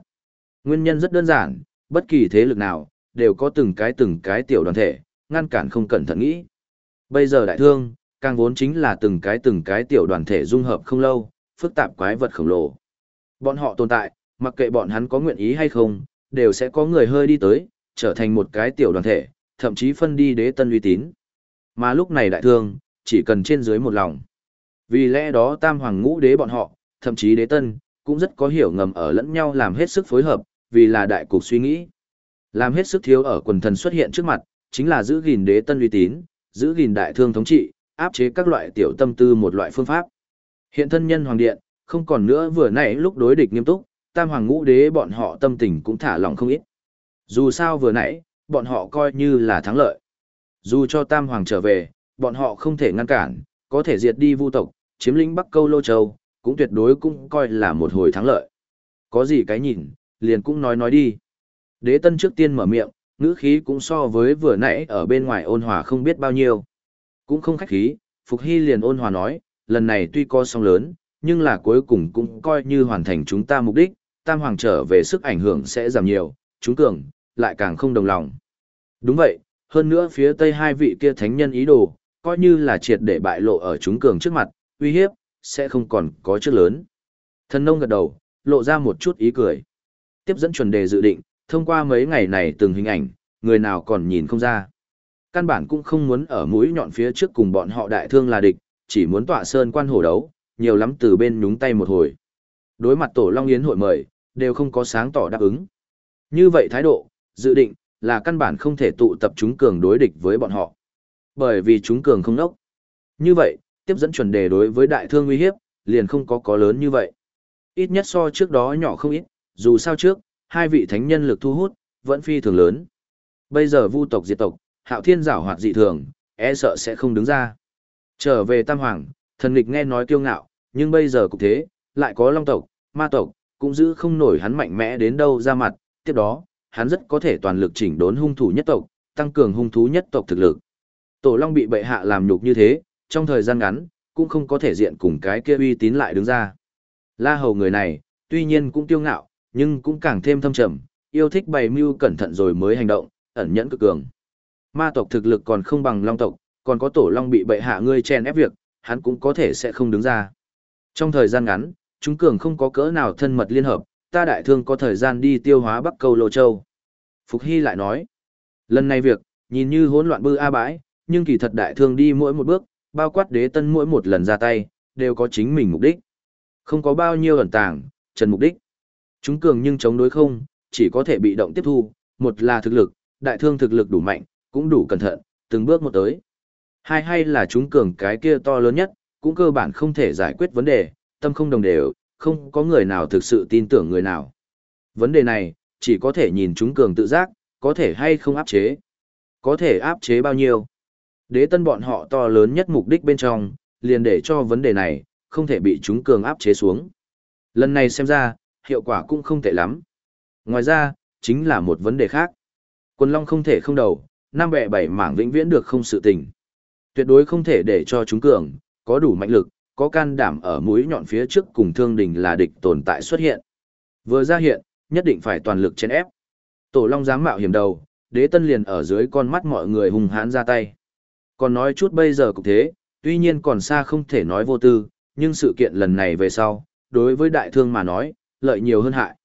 Nguyên nhân rất đơn giản, bất kỳ thế lực nào, đều có từng cái từng cái tiểu đoàn thể, ngăn cản không cẩn thận nghĩ. Bây giờ đại thương, càng vốn chính là từng cái từng cái tiểu đoàn thể dung hợp không lâu, phức tạp quái vật khổng lồ. Bọn họ tồn tại, mặc kệ bọn hắn có nguyện ý hay không, đều sẽ có người hơi đi tới, trở thành một cái tiểu đoàn thể, thậm chí phân đi đế tân uy tín. Mà lúc này đại thương, chỉ cần trên dưới một lòng. Vì lẽ đó tam hoàng ngũ đế bọn họ, thậm chí đế tân, cũng rất có hiểu ngầm ở lẫn nhau làm hết sức phối hợp, vì là đại cục suy nghĩ. Làm hết sức thiếu ở quần thần xuất hiện trước mặt, chính là giữ gìn đế tân uy tín, giữ gìn đại thương thống trị, áp chế các loại tiểu tâm tư một loại phương pháp. Hiện thân nhân hoàng điện, không còn nữa vừa nãy lúc đối địch nghiêm túc, tam hoàng ngũ đế bọn họ tâm tình cũng thả lỏng không ít. Dù sao vừa nãy, bọn họ coi như là thắng lợi. Dù cho tam hoàng trở về, bọn họ không thể ngăn cản, có thể diệt đi vu tộc, chiếm lĩnh Bắc Câu Lô Châu, cũng tuyệt đối cũng coi là một hồi thắng lợi. Có gì cái nhìn, liền cũng nói nói đi. Đế tân trước tiên mở miệng, ngữ khí cũng so với vừa nãy ở bên ngoài ôn hòa không biết bao nhiêu. Cũng không khách khí, Phục Hy liền ôn hòa nói, lần này tuy có song lớn, nhưng là cuối cùng cũng coi như hoàn thành chúng ta mục đích, tam hoàng trở về sức ảnh hưởng sẽ giảm nhiều, chúng cường, lại càng không đồng lòng. Đúng vậy, hơn nữa phía tây hai vị kia thánh nhân ý đồ, coi như là triệt để bại lộ ở chúng cường trước mặt, uy hiếp, sẽ không còn có trước lớn. Thần nông gật đầu, lộ ra một chút ý cười. Tiếp dẫn chuẩn đề dự định, thông qua mấy ngày này từng hình ảnh, người nào còn nhìn không ra. Căn bản cũng không muốn ở mũi nhọn phía trước cùng bọn họ đại thương là địch, chỉ muốn tọa sơn quan hổ đấu, nhiều lắm từ bên nhúng tay một hồi. Đối mặt tổ Long Yến hội mời, đều không có sáng tỏ đáp ứng. Như vậy thái độ, dự định, là căn bản không thể tụ tập chúng cường đối địch với bọn họ. Bởi vì chúng cường không nốc. Như vậy, tiếp dẫn chuẩn đề đối với đại thương uy hiếp, liền không có có lớn như vậy. Ít nhất so trước đó nhỏ không ít, dù sao trước, hai vị thánh nhân lực thu hút, vẫn phi thường lớn. Bây giờ vu tộc diệt tộc, hạo thiên giảo hoạt dị thường, e sợ sẽ không đứng ra. Trở về Tam Hoàng, thần nghịch nghe nói kiêu ngạo, nhưng bây giờ cũng thế, lại có long tộc, ma tộc, cũng giữ không nổi hắn mạnh mẽ đến đâu ra mặt, tiếp đó, hắn rất có thể toàn lực chỉnh đốn hung thủ nhất tộc, tăng cường hung thú nhất tộc thực lực. Tổ Long bị bệ hạ làm nhục như thế, trong thời gian ngắn, cũng không có thể diện cùng cái kia uy tín lại đứng ra. La Hầu người này, tuy nhiên cũng kiêu ngạo, nhưng cũng càng thêm thâm trầm, yêu thích bày mưu cẩn thận rồi mới hành động, ẩn nhẫn cực cường. Ma tộc thực lực còn không bằng Long tộc, còn có Tổ Long bị bệ hạ ngươi chen ép việc, hắn cũng có thể sẽ không đứng ra. Trong thời gian ngắn, chúng cường không có cỡ nào thân mật liên hợp, ta đại thương có thời gian đi tiêu hóa Bắc Câu Lô Châu. Phục Hy lại nói, lần này việc, nhìn như hỗn loạn bư a bãi, nhưng kỳ thật đại thương đi mỗi một bước, bao quát đế tân mỗi một lần ra tay, đều có chính mình mục đích. Không có bao nhiêu ẩn tàng, trần mục đích. Chúng cường nhưng chống đối không, chỉ có thể bị động tiếp thu, một là thực lực, đại thương thực lực đủ mạnh, cũng đủ cẩn thận, từng bước một tới. Hai hay là chúng cường cái kia to lớn nhất, cũng cơ bản không thể giải quyết vấn đề, tâm không đồng đều, không có người nào thực sự tin tưởng người nào. Vấn đề này, chỉ có thể nhìn chúng cường tự giác, có thể hay không áp chế. Có thể áp chế bao nhiêu. Đế tân bọn họ to lớn nhất mục đích bên trong, liền để cho vấn đề này, không thể bị chúng cường áp chế xuống. Lần này xem ra, hiệu quả cũng không tệ lắm. Ngoài ra, chính là một vấn đề khác. Quân Long không thể không đầu, năm bẹ bảy mảng vĩnh viễn được không sự tình. Tuyệt đối không thể để cho chúng cường, có đủ mạnh lực, có can đảm ở mũi nhọn phía trước cùng thương đình là địch tồn tại xuất hiện. Vừa ra hiện, nhất định phải toàn lực chấn ép. Tổ Long dám mạo hiểm đầu, đế tân liền ở dưới con mắt mọi người hùng hãn ra tay. Còn nói chút bây giờ cũng thế, tuy nhiên còn xa không thể nói vô tư, nhưng sự kiện lần này về sau, đối với đại thương mà nói, lợi nhiều hơn hại.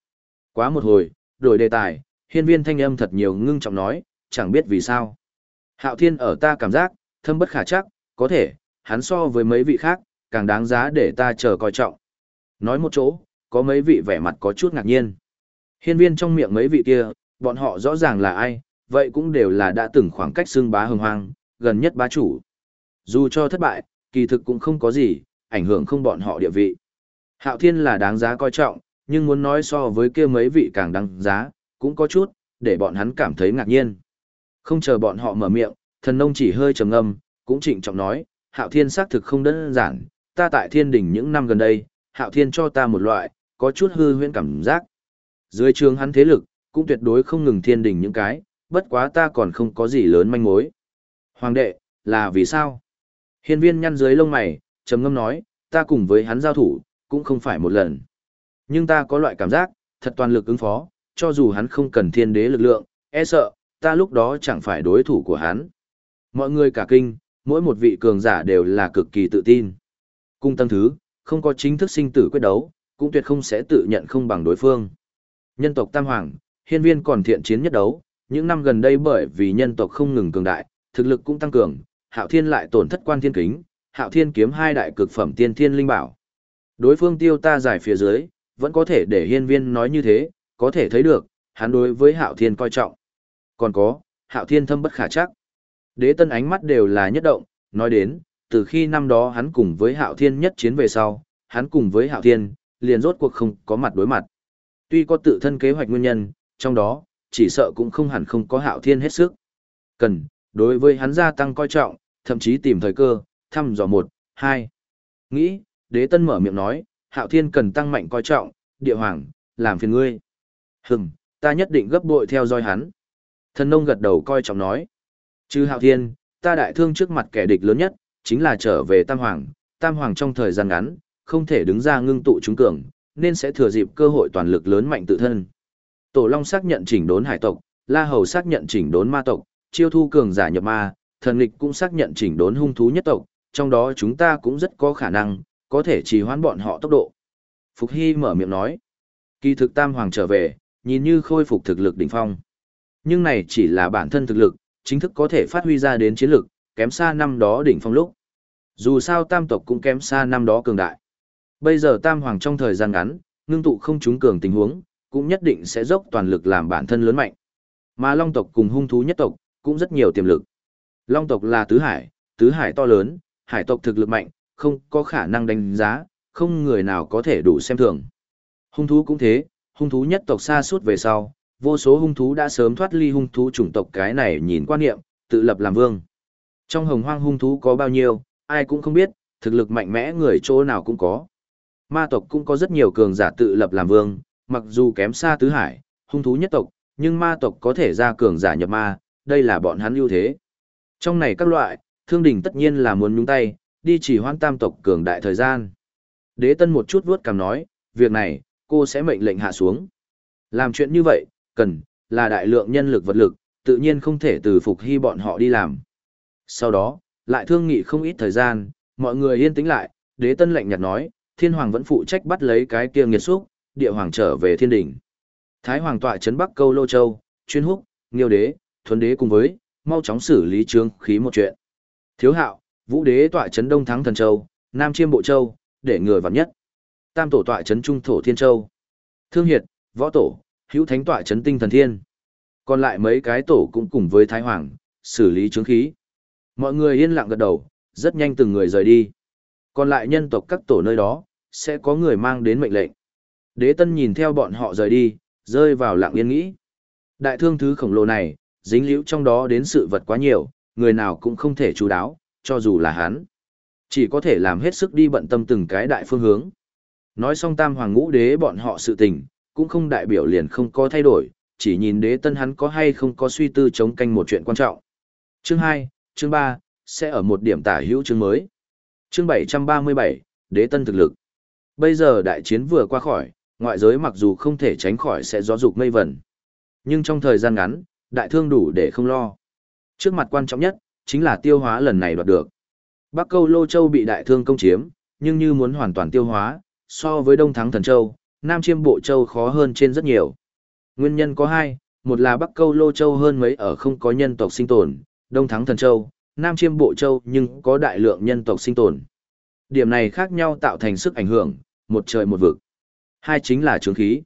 Quá một hồi, đổi đề tài, hiên viên thanh âm thật nhiều ngưng trọng nói, chẳng biết vì sao. Hạo thiên ở ta cảm giác, thâm bất khả chắc, có thể, hắn so với mấy vị khác, càng đáng giá để ta chờ coi trọng. Nói một chỗ, có mấy vị vẻ mặt có chút ngạc nhiên. Hiên viên trong miệng mấy vị kia, bọn họ rõ ràng là ai, vậy cũng đều là đã từng khoảng cách xương bá hồng hoang, gần nhất bá chủ. Dù cho thất bại, kỳ thực cũng không có gì, ảnh hưởng không bọn họ địa vị. Hạo thiên là đáng giá coi trọng, nhưng muốn nói so với kia mấy vị càng đáng giá, cũng có chút, để bọn hắn cảm thấy ngạc nhiên. Không chờ bọn họ mở miệng, thần nông chỉ hơi trầm ngâm, cũng trịnh trọng nói, hạo thiên xác thực không đơn giản, ta tại thiên đỉnh những năm gần đây, hạo thiên cho ta một loại, có chút hư huyễn cảm giác. Dưới trường hắn thế lực, cũng tuyệt đối không ngừng thiên đỉnh những cái, bất quá ta còn không có gì lớn manh mối. Hoàng đệ, là vì sao? Hiên viên nhăn dưới lông mày, trầm ngâm nói, ta cùng với hắn giao thủ, cũng không phải một lần. Nhưng ta có loại cảm giác, thật toàn lực ứng phó, cho dù hắn không cần thiên đế lực lượng, e sợ, ta lúc đó chẳng phải đối thủ của hắn. Mọi người cả kinh, mỗi một vị cường giả đều là cực kỳ tự tin. Cung tăng thứ, không có chính thức sinh tử quyết đấu, cũng tuyệt không sẽ tự nhận không bằng đối phương. Nhân tộc Tam Hoàng, hiên viên còn thiện chiến nhất đấu, những năm gần đây bởi vì nhân tộc không ngừng cường đại, thực lực cũng tăng cường, Hạo Thiên lại tổn thất quan thiên kính, Hạo Thiên kiếm hai đại cực phẩm tiên thiên linh bảo. Đối phương tiêu ta giải phía dưới, vẫn có thể để hiên viên nói như thế, có thể thấy được, hắn đối với Hạo Thiên coi trọng. Còn có, Hạo Thiên thâm bất khả chắc. Đế tân ánh mắt đều là nhất động, nói đến, từ khi năm đó hắn cùng với Hạo Thiên nhất chiến về sau, hắn cùng với Hạo Thiên, liền rốt cuộc không có mặt đối mặt. Tuy có tự thân kế hoạch nguyên nhân, trong đó, chỉ sợ cũng không hẳn không có Hạo Thiên hết sức. Cần, đối với hắn gia tăng coi trọng, thậm chí tìm thời cơ, thăm dò một, hai. Nghĩ, đế tân mở miệng nói, Hạo Thiên cần tăng mạnh coi trọng, địa hoàng, làm phiền ngươi. Hừng, ta nhất định gấp bội theo dõi hắn. Thần nông gật đầu coi trọng nói. Chứ Hạo Thiên, ta đại thương trước mặt kẻ địch lớn nhất, chính là trở về Tam Hoàng. Tam Hoàng trong thời gian ngắn, không thể đứng ra ngưng tụ chúng cường, nên sẽ thừa dịp cơ hội toàn lực lớn mạnh tự thân. Tổ Long xác nhận chỉnh đốn hải tộc, La Hầu xác nhận chỉnh đốn ma tộc, chiêu thu cường giả nhập ma, thần lịch cũng xác nhận chỉnh đốn hung thú nhất tộc, trong đó chúng ta cũng rất có khả năng, có thể trì hoãn bọn họ tốc độ. Phục Hy mở miệng nói, kỳ thực Tam Hoàng trở về, nhìn như khôi phục thực lực đỉnh phong. Nhưng này chỉ là bản thân thực lực, chính thức có thể phát huy ra đến chiến lực, kém xa năm đó đỉnh phong lúc. Dù sao tam tộc cũng kém xa năm đó cường đại. Bây giờ tam hoàng trong thời gian ngắn, ngưng tụ không trúng cường tình huống, cũng nhất định sẽ dốc toàn lực làm bản thân lớn mạnh. Mà long tộc cùng hung thú nhất tộc, cũng rất nhiều tiềm lực. Long tộc là tứ hải, tứ hải to lớn, hải tộc thực lực mạnh, không có khả năng đánh giá, không người nào có thể đủ xem thường. Hung thú cũng thế, hung thú nhất tộc xa suốt về sau, vô số hung thú đã sớm thoát ly hung thú chủng tộc cái này nhìn quan niệm, tự lập làm vương. Trong hồng hoang hung thú có bao nhiêu, ai cũng không biết, thực lực mạnh mẽ người chỗ nào cũng có. Ma tộc cũng có rất nhiều cường giả tự lập làm vương, mặc dù kém xa tứ hải, hung thú nhất tộc, nhưng ma tộc có thể ra cường giả nhập ma, đây là bọn hắn ưu thế. Trong này các loại, thương đình tất nhiên là muốn nhúng tay, đi chỉ hoan tam tộc cường đại thời gian. Đế tân một chút vuốt cằm nói, việc này, cô sẽ mệnh lệnh hạ xuống. Làm chuyện như vậy, cần, là đại lượng nhân lực vật lực, tự nhiên không thể từ phục hy bọn họ đi làm. Sau đó, lại thương nghị không ít thời gian, mọi người yên tĩnh lại, đế tân lệnh nhạt nói, thiên hoàng vẫn phụ trách bắt lấy cái kia nghiệt xúc, địa hoàng trở về thiên đỉnh. Thái hoàng tọa trấn bắc câu lô châu, chuyên húc, nghiêu đế, thuấn đế cùng với, mau chóng xử lý trương khí một chuyện. Thiếu hạo, vũ đế tọa trấn đông thắng thần châu, nam chiêm bộ châu, để người vặn nhất. Tam tổ tọa trấn trung thổ thiên châu. Thương hiệt, võ tổ, hữu thánh tọa chấn tinh thần thiên. Còn lại mấy cái tổ cũng cùng với Thái Hoàng, xử lý trương khí. Mọi người yên lặng gật đầu, rất nhanh từng người rời đi. Còn lại nhân tộc các tổ nơi đó, sẽ có người mang đến mệnh lệnh. Đế tân nhìn theo bọn họ rời đi, rơi vào lặng yên nghĩ. Đại thương thứ khổng lồ này, dính liễu trong đó đến sự vật quá nhiều, người nào cũng không thể chú đáo, cho dù là hắn. Chỉ có thể làm hết sức đi bận tâm từng cái đại phương hướng. Nói xong tam hoàng ngũ đế bọn họ sự tình, cũng không đại biểu liền không có thay đổi, chỉ nhìn đế tân hắn có hay không có suy tư chống canh một chuyện quan trọng. Chương 2, chương 3, sẽ ở một điểm tả hữu chương mới. Chương 737, đế tân thực lực. Bây giờ đại chiến vừa qua khỏi, ngoại giới mặc dù không thể tránh khỏi sẽ gió dục mây vẩn. Nhưng trong thời gian ngắn, đại thương đủ để không lo. Trước mặt quan trọng nhất, chính là tiêu hóa lần này đoạt được. Bắc Câu Lô Châu bị đại thương công chiếm, nhưng như muốn hoàn toàn tiêu hóa, so với Đông Thắng Thần Châu, Nam Chiêm Bộ Châu khó hơn trên rất nhiều. Nguyên nhân có hai, một là Bắc Câu Lô Châu hơn mấy ở không có nhân tộc sinh tồn, Đông Thắng Thần Châu, Nam Chiêm Bộ Châu nhưng có đại lượng nhân tộc sinh tồn. Điểm này khác nhau tạo thành sức ảnh hưởng, một trời một vực. Hai chính là trướng khí.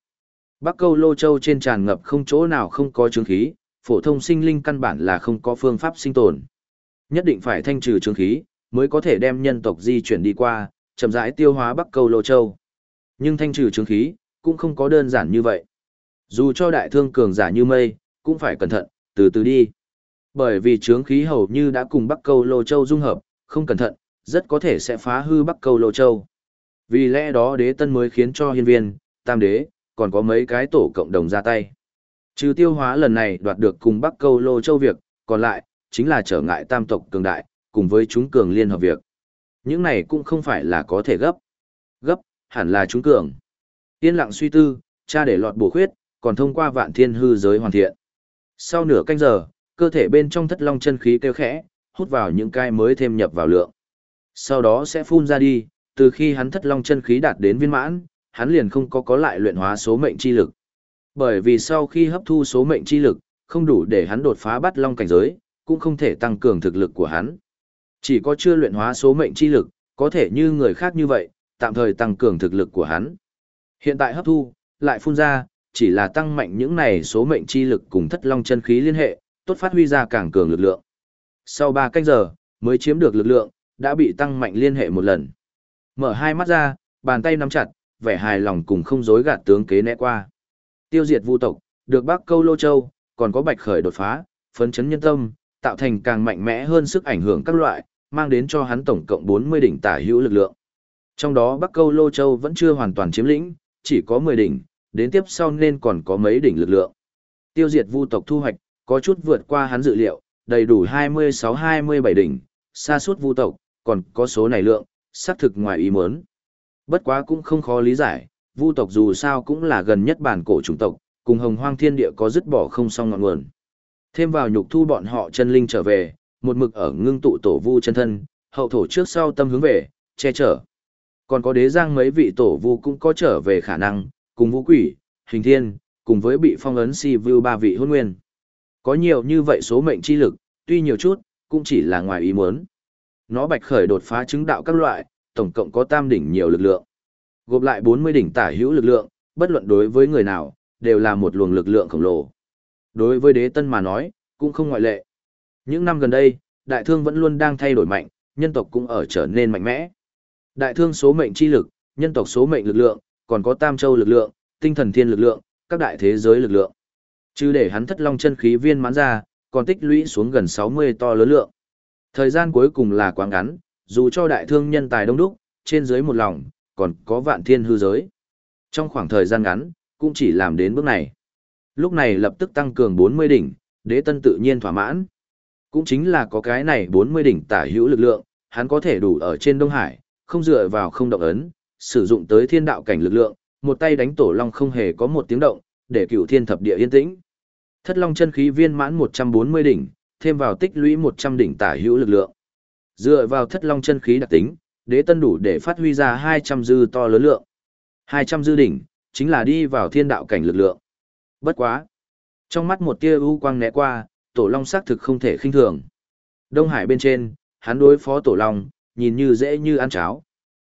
Bắc Câu Lô Châu trên tràn ngập không chỗ nào không có trướng khí, phổ thông sinh linh căn bản là không có phương pháp sinh tồn. Nhất định phải thanh trừ trướng khí, mới có thể đem nhân tộc di chuyển đi qua, chậm rãi tiêu hóa Bắc Câu Lô Châu. Nhưng thanh trừ trướng khí, cũng không có đơn giản như vậy. Dù cho đại thương cường giả như mây, cũng phải cẩn thận, từ từ đi. Bởi vì trướng khí hầu như đã cùng Bắc Câu Lô Châu dung hợp, không cẩn thận, rất có thể sẽ phá hư Bắc Câu Lô Châu. Vì lẽ đó đế tân mới khiến cho hiên viên, tam đế, còn có mấy cái tổ cộng đồng ra tay. Trừ tiêu hóa lần này đoạt được cùng Bắc Câu Lô Châu việc, còn lại, chính là trở ngại tam tộc cường đại, cùng với chúng cường liên hợp việc. Những này cũng không phải là có thể gấp. Gấp, hẳn là chúng cường. Yên lặng suy tư, cha để lọt bổ khuyết, còn thông qua vạn thiên hư giới hoàn thiện. Sau nửa canh giờ, cơ thể bên trong thất long chân khí kêu khẽ, hút vào những cái mới thêm nhập vào lượng. Sau đó sẽ phun ra đi, từ khi hắn thất long chân khí đạt đến viên mãn, hắn liền không có có lại luyện hóa số mệnh chi lực. Bởi vì sau khi hấp thu số mệnh chi lực, không đủ để hắn đột phá bắt long cảnh giới, cũng không thể tăng cường thực lực của hắn. Chỉ có chưa luyện hóa số mệnh chi lực, có thể như người khác như vậy, tạm thời tăng cường thực lực của hắn. Hiện tại hấp thu, lại phun ra, chỉ là tăng mạnh những này số mệnh chi lực cùng thất long chân khí liên hệ, tốt phát huy ra càng cường lực lượng. Sau 3 canh giờ, mới chiếm được lực lượng, đã bị tăng mạnh liên hệ một lần. Mở hai mắt ra, bàn tay nắm chặt, vẻ hài lòng cùng không dối gạt tướng kế né qua. Tiêu diệt vu tộc, được Bắc Câu Lô Châu, còn có Bạch Khởi đột phá, phấn chấn nhân tâm, tạo thành càng mạnh mẽ hơn sức ảnh hưởng các loại, mang đến cho hắn tổng cộng 40 đỉnh tả hữu lực lượng. Trong đó Bắc Câu Lô Châu vẫn chưa hoàn toàn chiếm lĩnh, chỉ có 10 đỉnh, đến tiếp sau nên còn có mấy đỉnh lực lượng. Tiêu diệt vu tộc thu hoạch, có chút vượt qua hắn dự liệu, đầy đủ 26-27 đỉnh, xa suốt vu tộc, còn có số này lượng, xác thực ngoài ý muốn. Bất quá cũng không khó lý giải, vu tộc dù sao cũng là gần nhất bản cổ chủng tộc, cùng hồng hoang thiên địa có dứt bỏ không song ngọn nguồn. Thêm vào nhục thu bọn họ chân linh trở về, một mực ở ngưng tụ tổ vu chân thân, hậu thổ trước sau tâm hướng về, che chở. Còn có đế giang mấy vị tổ vu cũng có trở về khả năng, cùng vũ quỷ, hình thiên, cùng với bị phong ấn si view ba vị hôn nguyên. Có nhiều như vậy số mệnh chi lực, tuy nhiều chút, cũng chỉ là ngoài ý muốn. Nó bạch khởi đột phá chứng đạo các loại, tổng cộng có tam đỉnh nhiều lực lượng. Gộp lại 40 đỉnh tả hữu lực lượng, bất luận đối với người nào, đều là một luồng lực lượng khổng lồ. Đối với đế tân mà nói, cũng không ngoại lệ. Những năm gần đây, đại thương vẫn luôn đang thay đổi mạnh, nhân tộc cũng ở trở nên mạnh mẽ. Đại thương số mệnh chi lực, nhân tộc số mệnh lực lượng, còn có tam châu lực lượng, tinh thần thiên lực lượng, các đại thế giới lực lượng. Chứ để hắn thất long chân khí viên mãn ra, còn tích lũy xuống gần 60 to lớn lượng. Thời gian cuối cùng là quá ngắn, dù cho đại thương nhân tài đông đúc, trên dưới một lòng, còn có vạn thiên hư giới. Trong khoảng thời gian ngắn, cũng chỉ làm đến bước này. Lúc này lập tức tăng cường 40 đỉnh, đế tân tự nhiên thỏa mãn. Cũng chính là có cái này 40 đỉnh tả hữu lực lượng, hắn có thể đủ ở trên Đông Hải, không dựa vào không động ấn, sử dụng tới thiên đạo cảnh lực lượng, một tay đánh tổ long không hề có một tiếng động, để cửu thiên thập địa yên tĩnh. Thất long chân khí viên mãn 140 đỉnh, thêm vào tích lũy 100 đỉnh tả hữu lực lượng. Dựa vào thất long chân khí đặc tính, đế tân đủ để phát huy ra 200 dư to lớn lượng. 200 dư đỉnh, chính là đi vào thiên đạo cảnh lực lượng. Bất quá. Trong mắt một tia u quang né qua, tổ long xác thực không thể khinh thường. Đông Hải bên trên, hắn đối phó tổ long, nhìn như dễ như ăn cháo.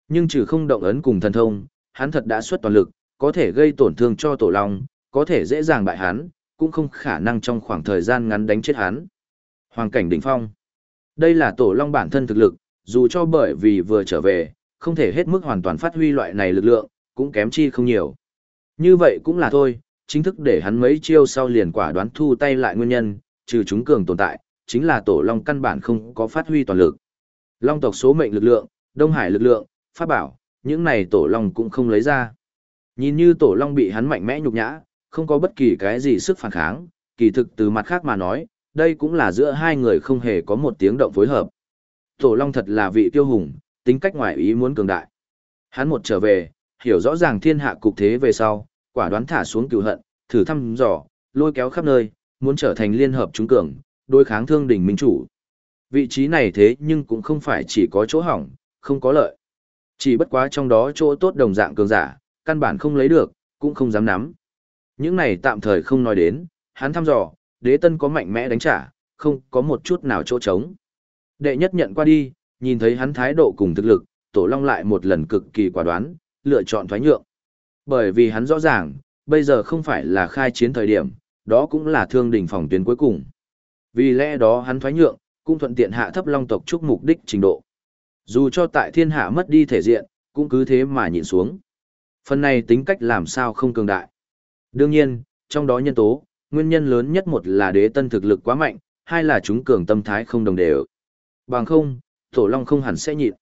Nhưng trừ không động ấn cùng thần thông, hắn thật đã xuất toàn lực, có thể gây tổn thương cho tổ long, có thể dễ dàng bại hắn, cũng không khả năng trong khoảng thời gian ngắn đánh chết hắn. Hoàng cảnh đỉnh phong. Đây là tổ long bản thân thực lực, dù cho bởi vì vừa trở về, không thể hết mức hoàn toàn phát huy loại này lực lượng, cũng kém chi không nhiều. Như vậy cũng là thôi, chính thức để hắn mấy chiêu sau liền quả đoán thu tay lại nguyên nhân, trừ chúng cường tồn tại, chính là tổ long căn bản không có phát huy toàn lực. Long tộc số mệnh lực lượng, Đông Hải lực lượng, pháp bảo, những này tổ long cũng không lấy ra. Nhìn như tổ long bị hắn mạnh mẽ nhục nhã, không có bất kỳ cái gì sức phản kháng, kỳ thực từ mặt khác mà nói, đây cũng là giữa hai người không hề có một tiếng động phối hợp. Tổ long thật là vị tiêu hùng, tính cách ngoài ý muốn cường đại. Hắn một trở về, hiểu rõ ràng thiên hạ cục thế về sau, quả đoán thả xuống cựu hận, thử thăm dò, lôi kéo khắp nơi, muốn trở thành liên hợp chúng cường, đối kháng thương đỉnh minh chủ. Vị trí này thế nhưng cũng không phải chỉ có chỗ hỏng, không có lợi. Chỉ bất quá trong đó chỗ tốt đồng dạng cường giả, căn bản không lấy được, cũng không dám nắm. Những này tạm thời không nói đến, hắn thăm dò, đế tân có mạnh mẽ đánh trả, không có một chút nào chỗ trống. Đệ nhất nhận qua đi, nhìn thấy hắn thái độ cùng thực lực, tổ long lại một lần cực kỳ quả đoán, lựa chọn thoái nhượng. Bởi vì hắn rõ ràng, bây giờ không phải là khai chiến thời điểm, đó cũng là thương đỉnh phòng tuyến cuối cùng. Vì lẽ đó hắn thoái nhượng, cũng thuận tiện hạ thấp long tộc chúc mục đích trình độ. Dù cho tại thiên hạ mất đi thể diện, cũng cứ thế mà nhịn xuống. Phần này tính cách làm sao không cường đại. Đương nhiên, trong đó nhân tố, nguyên nhân lớn nhất một là đế tân thực lực quá mạnh, hai là chúng cường tâm thái không đồng đều. Bằng không, tổ long không hẳn sẽ nhịn.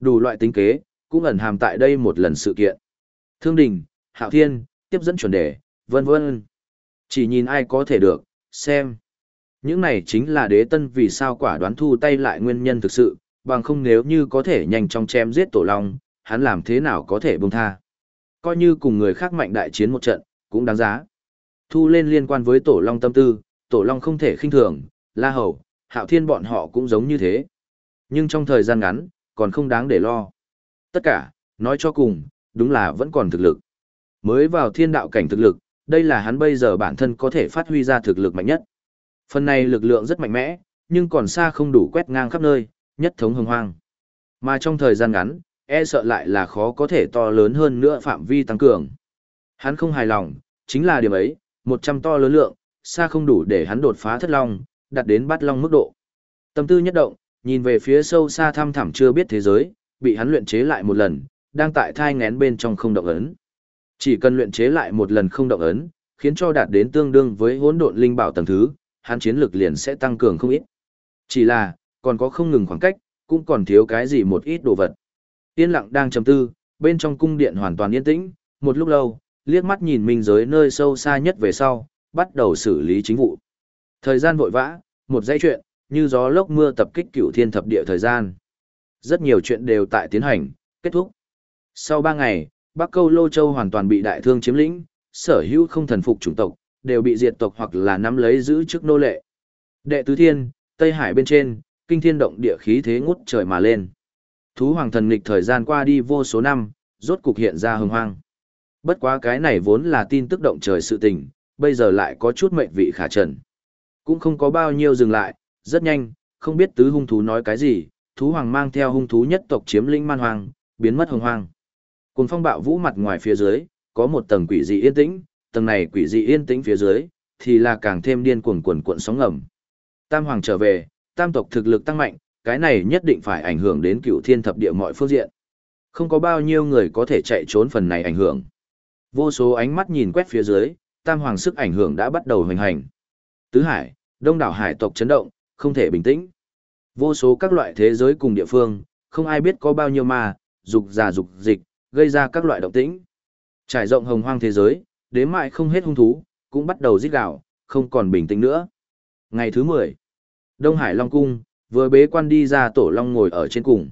Đủ loại tính kế, cũng ẩn hàm tại đây một lần sự kiện. Thương đình, hạo thiên, tiếp dẫn chuẩn đề, vân vân. Chỉ nhìn ai có thể được, xem. Những này chính là đế tân vì sao quả đoán thu tay lại nguyên nhân thực sự, bằng không nếu như có thể nhanh chóng chém giết tổ long, hắn làm thế nào có thể buông tha. Coi như cùng người khác mạnh đại chiến một trận, cũng đáng giá. Thu lên liên quan với Tổ Long tâm tư, Tổ Long không thể khinh thường, La Hầu, Hạo Thiên bọn họ cũng giống như thế. Nhưng trong thời gian ngắn, còn không đáng để lo. Tất cả, nói cho cùng, đúng là vẫn còn thực lực. Mới vào thiên đạo cảnh thực lực, đây là hắn bây giờ bản thân có thể phát huy ra thực lực mạnh nhất. Phần này lực lượng rất mạnh mẽ, nhưng còn xa không đủ quét ngang khắp nơi, nhất thống hồng hoang. Mà trong thời gian ngắn, e sợ lại là khó có thể to lớn hơn nữa phạm vi tăng cường. Hắn không hài lòng, chính là điểm ấy, 100 to lớn lượng, xa không đủ để hắn đột phá thất long, đạt đến bát long mức độ. Tâm tư nhất động, nhìn về phía sâu xa thăm thẳm chưa biết thế giới, bị hắn luyện chế lại một lần, đang tại thai ngén bên trong không động ấn. Chỉ cần luyện chế lại một lần không động ấn, khiến cho đạt đến tương đương với hỗn độn linh bảo tầng thứ, hắn chiến lực liền sẽ tăng cường không ít. Chỉ là, còn có không ngừng khoảng cách, cũng còn thiếu cái gì một ít đồ vật. Yên lặng đang trầm tư, bên trong cung điện hoàn toàn yên tĩnh, một lúc lâu, liếc mắt nhìn minh giới nơi sâu xa nhất về sau, bắt đầu xử lý chính vụ. Thời gian vội vã, một dãy chuyện, như gió lốc mưa tập kích cửu thiên thập địa thời gian. Rất nhiều chuyện đều tại tiến hành, kết thúc. Sau ba ngày, Bắc Câu Lô Châu hoàn toàn bị đại thương chiếm lĩnh, sở hữu không thần phục chủng tộc, đều bị diệt tộc hoặc là nắm lấy giữ chức nô lệ. Đệ tứ thiên, Tây Hải bên trên, kinh thiên động địa khí thế ngút trời mà lên. Thú hoàng thần nghịch thời gian qua đi vô số năm, rốt cục hiện ra hưng hoang. Bất quá cái này vốn là tin tức động trời sự tình, bây giờ lại có chút mệnh vị khả trần. Cũng không có bao nhiêu dừng lại, rất nhanh, không biết tứ hung thú nói cái gì, thú hoàng mang theo hung thú nhất tộc chiếm linh man hoàng, biến mất hồng hoàng. Cùng phong bạo vũ mặt ngoài phía dưới, có một tầng quỷ dị yên tĩnh, tầng này quỷ dị yên tĩnh phía dưới, thì là càng thêm điên cuồng cuộn cuộn sóng ngầm. Tam hoàng trở về, tam tộc thực lực tăng mạnh, cái này nhất định phải ảnh hưởng đến cựu thiên thập địa mọi phương diện. Không có bao nhiêu người có thể chạy trốn phần này ảnh hưởng. Vô số ánh mắt nhìn quét phía dưới, tam hoàng sức ảnh hưởng đã bắt đầu hoành hành. Tứ hải, đông đảo hải tộc chấn động, không thể bình tĩnh. Vô số các loại thế giới cùng địa phương, không ai biết có bao nhiêu mà, dục già dục dịch, gây ra các loại động tĩnh. Trải rộng hồng hoang thế giới, đến mãi không hết hung thú, cũng bắt đầu giết gạo, không còn bình tĩnh nữa. Ngày thứ 10, Đông Hải Long Cung, vừa bế quan đi ra tổ long ngồi ở trên cùng.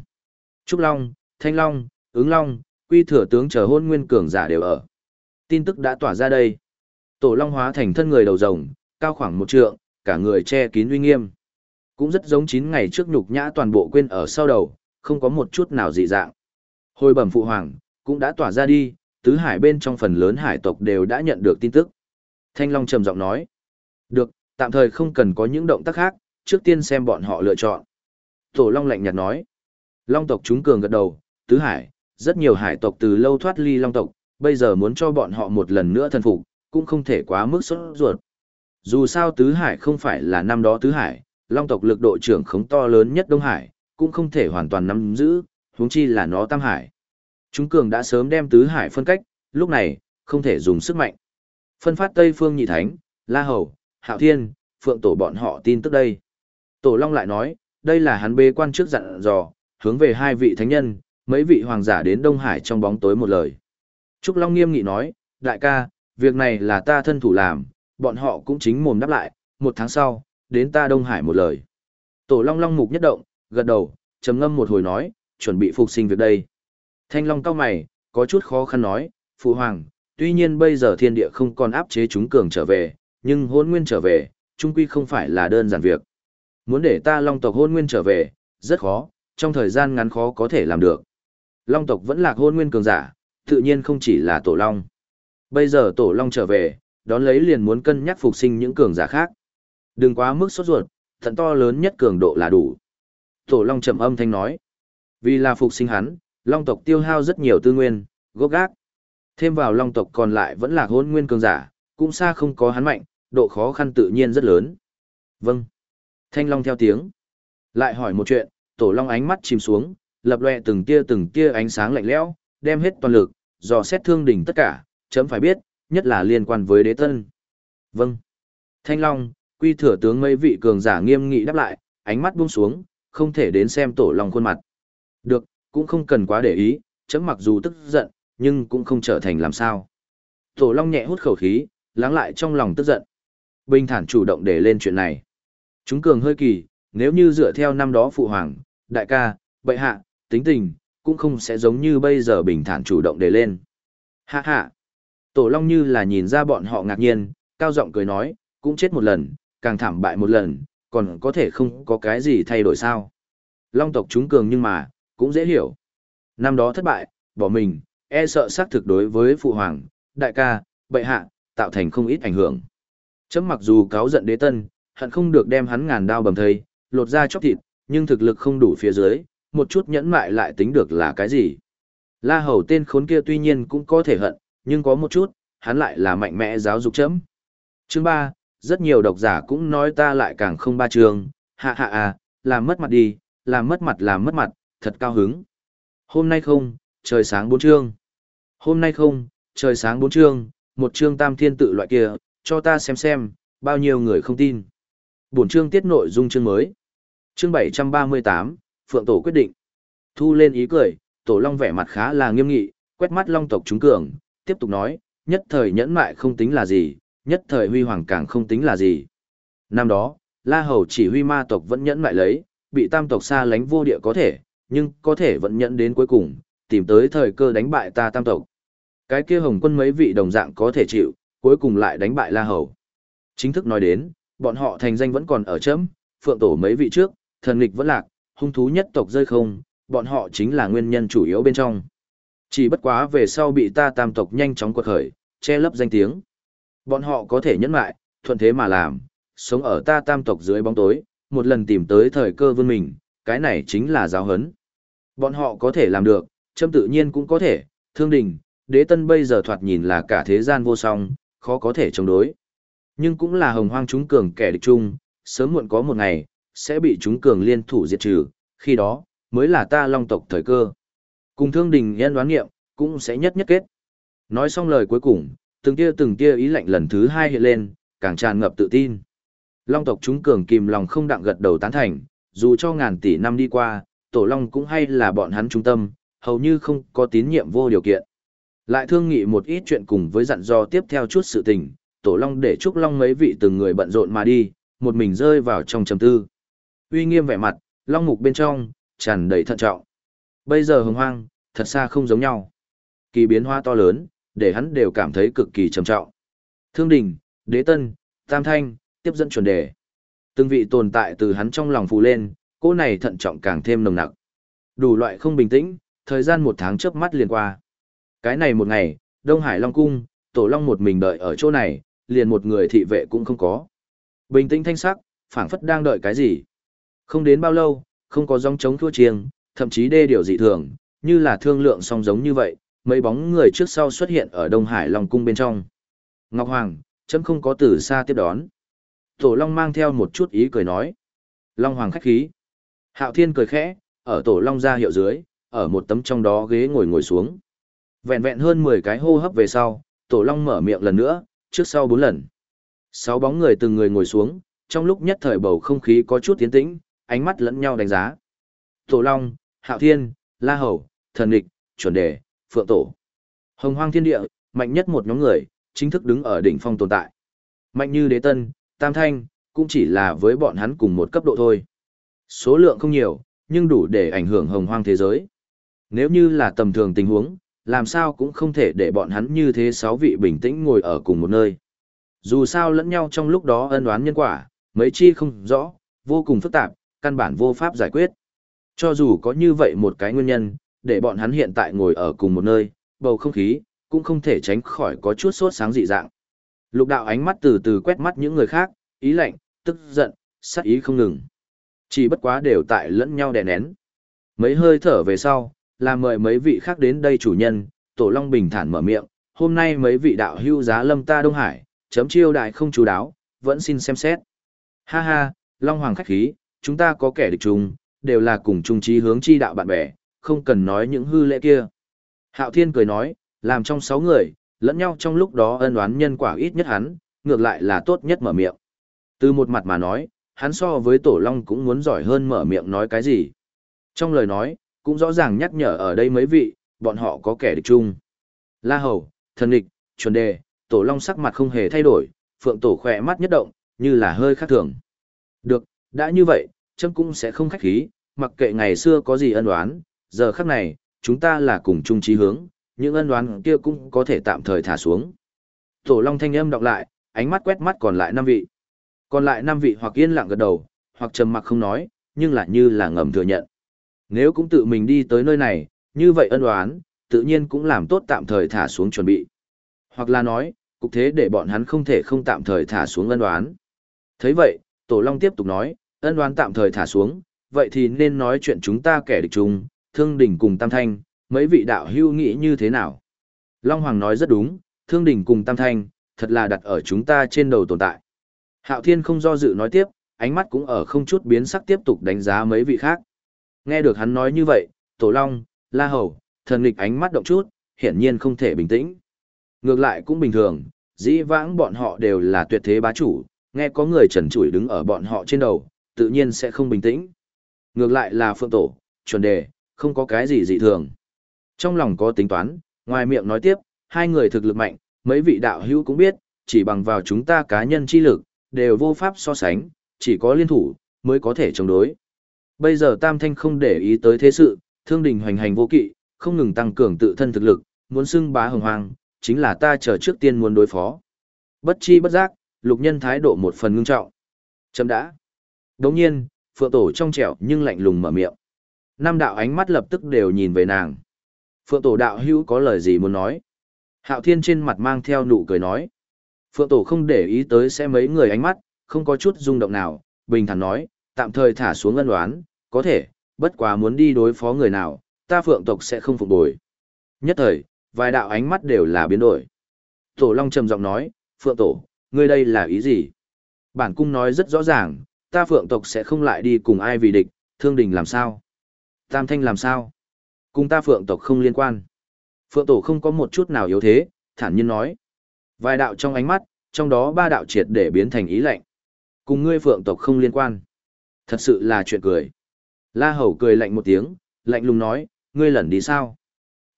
Trúc Long, Thanh Long, Ứng Long, Quy Thừa Tướng chờ hôn nguyên cường giả đều ở. Tin tức đã tỏa ra đây. Tổ long hóa thành thân người đầu rồng, cao khoảng một trượng, cả người che kín uy nghiêm. Cũng rất giống 9 ngày trước nhục nhã toàn bộ quên ở sau đầu, không có một chút nào dị dạng. Hồi bẩm phụ hoàng, cũng đã tỏa ra đi, tứ hải bên trong phần lớn hải tộc đều đã nhận được tin tức. Thanh Long trầm giọng nói. Được, tạm thời không cần có những động tác khác, trước tiên xem bọn họ lựa chọn. Tổ Long lạnh nhạt nói. Long tộc chúng cường gật đầu, tứ hải, rất nhiều hải tộc từ lâu thoát ly Long tộc, bây giờ muốn cho bọn họ một lần nữa thần phục, cũng không thể quá mức sốt ruột. Dù sao tứ hải không phải là năm đó tứ hải, Long tộc lực độ trưởng khống to lớn nhất Đông Hải, cũng không thể hoàn toàn nắm giữ, huống chi là nó tam hải. Chúng cường đã sớm đem tứ hải phân cách, lúc này, không thể dùng sức mạnh. Phân phát Tây Phương Nhị Thánh, La Hầu, Hạo Thiên, Phượng Tổ bọn họ tin tức đây. Tổ Long lại nói, đây là hắn bê quan trước dặn dò, hướng về hai vị thánh nhân, mấy vị hoàng giả đến Đông Hải trong bóng tối một lời. Trúc Long nghiêm nghị nói, đại ca, việc này là ta thân thủ làm, bọn họ cũng chính mồm đáp lại, một tháng sau, đến ta Đông Hải một lời. Tổ Long Long mục nhất động, gật đầu, trầm ngâm một hồi nói, chuẩn bị phục sinh việc đây. Thanh Long cao mày, có chút khó khăn nói, Phụ Hoàng, tuy nhiên bây giờ thiên địa không còn áp chế chúng cường trở về, nhưng hôn nguyên trở về, trung quy không phải là đơn giản việc. Muốn để ta Long tộc hôn nguyên trở về, rất khó, trong thời gian ngắn khó có thể làm được. Long tộc vẫn là hôn nguyên cường giả, tự nhiên không chỉ là tổ Long. Bây giờ tổ Long trở về, đón lấy liền muốn cân nhắc phục sinh những cường giả khác. Đừng quá mức sốt ruột, thận to lớn nhất cường độ là đủ. Tổ Long trầm âm thanh nói. Vì là phục sinh hắn, Long tộc tiêu hao rất nhiều tư nguyên, gốc gác. Thêm vào Long tộc còn lại vẫn là hôn nguyên cường giả, cũng xa không có hắn mạnh, độ khó khăn tự nhiên rất lớn. Vâng. Thanh Long theo tiếng. Lại hỏi một chuyện, Tổ Long ánh mắt chìm xuống, lập lòe từng tia từng tia ánh sáng lạnh lẽo, đem hết toàn lực, dò xét thương đỉnh tất cả, chấm phải biết, nhất là liên quan với đế tân. Vâng. Thanh Long, quy thừa tướng mấy vị cường giả nghiêm nghị đáp lại, ánh mắt buông xuống, không thể đến xem Tổ Long khuôn mặt. Được, cũng không cần quá để ý, chấm mặc dù tức giận, nhưng cũng không trở thành làm sao. Tổ Long nhẹ hút khẩu khí, lắng lại trong lòng tức giận. Bình thản chủ động để lên chuyện này. Chúng cường hơi kỳ, nếu như dựa theo năm đó phụ hoàng, đại ca, bệ hạ, tính tình, cũng không sẽ giống như bây giờ bình thản chủ động để lên. Hạ hạ. Tổ Long như là nhìn ra bọn họ ngạc nhiên, Cao giọng cười nói, cũng chết một lần, càng thảm bại một lần, còn có thể không có cái gì thay đổi sao. Long tộc chúng cường nhưng mà, cũng dễ hiểu. Năm đó thất bại, bỏ mình, e sợ xác thực đối với phụ hoàng, đại ca, bệ hạ, tạo thành không ít ảnh hưởng. Chấm mặc dù cáo giận đế tân, hận không được đem hắn ngàn đao bầm thây, lột ra chóc thịt, nhưng thực lực không đủ phía dưới, một chút nhẫn mại lại tính được là cái gì. La hầu tên khốn kia tuy nhiên cũng có thể hận, nhưng có một chút, hắn lại là mạnh mẽ giáo dục chấm. Chương 3, rất nhiều độc giả cũng nói ta lại càng không ba trường, hạ hạ à, làm mất mặt đi, làm mất mặt làm mất mặt, thật cao hứng. Hôm nay không, trời sáng bốn chương. Hôm nay không, trời sáng bốn chương, một chương tam thiên tự loại kia, cho ta xem xem, bao nhiêu người không tin. Bổn chương tiết nội dung chương mới. Chương 738, Phượng Tổ quyết định. Thu lên ý cười, Tổ Long vẻ mặt khá là nghiêm nghị, quét mắt Long tộc chúng cường, tiếp tục nói, nhất thời nhẫn mại không tính là gì, nhất thời huy hoàng càng không tính là gì. Năm đó, La Hầu chỉ huy ma tộc vẫn nhẫn mại lấy, bị tam tộc xa lánh vô địa có thể, nhưng có thể vẫn nhẫn đến cuối cùng, tìm tới thời cơ đánh bại ta tam tộc. Cái kia hồng quân mấy vị đồng dạng có thể chịu, cuối cùng lại đánh bại La Hầu. Chính thức nói đến, bọn họ thành danh vẫn còn ở chấm, phượng tổ mấy vị trước, thần nghịch vẫn lạc, hung thú nhất tộc rơi không, bọn họ chính là nguyên nhân chủ yếu bên trong. Chỉ bất quá về sau bị ta tam tộc nhanh chóng quật khởi, che lấp danh tiếng. Bọn họ có thể nhẫn lại, thuận thế mà làm, sống ở ta tam tộc dưới bóng tối, một lần tìm tới thời cơ vươn mình, cái này chính là giáo hấn. Bọn họ có thể làm được, châm tự nhiên cũng có thể, thương đình, đế tân bây giờ thoạt nhìn là cả thế gian vô song, khó có thể chống đối. Nhưng cũng là hồng hoang chúng cường kẻ địch chung, sớm muộn có một ngày, sẽ bị chúng cường liên thủ diệt trừ, khi đó, mới là ta long tộc thời cơ. Cùng thương đình nhân đoán nghiệm, cũng sẽ nhất nhất kết. Nói xong lời cuối cùng, từng tia từng tia ý lạnh lần thứ hai hiện lên, càng tràn ngập tự tin. Long tộc chúng cường kìm lòng không đặng gật đầu tán thành, dù cho ngàn tỷ năm đi qua, tổ long cũng hay là bọn hắn trung tâm, hầu như không có tín nhiệm vô điều kiện. Lại thương nghị một ít chuyện cùng với dặn dò tiếp theo chút sự tình, tổ long để trúc long mấy vị từng người bận rộn mà đi, một mình rơi vào trong trầm tư. Uy nghiêm vẻ mặt, long mục bên trong, tràn đầy thận trọng. Bây giờ hồng hoang, thật xa không giống nhau. Kỳ biến hóa to lớn, để hắn đều cảm thấy cực kỳ trầm trọng. Thương đình, đế tân, tam thanh, tiếp dẫn chuẩn đề. Từng vị tồn tại từ hắn trong lòng phù lên, cô này thận trọng càng thêm nồng nặc. Đủ loại không bình tĩnh, thời gian một tháng chớp mắt liền qua. Cái này một ngày, Đông Hải Long Cung, Tổ Long một mình đợi ở chỗ này, liền một người thị vệ cũng không có. Bình tĩnh thanh sắc, phảng phất đang đợi cái gì. Không đến bao lâu, không có dòng chống thua chiêng, thậm chí đê điều dị thường, như là thương lượng song giống như vậy, mấy bóng người trước sau xuất hiện ở Đông Hải Long Cung bên trong. Ngọc Hoàng, chấm không có từ xa tiếp đón. Tổ Long mang theo một chút ý cười nói. Long Hoàng khách khí. Hạo Thiên cười khẽ, ở Tổ Long ra hiệu dưới, ở một tấm trong đó ghế ngồi ngồi xuống. Vẹn vẹn hơn 10 cái hô hấp về sau, Tổ Long mở miệng lần nữa, trước sau 4 lần. Sáu bóng người từng người ngồi xuống, trong lúc nhất thời bầu không khí có chút tiến tĩnh, ánh mắt lẫn nhau đánh giá. Tổ Long, Hạo Thiên, La Hầu, Thần Địch, Chuẩn Đề, Phượng Tổ. Hồng Hoang Thiên Địa, mạnh nhất một nhóm người, chính thức đứng ở đỉnh phong tồn tại. Mạnh như Đế Tân, Tam Thanh, cũng chỉ là với bọn hắn cùng một cấp độ thôi. Số lượng không nhiều, nhưng đủ để ảnh hưởng hồng hoang thế giới. Nếu như là tầm thường tình huống, làm sao cũng không thể để bọn hắn như thế sáu vị bình tĩnh ngồi ở cùng một nơi. Dù sao lẫn nhau trong lúc đó ân oán nhân quả, mấy chi không rõ, vô cùng phức tạp, căn bản vô pháp giải quyết. Cho dù có như vậy một cái nguyên nhân, để bọn hắn hiện tại ngồi ở cùng một nơi, bầu không khí, cũng không thể tránh khỏi có chút sốt sáng dị dạng. Lục đạo ánh mắt từ từ quét mắt những người khác, ý lạnh, tức giận, sát ý không ngừng. Chỉ bất quá đều tại lẫn nhau đè nén. Mấy hơi thở về sau, là mời mấy vị khác đến đây chủ nhân, Tổ Long bình thản mở miệng, hôm nay mấy vị đạo hưu giá lâm ta Đông Hải, chấm chiêu đại không chú đáo, vẫn xin xem xét. Ha ha, Long Hoàng khách khí, chúng ta có kẻ địch chung, đều là cùng chung trí hướng chi đạo bạn bè, không cần nói những hư lễ kia. Hạo Thiên cười nói, làm trong sáu người, lẫn nhau trong lúc đó ân oán nhân quả ít nhất hắn, ngược lại là tốt nhất mở miệng. Từ một mặt mà nói, hắn so với Tổ Long cũng muốn giỏi hơn mở miệng nói cái gì. Trong lời nói, cũng rõ ràng nhắc nhở ở đây mấy vị, bọn họ có kẻ địch chung. La Hầu, Thần Địch, Chuẩn Đề, Tổ Long sắc mặt không hề thay đổi, Phượng Tổ khỏe mắt nhất động, như là hơi khác thường. Được, đã như vậy, chấm cũng sẽ không khách khí, mặc kệ ngày xưa có gì ân oán, giờ khắc này, chúng ta là cùng chung chí hướng, những ân oán kia cũng có thể tạm thời thả xuống. Tổ Long thanh âm đọc lại, ánh mắt quét mắt còn lại năm vị. Còn lại năm vị hoặc yên lặng gật đầu, hoặc trầm mặc không nói, nhưng lại như là ngầm thừa nhận. Nếu cũng tự mình đi tới nơi này, như vậy ân oán, tự nhiên cũng làm tốt tạm thời thả xuống chuẩn bị. Hoặc là nói, cục thế để bọn hắn không thể không tạm thời thả xuống ân oán. thấy vậy, Tổ Long tiếp tục nói, ân oán tạm thời thả xuống, vậy thì nên nói chuyện chúng ta kẻ địch chung, thương đỉnh cùng tam thanh, mấy vị đạo hưu nghĩ như thế nào? Long Hoàng nói rất đúng, thương đỉnh cùng tam thanh, thật là đặt ở chúng ta trên đầu tồn tại. Hạo Thiên không do dự nói tiếp, ánh mắt cũng ở không chút biến sắc tiếp tục đánh giá mấy vị khác. Nghe được hắn nói như vậy, Tổ Long, La Hầu, thần lịch ánh mắt động chút, hiển nhiên không thể bình tĩnh. Ngược lại cũng bình thường, dĩ vãng bọn họ đều là tuyệt thế bá chủ, nghe có người trần trụi đứng ở bọn họ trên đầu, tự nhiên sẽ không bình tĩnh. Ngược lại là Phượng Tổ, chuẩn đề, không có cái gì dị thường. Trong lòng có tính toán, ngoài miệng nói tiếp, hai người thực lực mạnh, mấy vị đạo hữu cũng biết, chỉ bằng vào chúng ta cá nhân chi lực, đều vô pháp so sánh, chỉ có liên thủ, mới có thể chống đối. Bây giờ Tam Thanh không để ý tới thế sự, thương đình hoành hành vô kỵ, không ngừng tăng cường tự thân thực lực, muốn xưng bá hồng hoang, chính là ta chờ trước tiên muốn đối phó. Bất chi bất giác, lục nhân thái độ một phần ngưng trọng. Chấm đã. Đồng nhiên, phượng tổ trong trẻo nhưng lạnh lùng mở miệng. Năm đạo ánh mắt lập tức đều nhìn về nàng. Phượng tổ đạo hữu có lời gì muốn nói? Hạo thiên trên mặt mang theo nụ cười nói. Phượng tổ không để ý tới sẽ mấy người ánh mắt, không có chút rung động nào, bình thản nói, tạm thời thả xuống ân đoán, có thể, bất quá muốn đi đối phó người nào, ta phượng tộc sẽ không phục bồi. Nhất thời, vài đạo ánh mắt đều là biến đổi. Tổ Long trầm giọng nói, phượng tổ, ngươi đây là ý gì? Bản cung nói rất rõ ràng, ta phượng tộc sẽ không lại đi cùng ai vì địch, thương đình làm sao? Tam thanh làm sao? Cùng ta phượng tộc không liên quan. Phượng tổ không có một chút nào yếu thế, thản nhiên nói. Vài đạo trong ánh mắt, trong đó ba đạo triệt để biến thành ý lạnh. Cùng ngươi phượng tộc không liên quan. Thật sự là chuyện cười. La Hầu cười lạnh một tiếng, lạnh lùng nói, ngươi lẩn đi sao?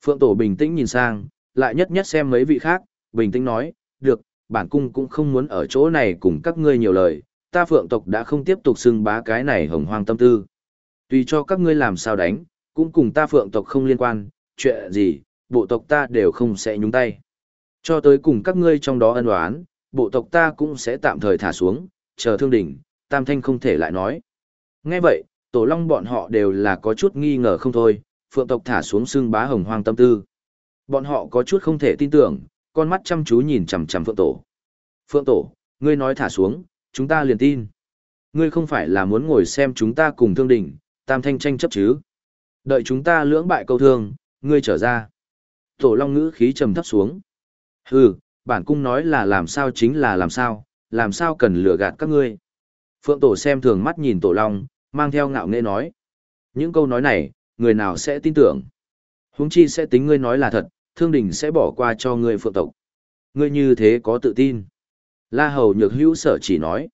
Phượng Tổ bình tĩnh nhìn sang, lại nhất nhất xem mấy vị khác, bình tĩnh nói, được, bản cung cũng không muốn ở chỗ này cùng các ngươi nhiều lời, ta Phượng tộc đã không tiếp tục xưng bá cái này hồng hoang tâm tư. Tùy cho các ngươi làm sao đánh, cũng cùng ta Phượng tộc không liên quan, chuyện gì, bộ tộc ta đều không sẽ nhúng tay. Cho tới cùng các ngươi trong đó ân oán, bộ tộc ta cũng sẽ tạm thời thả xuống, chờ thương đỉnh, Tam Thanh không thể lại nói. Nghe vậy, tổ long bọn họ đều là có chút nghi ngờ không thôi, phượng tộc thả xuống xưng bá hồng hoang tâm tư. Bọn họ có chút không thể tin tưởng, con mắt chăm chú nhìn chằm chằm phượng tổ. Phượng tổ, ngươi nói thả xuống, chúng ta liền tin. Ngươi không phải là muốn ngồi xem chúng ta cùng thương đỉnh, tam thanh tranh chấp chứ. Đợi chúng ta lưỡng bại câu thương, ngươi trở ra. Tổ long ngữ khí trầm thấp xuống. Hừ, bản cung nói là làm sao chính là làm sao, làm sao cần lừa gạt các ngươi. Phượng tổ xem thường mắt nhìn tổ long, mang theo ngạo nghễ nói. Những câu nói này, người nào sẽ tin tưởng? Huống chi sẽ tính ngươi nói là thật, thương đình sẽ bỏ qua cho ngươi phượng tộc. Ngươi như thế có tự tin. La Hầu nhược hữu sở chỉ nói.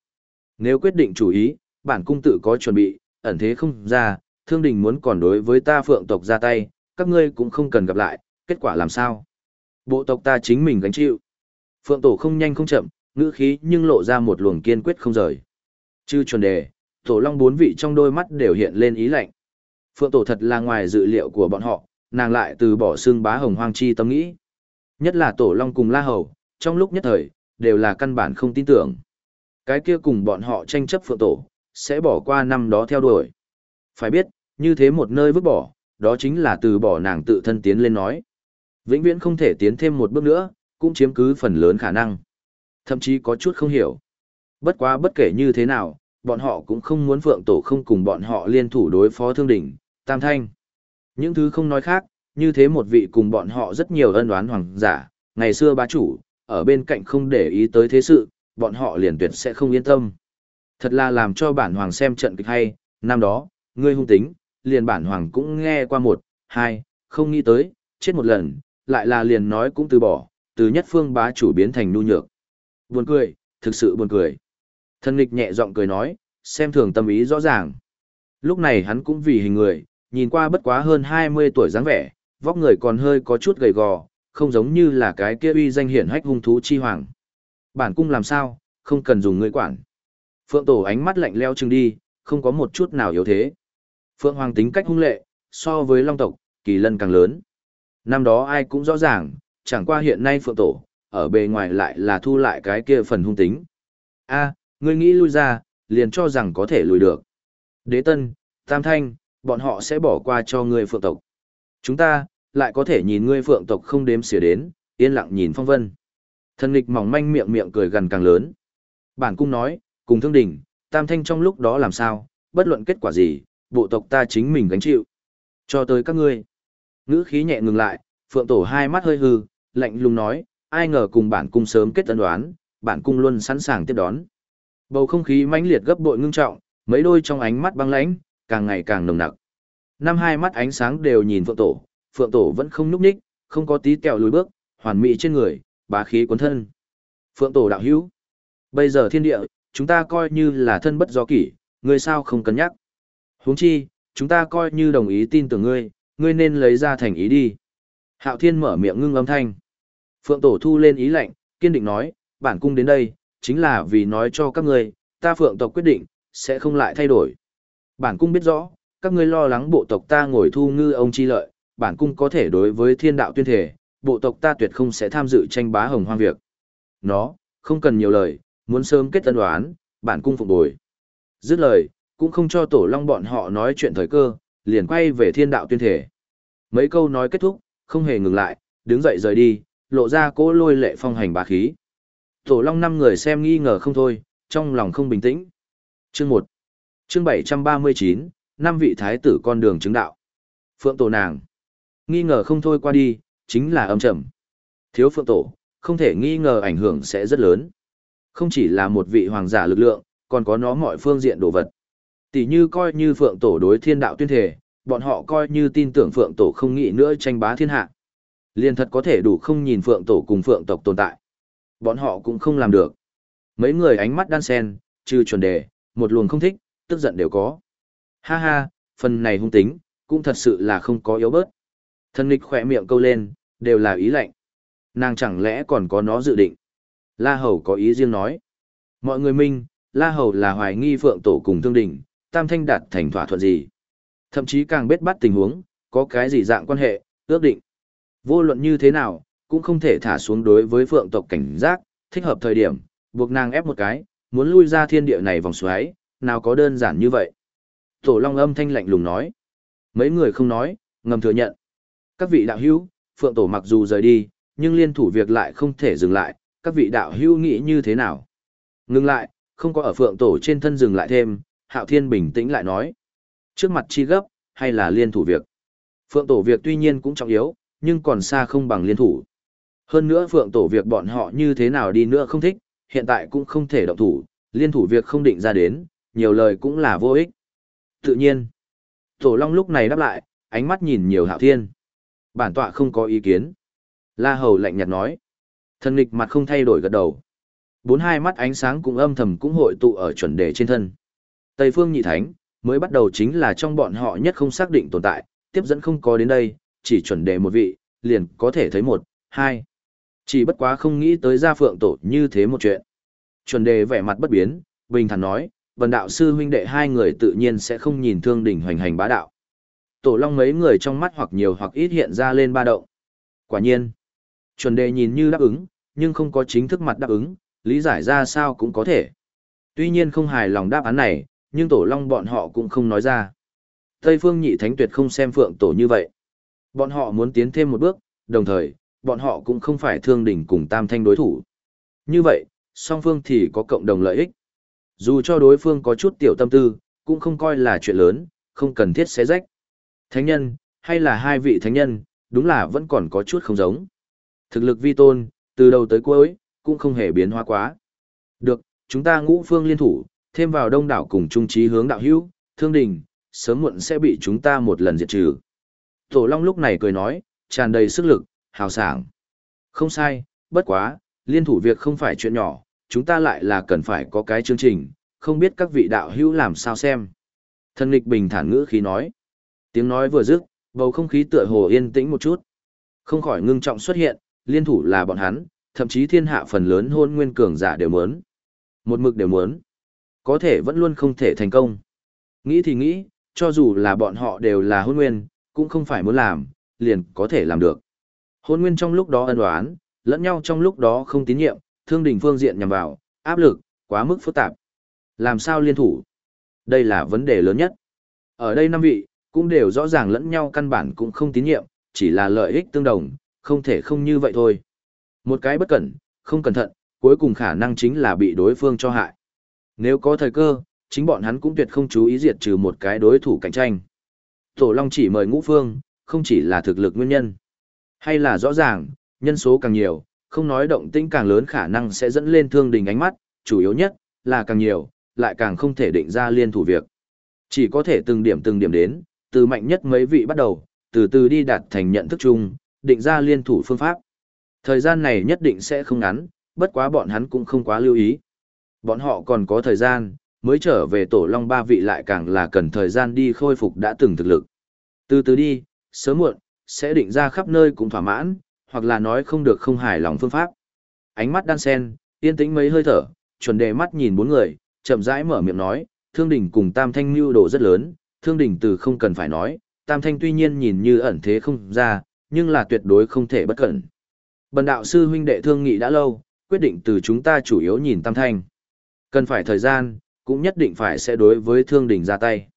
Nếu quyết định chủ ý, bản cung tự có chuẩn bị, ẩn thế không ra, thương đình muốn còn đối với ta phượng tộc ra tay, các ngươi cũng không cần gặp lại, kết quả làm sao? Bộ tộc ta chính mình gánh chịu. Phượng tổ không nhanh không chậm, ngữ khí nhưng lộ ra một luồng kiên quyết không rời. Chư chuẩn đề, tổ long bốn vị trong đôi mắt đều hiện lên ý lạnh. Phượng tổ thật là ngoài dự liệu của bọn họ, nàng lại từ bỏ xương bá hồng hoang chi tâm nghĩ. Nhất là tổ long cùng la hầu, trong lúc nhất thời, đều là căn bản không tin tưởng. Cái kia cùng bọn họ tranh chấp phượng tổ, sẽ bỏ qua năm đó theo đuổi. Phải biết, như thế một nơi vứt bỏ, đó chính là từ bỏ nàng tự thân tiến lên nói. Vĩnh viễn không thể tiến thêm một bước nữa, cũng chiếm cứ phần lớn khả năng. Thậm chí có chút không hiểu. Bất quá bất kể như thế nào, bọn họ cũng không muốn Phượng Tổ không cùng bọn họ liên thủ đối phó Thương Đỉnh, Tam Thanh. Những thứ không nói khác, như thế một vị cùng bọn họ rất nhiều ân oán hoàng giả, ngày xưa bá chủ, ở bên cạnh không để ý tới thế sự, bọn họ liền tuyệt sẽ không yên tâm. Thật là làm cho bản hoàng xem trận kịch hay, năm đó, ngươi hung tính, liền bản hoàng cũng nghe qua một, hai, không nghĩ tới, chết một lần, lại là liền nói cũng từ bỏ, từ nhất phương bá chủ biến thành nu nhược. Buồn cười, thực sự buồn cười. Thân nghịch nhẹ giọng cười nói, xem thường tâm ý rõ ràng. Lúc này hắn cũng vì hình người, nhìn qua bất quá hơn 20 tuổi dáng vẻ, vóc người còn hơi có chút gầy gò, không giống như là cái kia uy danh hiển hách hung thú chi hoàng. Bản cung làm sao, không cần dùng người quản. Phượng tổ ánh mắt lạnh leo chừng đi, không có một chút nào yếu thế. Phượng hoàng tính cách hung lệ, so với long tộc, kỳ lân càng lớn. Năm đó ai cũng rõ ràng, chẳng qua hiện nay phượng tổ, ở bề ngoài lại là thu lại cái kia phần hung tính. A, ngươi nghĩ lui ra, liền cho rằng có thể lùi được. Đế Tân, Tam Thanh, bọn họ sẽ bỏ qua cho ngươi phượng tộc. Chúng ta, lại có thể nhìn ngươi phượng tộc không đếm xỉa đến, yên lặng nhìn phong vân. Thần nghịch mỏng manh miệng miệng cười gần càng lớn. Bản cung nói, cùng thương đỉnh, Tam Thanh trong lúc đó làm sao, bất luận kết quả gì, bộ tộc ta chính mình gánh chịu. Cho tới các ngươi. Ngữ khí nhẹ ngừng lại, phượng tổ hai mắt hơi hư, lạnh lùng nói, ai ngờ cùng bản cung sớm kết tân đoán, bản cung luôn sẵn sàng tiếp đón. Bầu không khí mãnh liệt gấp bội ngưng trọng, mấy đôi trong ánh mắt băng lãnh, càng ngày càng nồng nặc. Năm hai mắt ánh sáng đều nhìn Phượng Tổ, Phượng Tổ vẫn không nhúc nhích, không có tí kẹo lùi bước, hoàn mỹ trên người, bá khí cuốn thân. Phượng Tổ đạo hữu, bây giờ thiên địa, chúng ta coi như là thân bất do kỷ, ngươi sao không cân nhắc. Huống chi, chúng ta coi như đồng ý tin tưởng ngươi, ngươi nên lấy ra thành ý đi. Hạo Thiên mở miệng ngưng âm thanh. Phượng Tổ thu lên ý lệnh, kiên định nói, bản cung đến đây, chính là vì nói cho các ngươi, ta Phượng tộc quyết định, sẽ không lại thay đổi. Bản cung biết rõ, các ngươi lo lắng bộ tộc ta ngồi thu ngư ông chi lợi, bản cung có thể đối với thiên đạo tuyên thể, bộ tộc ta tuyệt không sẽ tham dự tranh bá hồng hoang việc. Nó, không cần nhiều lời, muốn sớm kết tân đoán, bản cung phục bồi. Dứt lời, cũng không cho tổ long bọn họ nói chuyện thời cơ, liền quay về thiên đạo tuyên thể. Mấy câu nói kết thúc, không hề ngừng lại, đứng dậy rời đi, lộ ra cỗ lôi lệ phong hành bá khí. Tổ long năm người xem nghi ngờ không thôi, trong lòng không bình tĩnh. Chương 1 Chương 739, năm vị thái tử con đường chứng đạo. Phượng tổ nàng. Nghi ngờ không thôi qua đi, chính là âm trầm. Thiếu phượng tổ, không thể nghi ngờ ảnh hưởng sẽ rất lớn. Không chỉ là một vị hoàng giả lực lượng, còn có nó mọi phương diện đồ vật. Tỷ như coi như phượng tổ đối thiên đạo tuyên thể, bọn họ coi như tin tưởng phượng tổ không nghĩ nữa tranh bá thiên hạ. Liên thật có thể đủ không nhìn phượng tổ cùng phượng tộc tồn tại. Bọn họ cũng không làm được. Mấy người ánh mắt đan sen, trừ chuẩn đề, một luồng không thích, tức giận đều có. Ha ha, phần này hung tính, cũng thật sự là không có yếu bớt. Thân Nịch khỏe miệng câu lên, đều là ý lệnh. Nàng chẳng lẽ còn có nó dự định. La Hầu có ý riêng nói. Mọi người minh, La Hầu là hoài nghi phượng tổ cùng thương đỉnh, tam thanh đạt thành thỏa thuận gì. Thậm chí càng biết bắt tình huống, có cái gì dạng quan hệ, ước định. Vô luận như thế nào, cũng không thể thả xuống đối với phượng tộc cảnh giác, thích hợp thời điểm, buộc nàng ép một cái, muốn lui ra thiên địa này vòng xoáy, nào có đơn giản như vậy. Tổ Long âm thanh lạnh lùng nói. Mấy người không nói, ngầm thừa nhận. Các vị đạo hữu, Phượng Tổ mặc dù rời đi, nhưng liên thủ việc lại không thể dừng lại, các vị đạo hữu nghĩ như thế nào? Ngừng lại, không có ở Phượng Tổ trên thân dừng lại thêm, Hạo Thiên bình tĩnh lại nói. Trước mặt chi gấp, hay là liên thủ việc? Phượng Tổ việc tuy nhiên cũng trọng yếu, nhưng còn xa không bằng liên thủ. Hơn nữa Phượng Tổ việc bọn họ như thế nào đi nữa không thích, hiện tại cũng không thể động thủ, liên thủ việc không định ra đến, nhiều lời cũng là vô ích. Tự nhiên, Tổ Long lúc này đáp lại, ánh mắt nhìn nhiều hạo thiên. Bản tọa không có ý kiến. La Hầu lạnh nhạt nói. Thần nghịch mặt không thay đổi gật đầu. Bốn hai mắt ánh sáng cũng âm thầm cũng hội tụ ở chuẩn đề trên thân. Tây Phương Nhị Thánh, mới bắt đầu chính là trong bọn họ nhất không xác định tồn tại, tiếp dẫn không có đến đây, chỉ chuẩn đề một vị, liền có thể thấy một, hai. Chỉ bất quá không nghĩ tới gia phượng tổ như thế một chuyện. Chuẩn đề vẻ mặt bất biến, bình thản nói, vần đạo sư huynh đệ hai người tự nhiên sẽ không nhìn thương đỉnh hoành hành bá đạo. Tổ long mấy người trong mắt hoặc nhiều hoặc ít hiện ra lên ba động. Quả nhiên, chuẩn đề nhìn như đáp ứng, nhưng không có chính thức mặt đáp ứng, lý giải ra sao cũng có thể. Tuy nhiên không hài lòng đáp án này, nhưng tổ long bọn họ cũng không nói ra. Tây phương nhị thánh tuyệt không xem phượng tổ như vậy. Bọn họ muốn tiến thêm một bước, đồng thời, bọn họ cũng không phải thương đỉnh cùng tam thanh đối thủ. Như vậy, song phương thì có cộng đồng lợi ích. Dù cho đối phương có chút tiểu tâm tư, cũng không coi là chuyện lớn, không cần thiết xé rách. Thánh nhân, hay là hai vị thánh nhân, đúng là vẫn còn có chút không giống. Thực lực vi tôn, từ đầu tới cuối, cũng không hề biến hóa quá. Được, chúng ta ngũ phương liên thủ, thêm vào đông đảo cùng trung trí hướng đạo hữu, thương đình, sớm muộn sẽ bị chúng ta một lần diệt trừ. Tổ Long lúc này cười nói, tràn đầy sức lực, hào sảng. Không sai, bất quá, liên thủ việc không phải chuyện nhỏ, chúng ta lại là cần phải có cái chương trình, không biết các vị đạo hữu làm sao xem. Thần Lịch bình thản ngữ khí nói. Tiếng nói vừa dứt, bầu không khí tựa hồ yên tĩnh một chút. Không khỏi ngưng trọng xuất hiện, liên thủ là bọn hắn, thậm chí thiên hạ phần lớn hôn nguyên cường giả đều muốn. Một mực đều muốn. Có thể vẫn luôn không thể thành công. Nghĩ thì nghĩ, cho dù là bọn họ đều là hôn nguyên, cũng không phải muốn làm, liền có thể làm được. Hôn nguyên trong lúc đó ân oán, lẫn nhau trong lúc đó không tín nhiệm, thương đình phương diện nhằm vào, áp lực, quá mức phức tạp. Làm sao liên thủ? Đây là vấn đề lớn nhất. Ở đây năm vị, cũng đều rõ ràng lẫn nhau căn bản cũng không tín nhiệm, chỉ là lợi ích tương đồng, không thể không như vậy thôi. Một cái bất cẩn, không cẩn thận, cuối cùng khả năng chính là bị đối phương cho hại. Nếu có thời cơ, chính bọn hắn cũng tuyệt không chú ý diệt trừ một cái đối thủ cạnh tranh. Tổ Long chỉ mời ngũ phương, không chỉ là thực lực nguyên nhân, hay là rõ ràng, nhân số càng nhiều, không nói động tĩnh càng lớn khả năng sẽ dẫn lên thương đình ánh mắt, chủ yếu nhất là càng nhiều, lại càng không thể định ra liên thủ việc. Chỉ có thể từng điểm từng điểm đến, từ mạnh nhất mấy vị bắt đầu, từ từ đi đạt thành nhận thức chung, định ra liên thủ phương pháp. Thời gian này nhất định sẽ không ngắn, bất quá bọn hắn cũng không quá lưu ý. Bọn họ còn có thời gian, mới trở về tổ long ba vị lại càng là cần thời gian đi khôi phục đã từng thực lực. Từ từ đi, sớm muộn, sẽ định ra khắp nơi cũng thỏa mãn, hoặc là nói không được không hài lòng phương pháp. Ánh mắt đan sen, yên tĩnh mấy hơi thở, chuẩn đề mắt nhìn bốn người, chậm rãi mở miệng nói, thương đỉnh cùng tam thanh mưu đồ rất lớn, thương đỉnh từ không cần phải nói, tam thanh tuy nhiên nhìn như ẩn thế không ra, nhưng là tuyệt đối không thể bất cẩn. Bần đạo sư huynh đệ thương nghị đã lâu, quyết định từ chúng ta chủ yếu nhìn tam thanh. Cần phải thời gian, cũng nhất định phải sẽ đối với thương đỉnh ra tay.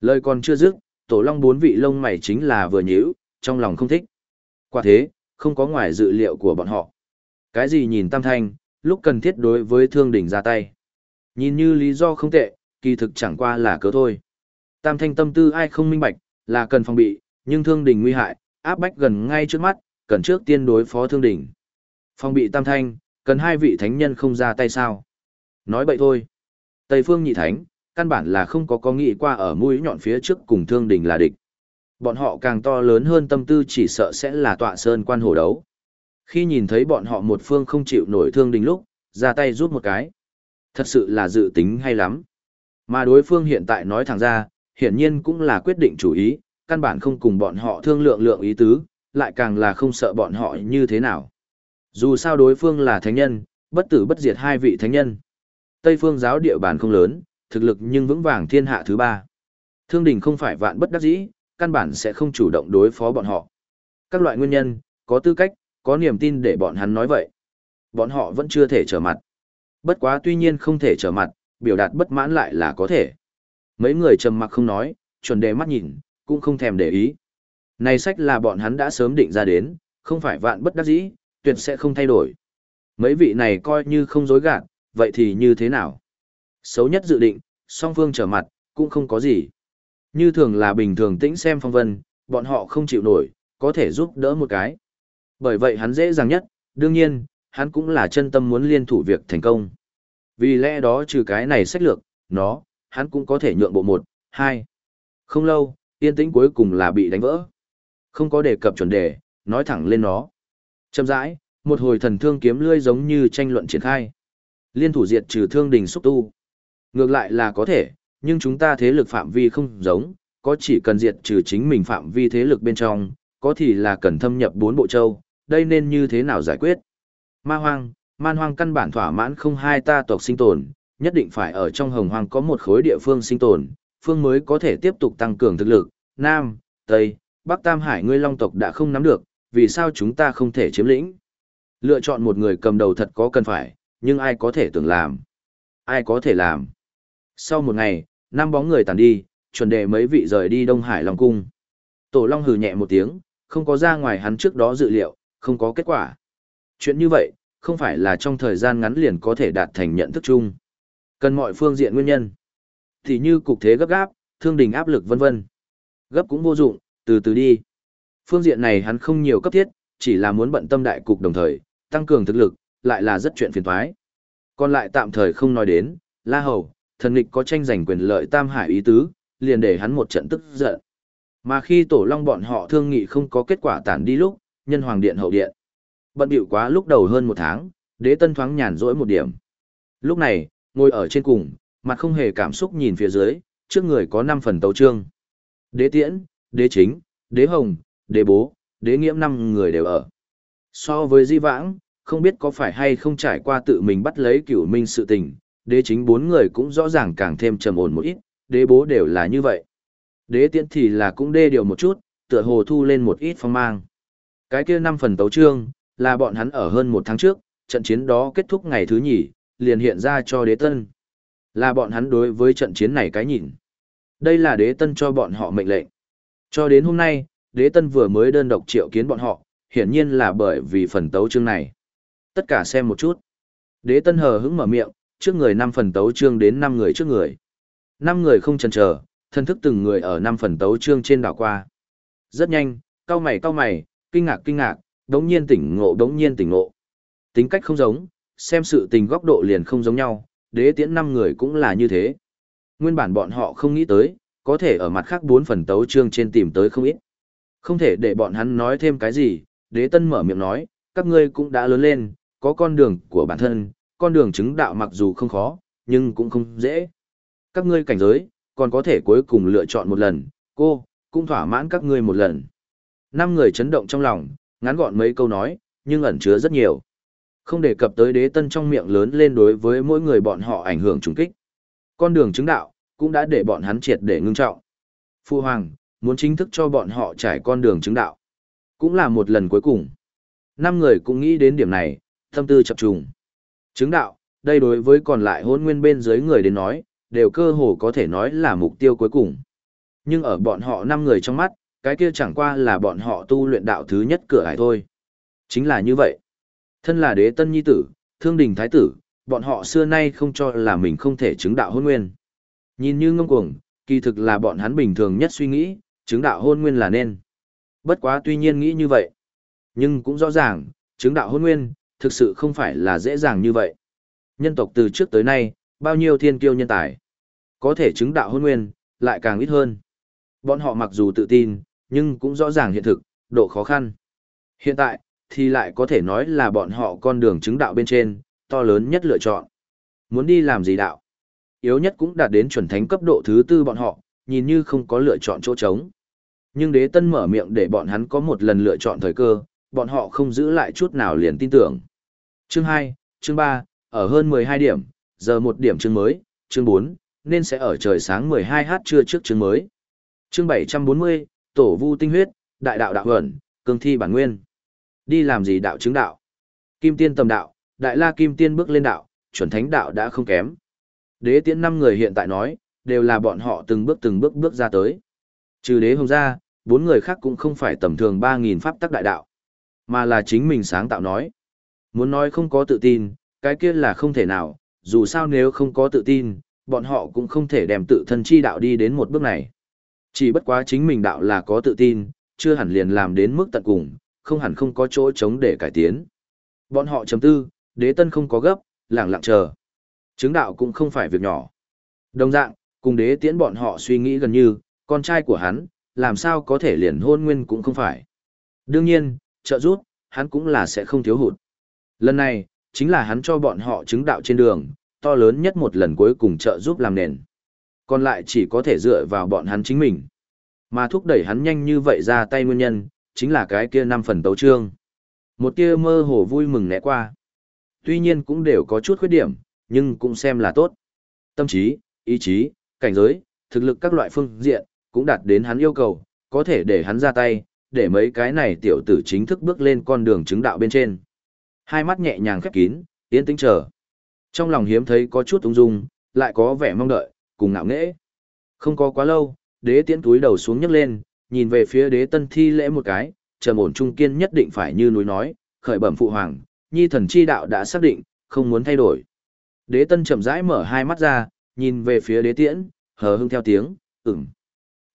Lời còn chưa dứt, tổ long bốn vị lông mày chính là vừa nhíu, trong lòng không thích. Quả thế, không có ngoài dự liệu của bọn họ. Cái gì nhìn tam thanh, lúc cần thiết đối với thương đỉnh ra tay. Nhìn như lý do không tệ, kỳ thực chẳng qua là cớ thôi. Tam thanh tâm tư ai không minh bạch, là cần phòng bị, nhưng thương Đình nguy hại, áp bách gần ngay trước mắt, cần trước tiên đối phó thương Đình. Phòng bị tam thanh, cần hai vị thánh nhân không ra tay sao. Nói bậy thôi. Tây phương nhị thánh, căn bản là không có có nghĩ qua ở mũi nhọn phía trước cùng thương Đình là địch. Bọn họ càng to lớn hơn tâm tư chỉ sợ sẽ là tọa sơn quan hổ đấu. Khi nhìn thấy bọn họ một phương không chịu nổi thương đình lúc, ra tay rút một cái. Thật sự là dự tính hay lắm. Mà đối phương hiện tại nói thẳng ra, hiển nhiên cũng là quyết định chủ ý, căn bản không cùng bọn họ thương lượng lượng ý tứ, lại càng là không sợ bọn họ như thế nào. Dù sao đối phương là thánh nhân, bất tử bất diệt hai vị thánh nhân. Tây phương giáo địa bàn không lớn, thực lực nhưng vững vàng thiên hạ thứ ba. Thương đình không phải vạn bất đắc dĩ, căn bản sẽ không chủ động đối phó bọn họ. Các loại nguyên nhân, có tư cách, có niềm tin để bọn hắn nói vậy. Bọn họ vẫn chưa thể trở mặt. Bất quá tuy nhiên không thể trở mặt, biểu đạt bất mãn lại là có thể. Mấy người trầm mặc không nói, chuẩn đề mắt nhìn, cũng không thèm để ý. Này sách là bọn hắn đã sớm định ra đến, không phải vạn bất đắc dĩ, tuyệt sẽ không thay đổi. Mấy vị này coi như không dối gạt, vậy thì như thế nào? Xấu nhất dự định, song phương trở mặt, cũng không có gì. Như thường là bình thường tĩnh xem phong vân, bọn họ không chịu nổi, có thể giúp đỡ một cái. Bởi vậy hắn dễ dàng nhất, đương nhiên, hắn cũng là chân tâm muốn liên thủ việc thành công. Vì lẽ đó trừ cái này sách lược, nó, hắn cũng có thể nhượng bộ một, hai. Không lâu, yên tĩnh cuối cùng là bị đánh vỡ. Không có đề cập chuẩn đề, nói thẳng lên nó. Chậm rãi, một hồi thần thương kiếm lươi giống như tranh luận triển khai. Liên thủ diệt trừ thương đình xúc tu. Ngược lại là có thể, nhưng chúng ta thế lực phạm vi không giống, có chỉ cần diệt trừ chính mình phạm vi thế lực bên trong, có thì là cần thâm nhập bốn bộ châu, đây nên như thế nào giải quyết? Ma hoang, man hoang căn bản thỏa mãn không hai ta tộc sinh tồn, nhất định phải ở trong hồng hoang có một khối địa phương sinh tồn, phương mới có thể tiếp tục tăng cường thực lực, Nam, Tây, Bắc Tam Hải ngươi long tộc đã không nắm được, vì sao chúng ta không thể chiếm lĩnh? Lựa chọn một người cầm đầu thật có cần phải, nhưng ai có thể tưởng làm? Ai có thể làm? Sau một ngày, năm bóng người tàn đi, chuẩn đề mấy vị rời đi Đông Hải Long Cung. Tổ Long hừ nhẹ một tiếng, không có ra ngoài hắn trước đó dự liệu, không có kết quả. Chuyện như vậy, không phải là trong thời gian ngắn liền có thể đạt thành nhận thức chung. Cần mọi phương diện nguyên nhân. Thì như cục thế gấp gáp, thương đình áp lực vân vân. Gấp cũng vô dụng, từ từ đi. Phương diện này hắn không nhiều cấp thiết, chỉ là muốn bận tâm đại cục đồng thời, tăng cường thực lực, lại là rất chuyện phiền toái. Còn lại tạm thời không nói đến, La Hầu, thần nghịch có tranh giành quyền lợi tam hải ý tứ, liền để hắn một trận tức giận. Mà khi tổ long bọn họ thương nghị không có kết quả tản đi lúc, nhân hoàng điện hậu điện. Bận bịu quá lúc đầu hơn một tháng, đế tân thoáng nhàn rỗi một điểm. Lúc này, ngồi ở trên cùng, mặt không hề cảm xúc nhìn phía dưới, trước người có 5 phần tấu trương. Đế tiễn, đế chính, đế hồng, đế bố, đế nghiễm năm người đều ở. So với di vãng, không biết có phải hay không trải qua tự mình bắt lấy cửu minh sự tình, đế chính bốn người cũng rõ ràng càng thêm trầm ổn một ít, đế bố đều là như vậy. Đế tiễn thì là cũng đê điều một chút, tựa hồ thu lên một ít phong mang. Cái kia năm phần tấu trương, là bọn hắn ở hơn một tháng trước, trận chiến đó kết thúc ngày thứ nhì, liền hiện ra cho đế tân. Là bọn hắn đối với trận chiến này cái nhìn. Đây là đế tân cho bọn họ mệnh lệnh. Cho đến hôm nay, đế tân vừa mới đơn độc triệu kiến bọn họ, hiển nhiên là bởi vì phần tấu chương này. Tất cả xem một chút. Đế tân hờ hững mở miệng, trước người năm phần tấu chương đến năm người trước người. năm người không chần chờ, thân thức từng người ở năm phần tấu chương trên đảo qua. Rất nhanh, cao mày cao mày, kinh ngạc kinh ngạc, đống nhiên tỉnh ngộ đống nhiên tỉnh ngộ. Tính cách không giống, xem sự tình góc độ liền không giống nhau, đế tiễn năm người cũng là như thế. Nguyên bản bọn họ không nghĩ tới, có thể ở mặt khác bốn phần tấu chương trên tìm tới không ít. Không thể để bọn hắn nói thêm cái gì, đế tân mở miệng nói, các ngươi cũng đã lớn lên, có con đường của bản thân, con đường chứng đạo mặc dù không khó, nhưng cũng không dễ. Các ngươi cảnh giới, còn có thể cuối cùng lựa chọn một lần, cô, cũng thỏa mãn các ngươi một lần. Năm người chấn động trong lòng, ngắn gọn mấy câu nói, nhưng ẩn chứa rất nhiều. Không đề cập tới đế tân trong miệng lớn lên đối với mỗi người bọn họ ảnh hưởng trùng kích. Con đường chứng đạo, cũng đã để bọn hắn triệt để ngưng trọng. Phu Hoàng, muốn chính thức cho bọn họ trải con đường chứng đạo. Cũng là một lần cuối cùng. Năm người cũng nghĩ đến điểm này, tâm tư chập trùng. Chứng đạo, đây đối với còn lại hôn nguyên bên dưới người đến nói, đều cơ hồ có thể nói là mục tiêu cuối cùng. Nhưng ở bọn họ năm người trong mắt, cái kia chẳng qua là bọn họ tu luyện đạo thứ nhất cửa hải thôi. Chính là như vậy. Thân là đế tân nhi tử, thương đình thái tử, bọn họ xưa nay không cho là mình không thể chứng đạo hôn nguyên. Nhìn như ngông cuồng, kỳ thực là bọn hắn bình thường nhất suy nghĩ, chứng đạo hôn nguyên là nên. Bất quá tuy nhiên nghĩ như vậy. Nhưng cũng rõ ràng, chứng đạo hôn nguyên, thực sự không phải là dễ dàng như vậy. Nhân tộc từ trước tới nay, bao nhiêu thiên kiêu nhân tài. Có thể chứng đạo hôn nguyên, lại càng ít hơn. Bọn họ mặc dù tự tin, nhưng cũng rõ ràng hiện thực, độ khó khăn. Hiện tại, thì lại có thể nói là bọn họ con đường chứng đạo bên trên, to lớn nhất lựa chọn. Muốn đi làm gì đạo? Yếu nhất cũng đạt đến chuẩn thánh cấp độ thứ tư bọn họ, nhìn như không có lựa chọn chỗ trống. Nhưng đế tân mở miệng để bọn hắn có một lần lựa chọn thời cơ, bọn họ không giữ lại chút nào liền tin tưởng. Chương 2, chương 3, ở hơn 12 điểm, giờ một điểm chương mới, chương 4, nên sẽ ở trời sáng 12h trưa trước chương mới. Chương 740, Tổ Vu tinh huyết, đại đạo đạo Huẩn, cương thi bản nguyên. Đi làm gì đạo chứng đạo? Kim tiên tầm đạo, đại la kim tiên bước lên đạo, chuẩn thánh đạo đã không kém. Đế tiễn năm người hiện tại nói, đều là bọn họ từng bước từng bước bước ra tới. Trừ đế hồng ra, bốn người khác cũng không phải tầm thường 3.000 pháp tắc đại đạo, mà là chính mình sáng tạo nói. Muốn nói không có tự tin, cái kia là không thể nào, dù sao nếu không có tự tin, bọn họ cũng không thể đem tự thân chi đạo đi đến một bước này. Chỉ bất quá chính mình đạo là có tự tin, chưa hẳn liền làm đến mức tận cùng, không hẳn không có chỗ chống để cải tiến. Bọn họ chấm tư, đế tân không có gấp, lặng lặng chờ. Chứng đạo cũng không phải việc nhỏ. Đồng dạng, cùng đế tiễn bọn họ suy nghĩ gần như, con trai của hắn, làm sao có thể liền hôn nguyên cũng không phải. Đương nhiên, trợ giúp, hắn cũng là sẽ không thiếu hụt. Lần này, chính là hắn cho bọn họ chứng đạo trên đường, to lớn nhất một lần cuối cùng trợ giúp làm nền. Còn lại chỉ có thể dựa vào bọn hắn chính mình. Mà thúc đẩy hắn nhanh như vậy ra tay nguyên nhân, chính là cái kia năm phần tấu trương. Một tia mơ hồ vui mừng né qua. Tuy nhiên cũng đều có chút khuyết điểm, nhưng cũng xem là tốt. Tâm trí, ý chí, cảnh giới, thực lực các loại phương diện, cũng đạt đến hắn yêu cầu, có thể để hắn ra tay, để mấy cái này tiểu tử chính thức bước lên con đường chứng đạo bên trên. Hai mắt nhẹ nhàng khép kín, yên tĩnh chờ. Trong lòng hiếm thấy có chút ung dung, lại có vẻ mong đợi, cùng ngạo nghễ. Không có quá lâu, đế tiễn túi đầu xuống nhấc lên, nhìn về phía đế tân thi lễ một cái, trầm ổn trung kiên nhất định phải như núi nói, khởi bẩm phụ hoàng, nhi thần chi đạo đã xác định, không muốn thay đổi. Đế tân chậm rãi mở hai mắt ra, nhìn về phía đế tiễn, hờ hưng theo tiếng, ừm.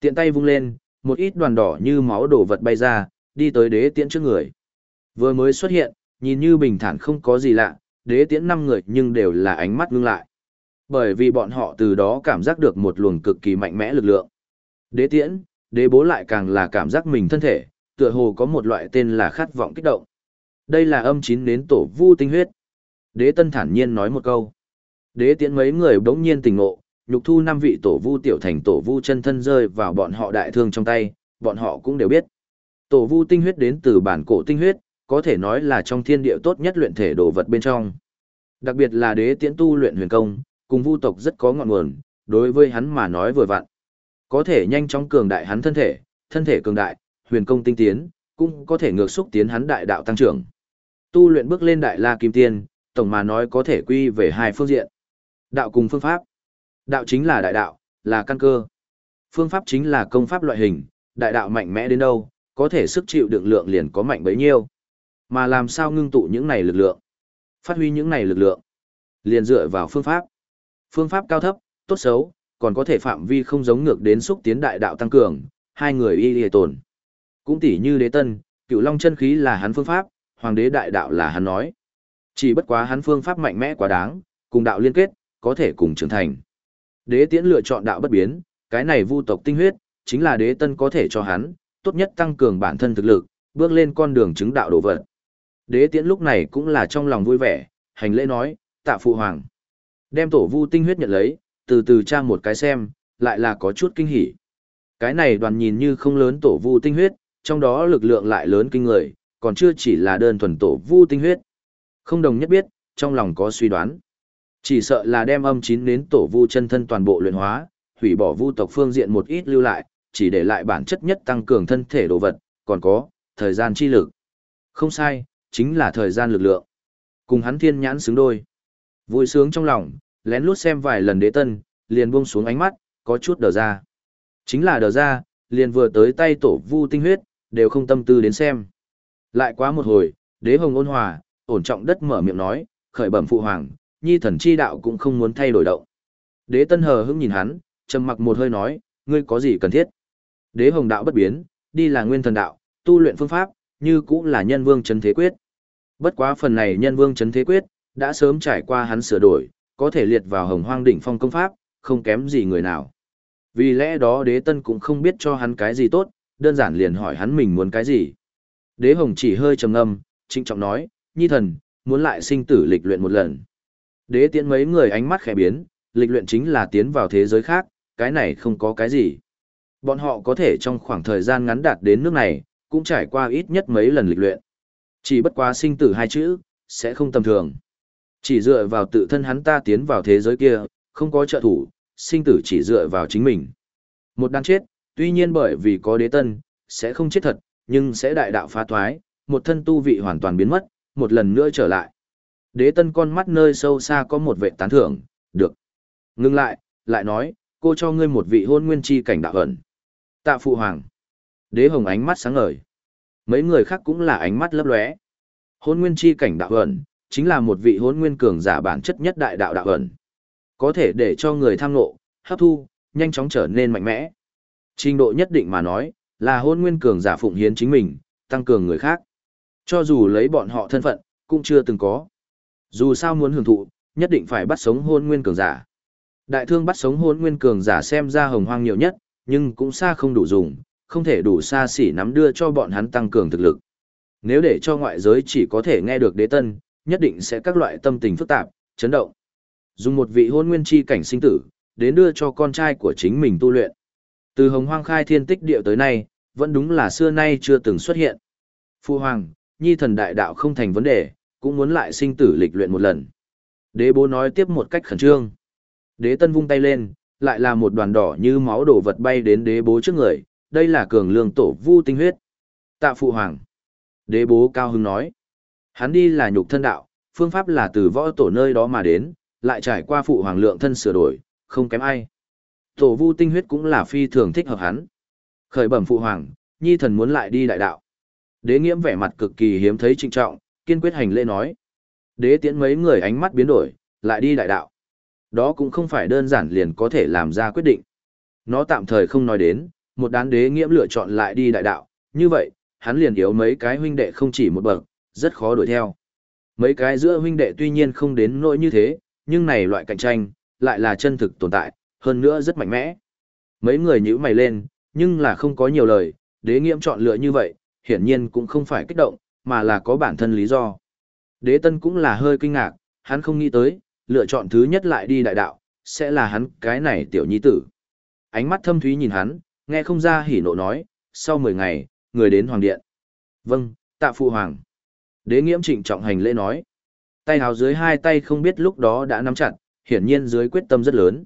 Tiện tay vung lên, một ít đoàn đỏ như máu đổ vật bay ra, đi tới đế tiễn trước người. Vừa mới xuất hiện, nhìn như bình thản không có gì lạ, đế tiễn năm người nhưng đều là ánh mắt ngưng lại. Bởi vì bọn họ từ đó cảm giác được một luồng cực kỳ mạnh mẽ lực lượng. Đế tiễn, đế bố lại càng là cảm giác mình thân thể, tựa hồ có một loại tên là khát vọng kích động. Đây là âm chín đến tổ vu tinh huyết. Đế tân thản nhiên nói một câu. Đế tiễn mấy người đống nhiên tỉnh ngộ, nhục thu năm vị tổ vu tiểu thành tổ vu chân thân rơi vào bọn họ đại thương trong tay, bọn họ cũng đều biết. Tổ vu tinh huyết đến từ bản cổ tinh huyết, có thể nói là trong thiên địa tốt nhất luyện thể đồ vật bên trong. Đặc biệt là đế tiễn tu luyện huyền công, cùng vu tộc rất có ngọn nguồn, đối với hắn mà nói vừa vặn. Có thể nhanh chóng cường đại hắn thân thể, thân thể cường đại, huyền công tinh tiến, cũng có thể ngược xúc tiến hắn đại đạo tăng trưởng. Tu luyện bước lên đại la kim tiên, tổng mà nói có thể quy về hai phương diện. Đạo cùng phương pháp. Đạo chính là đại đạo, là căn cơ. Phương pháp chính là công pháp loại hình, đại đạo mạnh mẽ đến đâu, có thể sức chịu đựng lượng liền có mạnh bấy nhiêu. Mà làm sao ngưng tụ những này lực lượng? Phát huy những này lực lượng, liền dựa vào phương pháp. Phương pháp cao thấp, tốt xấu, còn có thể phạm vi không giống ngược đến xúc tiến đại đạo tăng cường, hai người y y tồn. Cũng tỉ như đế tân, cựu long chân khí là hắn phương pháp, hoàng đế đại đạo là hắn nói. Chỉ bất quá hắn phương pháp mạnh mẽ quá đáng, cùng đạo liên kết, có thể cùng trưởng thành. Đế tiễn lựa chọn đạo bất biến, cái này vu tộc tinh huyết, chính là đế tân có thể cho hắn, tốt nhất tăng cường bản thân thực lực, bước lên con đường chứng đạo đổ vật. Đế tiễn lúc này cũng là trong lòng vui vẻ, hành lễ nói, tạ phụ hoàng. Đem tổ vu tinh huyết nhận lấy, từ từ tra một cái xem, lại là có chút kinh hỉ. Cái này đoàn nhìn như không lớn tổ vu tinh huyết, trong đó lực lượng lại lớn kinh người, còn chưa chỉ là đơn thuần tổ vu tinh huyết. Không đồng nhất biết, trong lòng có suy đoán. Chỉ sợ là đem âm chín đến tổ vu chân thân toàn bộ luyện hóa, hủy bỏ vu tộc phương diện một ít lưu lại, chỉ để lại bản chất nhất tăng cường thân thể đồ vật, còn có, thời gian chi lực. Không sai, chính là thời gian lực lượng. Cùng hắn thiên nhãn xứng đôi. Vui sướng trong lòng, lén lút xem vài lần đế tân, liền buông xuống ánh mắt, có chút đờ ra. Chính là đờ ra, liền vừa tới tay tổ vu tinh huyết, đều không tâm tư đến xem. Lại quá một hồi, đế hồng ôn hòa, ổn trọng đất mở miệng nói, khởi bẩm phụ hoàng, nhi thần chi đạo cũng không muốn thay đổi động. Đế tân hờ hững nhìn hắn, trầm mặc một hơi nói, ngươi có gì cần thiết? Đế hồng đạo bất biến, đi là nguyên thần đạo, tu luyện phương pháp, như cũng là nhân vương chấn thế quyết. Bất quá phần này nhân vương chấn thế quyết, đã sớm trải qua hắn sửa đổi, có thể liệt vào hồng hoang đỉnh phong công pháp, không kém gì người nào. Vì lẽ đó đế tân cũng không biết cho hắn cái gì tốt, đơn giản liền hỏi hắn mình muốn cái gì. Đế hồng chỉ hơi trầm ngâm, trinh trọng nói, nhi thần, muốn lại sinh tử lịch luyện một lần. Đế tiễn mấy người ánh mắt khẽ biến, lịch luyện chính là tiến vào thế giới khác, cái này không có cái gì. Bọn họ có thể trong khoảng thời gian ngắn đạt đến nước này, cũng trải qua ít nhất mấy lần lịch luyện. Chỉ bất quá sinh tử hai chữ, sẽ không tầm thường. Chỉ dựa vào tự thân hắn ta tiến vào thế giới kia, không có trợ thủ, sinh tử chỉ dựa vào chính mình. Một đàn chết, tuy nhiên bởi vì có đế tân, sẽ không chết thật, nhưng sẽ đại đạo phá thoái, một thân tu vị hoàn toàn biến mất, một lần nữa trở lại. Đế tân con mắt nơi sâu xa có một vệ tán thưởng, được. Ngưng lại, lại nói, cô cho ngươi một vị hôn nguyên chi cảnh đạo ẩn. Tạ phụ hoàng. Đế hồng ánh mắt sáng ngời. Mấy người khác cũng là ánh mắt lấp lóe. Hôn nguyên chi cảnh đạo ẩn, chính là một vị hôn nguyên cường giả bản chất nhất đại đạo đạo ẩn. Có thể để cho người tham ngộ, hấp thu, nhanh chóng trở nên mạnh mẽ. Trình độ nhất định mà nói, là hôn nguyên cường giả phụng hiến chính mình, tăng cường người khác. Cho dù lấy bọn họ thân phận, cũng chưa từng có. Dù sao muốn hưởng thụ, nhất định phải bắt sống hôn nguyên cường giả. Đại thương bắt sống hôn nguyên cường giả xem ra hồng hoang nhiều nhất, nhưng cũng xa không đủ dùng, không thể đủ xa xỉ nắm đưa cho bọn hắn tăng cường thực lực. Nếu để cho ngoại giới chỉ có thể nghe được đế tân, nhất định sẽ các loại tâm tình phức tạp, chấn động. Dùng một vị hôn nguyên chi cảnh sinh tử, đến đưa cho con trai của chính mình tu luyện. Từ hồng hoang khai thiên tích địa tới nay, vẫn đúng là xưa nay chưa từng xuất hiện. Phu hoàng, nhi thần đại đạo không thành vấn đề, cũng muốn lại sinh tử lịch luyện một lần. Đế bố nói tiếp một cách khẩn trương. Đế tân vung tay lên, lại là một đoàn đỏ như máu đổ vật bay đến đế bố trước người, đây là cường lương tổ vu tinh huyết. Tạ phụ hoàng. Đế bố cao hưng nói. Hắn đi là nhục thân đạo, phương pháp là từ võ tổ nơi đó mà đến, lại trải qua phụ hoàng lượng thân sửa đổi, không kém ai. Tổ vu tinh huyết cũng là phi thường thích hợp hắn. Khởi bẩm phụ hoàng, nhi thần muốn lại đi đại đạo. Đế nghiễm vẻ mặt cực kỳ hiếm thấy trinh trọng, kiên quyết hành lễ nói. Đế tiễn mấy người ánh mắt biến đổi, lại đi đại đạo. Đó cũng không phải đơn giản liền có thể làm ra quyết định. Nó tạm thời không nói đến, một đán đế nghiễm lựa chọn lại đi đại đạo, như vậy, hắn liền yếu mấy cái huynh đệ không chỉ một bậc, rất khó đuổi theo. Mấy cái giữa huynh đệ tuy nhiên không đến nỗi như thế, nhưng này loại cạnh tranh, lại là chân thực tồn tại, hơn nữa rất mạnh mẽ. Mấy người nhíu mày lên, nhưng là không có nhiều lời, đế nghiệm chọn lựa như vậy, hiển nhiên cũng không phải kích động, mà là có bản thân lý do. Đế tân cũng là hơi kinh ngạc, hắn không nghĩ tới, lựa chọn thứ nhất lại đi đại đạo, sẽ là hắn cái này tiểu nhi tử. Ánh mắt thâm thúy nhìn hắn, nghe không ra hỉ nộ nói, sau 10 ngày, người đến hoàng điện. Vâng, tạ phụ hoàng. Đế nghiễm trịnh trọng hành lễ nói. Tay hào dưới hai tay không biết lúc đó đã nắm chặt, hiển nhiên dưới quyết tâm rất lớn.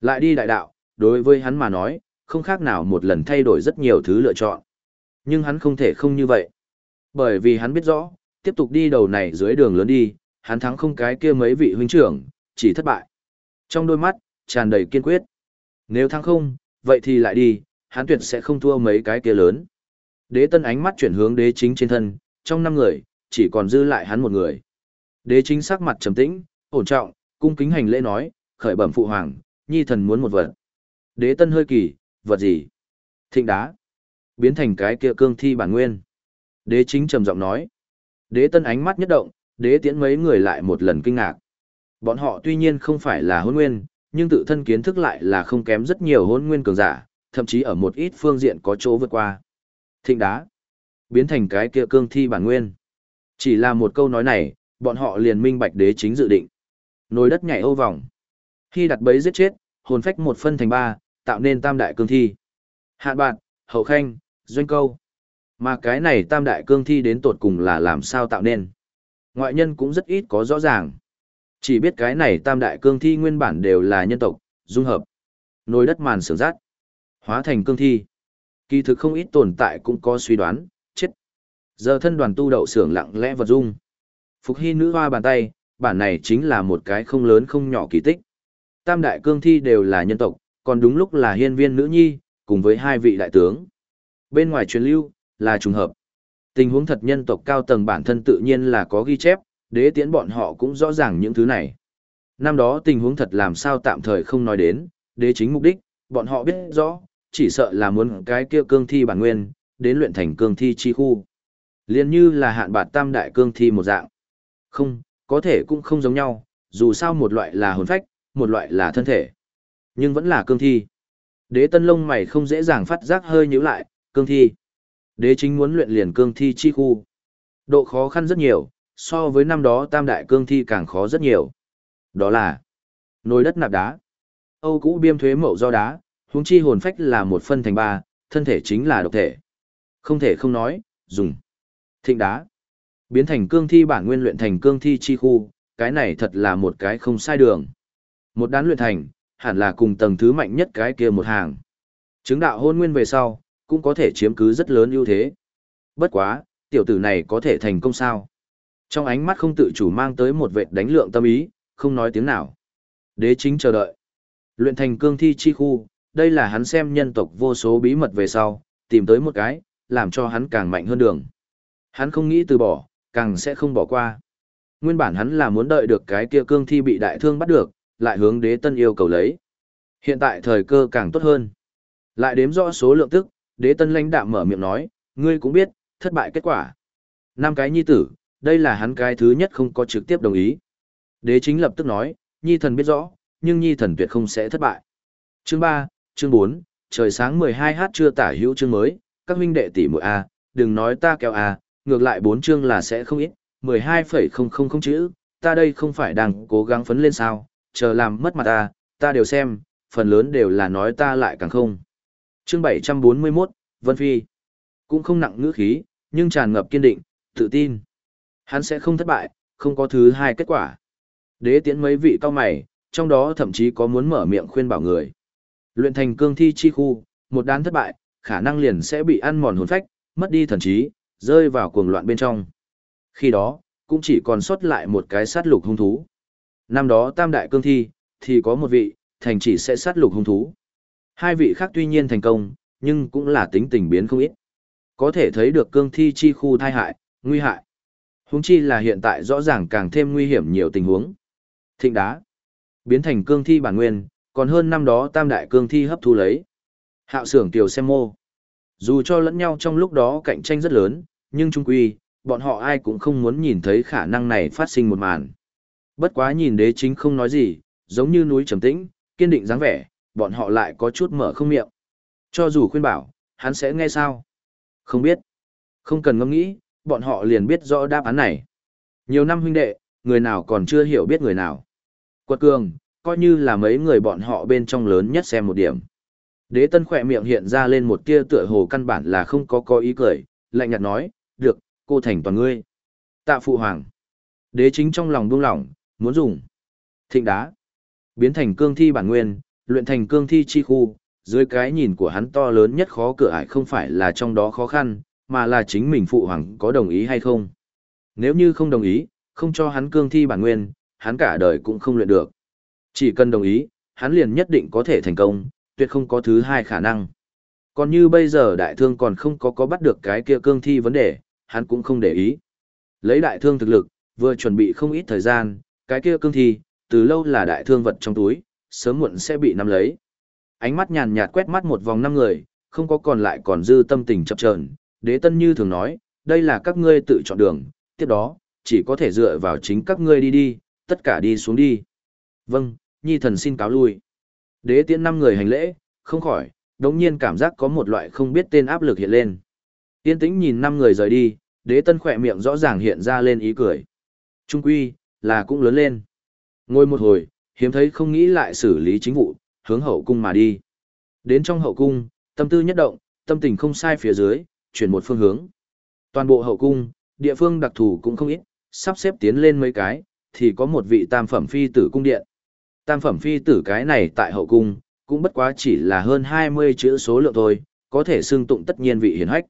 Lại đi đại đạo, đối với hắn mà nói, không khác nào một lần thay đổi rất nhiều thứ lựa chọn. Nhưng hắn không thể không như vậy. Bởi vì hắn biết rõ, tiếp tục đi đầu này dưới đường lớn đi, hắn thắng không cái kia mấy vị huynh trưởng, chỉ thất bại. Trong đôi mắt, tràn đầy kiên quyết. Nếu thắng không, vậy thì lại đi, hắn tuyệt sẽ không thua mấy cái kia lớn. Đế tân ánh mắt chuyển hướng đế chính trên thân, trong năm người, chỉ còn dư lại hắn một người. Đế chính sắc mặt trầm tĩnh, ổn trọng, cung kính hành lễ nói, khởi bẩm phụ hoàng, nhi thần muốn một vật. Đế tân hơi kỳ, vật gì? Thịnh đá. Biến thành cái kia cương thi bản nguyên. Đế chính trầm giọng nói. Đế tân ánh mắt nhất động, đế tiễn mấy người lại một lần kinh ngạc. Bọn họ tuy nhiên không phải là hôn nguyên, nhưng tự thân kiến thức lại là không kém rất nhiều hôn nguyên cường giả, thậm chí ở một ít phương diện có chỗ vượt qua. Thịnh đá. Biến thành cái kia cương thi bản nguyên. Chỉ là một câu nói này, bọn họ liền minh bạch đế chính dự định. Nồi đất nhảy ô vòng. Khi đặt bẫy giết chết, hồn phách một phân thành ba, tạo nên tam đại cương thi. Hạn bạn, hậu khanh, doanh câu. Mà cái này tam đại cương thi đến tột cùng là làm sao tạo nên. Ngoại nhân cũng rất ít có rõ ràng. Chỉ biết cái này tam đại cương thi nguyên bản đều là nhân tộc, dung hợp. Nồi đất màn sướng rát. Hóa thành cương thi. Kỳ thực không ít tồn tại cũng có suy đoán. Giờ thân đoàn tu đậu sưởng lặng lẽ vật dung. Phục hy nữ hoa bàn tay, bản này chính là một cái không lớn không nhỏ kỳ tích. Tam đại cương thi đều là nhân tộc, còn đúng lúc là hiên viên nữ nhi, cùng với hai vị đại tướng. Bên ngoài truyền lưu, là trùng hợp. Tình huống thật nhân tộc cao tầng bản thân tự nhiên là có ghi chép, đế tiễn bọn họ cũng rõ ràng những thứ này. Năm đó tình huống thật làm sao tạm thời không nói đến, đế chính mục đích, bọn họ biết rõ, chỉ sợ là muốn cái kia cương thi bản nguyên, đến luyện thành cương thi chi khu. Liên như là hạn bạt tam đại cương thi một dạng. Không, có thể cũng không giống nhau, dù sao một loại là hồn phách, một loại là thân thể. Nhưng vẫn là cương thi. Đế tân lông mày không dễ dàng phát giác hơi nhíu lại, cương thi. Đế chính muốn luyện liền cương thi chi khu. Độ khó khăn rất nhiều, so với năm đó tam đại cương thi càng khó rất nhiều. Đó là nồi đất nạp đá. Âu cũ biêm thuế mậu do đá, huống chi hồn phách là một phân thành ba, thân thể chính là độc thể. Không thể không nói, dùng thịnh đá. Biến thành cương thi bản nguyên luyện thành cương thi chi khu, cái này thật là một cái không sai đường. Một đán luyện thành, hẳn là cùng tầng thứ mạnh nhất cái kia một hàng. Chứng đạo hôn nguyên về sau, cũng có thể chiếm cứ rất lớn ưu thế. Bất quá, tiểu tử này có thể thành công sao? Trong ánh mắt không tự chủ mang tới một vệt đánh lượng tâm ý, không nói tiếng nào. Đế chính chờ đợi. Luyện thành cương thi chi khu, đây là hắn xem nhân tộc vô số bí mật về sau, tìm tới một cái, làm cho hắn càng mạnh hơn đường. Hắn không nghĩ từ bỏ, càng sẽ không bỏ qua. Nguyên bản hắn là muốn đợi được cái kia cương thi bị đại thương bắt được, lại hướng đế tân yêu cầu lấy. Hiện tại thời cơ càng tốt hơn. Lại đếm rõ số lượng tức, đế tân lãnh đạm mở miệng nói, ngươi cũng biết, thất bại kết quả. Năm cái nhi tử, đây là hắn cái thứ nhất không có trực tiếp đồng ý. Đế chính lập tức nói, nhi thần biết rõ, nhưng nhi thần tuyệt không sẽ thất bại. Chương 3, chương 4, trời sáng 12h chưa tả hữu chương mới, các huynh đệ tỷ muội A, đừng nói ta kéo A, ngược lại bốn chương là sẽ không ít, 12,000 chữ, ta đây không phải đang cố gắng phấn lên sao, chờ làm mất mặt ta, ta đều xem, phần lớn đều là nói ta lại càng không. Chương 741, Vân Phi. Cũng không nặng ngữ khí, nhưng tràn ngập kiên định, tự tin. Hắn sẽ không thất bại, không có thứ hai kết quả. Đế tiễn mấy vị cao mày, trong đó thậm chí có muốn mở miệng khuyên bảo người. Luyện thành cương thi chi khu, một đán thất bại, khả năng liền sẽ bị ăn mòn hồn phách, mất đi thần trí, rơi vào cuồng loạn bên trong. Khi đó, cũng chỉ còn sót lại một cái sát lục hung thú. Năm đó tam đại cương thi, thì có một vị, thành chỉ sẽ sát lục hung thú. Hai vị khác tuy nhiên thành công, nhưng cũng là tính tình biến không ít. Có thể thấy được cương thi chi khu thai hại, nguy hại. Huống chi là hiện tại rõ ràng càng thêm nguy hiểm nhiều tình huống. Thịnh đá, biến thành cương thi bản nguyên, còn hơn năm đó tam đại cương thi hấp thu lấy. Hạo sưởng tiểu xem mô. Dù cho lẫn nhau trong lúc đó cạnh tranh rất lớn, nhưng trung quy, bọn họ ai cũng không muốn nhìn thấy khả năng này phát sinh một màn. Bất quá nhìn đế chính không nói gì, giống như núi trầm tĩnh, kiên định dáng vẻ, bọn họ lại có chút mở không miệng. Cho dù khuyên bảo, hắn sẽ nghe sao? Không biết. Không cần ngẫm nghĩ, bọn họ liền biết rõ đáp án này. Nhiều năm huynh đệ, người nào còn chưa hiểu biết người nào. Quật cường, coi như là mấy người bọn họ bên trong lớn nhất xem một điểm. Đế tân khỏe miệng hiện ra lên một tia tựa hồ căn bản là không có có ý cười, lạnh nhạt nói, được, cô thành toàn ngươi. Tạ phụ hoàng. Đế chính trong lòng buông lỏng, muốn dùng. Thịnh đá. Biến thành cương thi bản nguyên, luyện thành cương thi chi khu, dưới cái nhìn của hắn to lớn nhất khó cửa ải không phải là trong đó khó khăn, mà là chính mình phụ hoàng có đồng ý hay không. Nếu như không đồng ý, không cho hắn cương thi bản nguyên, hắn cả đời cũng không luyện được. Chỉ cần đồng ý, hắn liền nhất định có thể thành công, tuyệt không có thứ hai khả năng. Còn như bây giờ đại thương còn không có có bắt được cái kia cương thi vấn đề, hắn cũng không để ý. Lấy đại thương thực lực, vừa chuẩn bị không ít thời gian, cái kia cương thi, từ lâu là đại thương vật trong túi, sớm muộn sẽ bị nắm lấy. Ánh mắt nhàn nhạt quét mắt một vòng năm người, không có còn lại còn dư tâm tình chập chờn, đế tân như thường nói, đây là các ngươi tự chọn đường, tiếp đó, chỉ có thể dựa vào chính các ngươi đi đi, tất cả đi xuống đi. Vâng, nhi thần xin cáo lui. Đế tiễn năm người hành lễ, không khỏi, đống nhiên cảm giác có một loại không biết tên áp lực hiện lên. Tiên tĩnh nhìn năm người rời đi, đế tân khỏe miệng rõ ràng hiện ra lên ý cười. Trung quy, là cũng lớn lên. Ngồi một hồi, hiếm thấy không nghĩ lại xử lý chính vụ, hướng hậu cung mà đi. Đến trong hậu cung, tâm tư nhất động, tâm tình không sai phía dưới, chuyển một phương hướng. Toàn bộ hậu cung, địa phương đặc thù cũng không ít, sắp xếp tiến lên mấy cái, thì có một vị tam phẩm phi tử cung điện. Tam phẩm phi tử cái này tại hậu cung, cũng bất quá chỉ là hơn 20 chữ số lượng thôi, có thể xưng tụng tất nhiên vị hiển hách.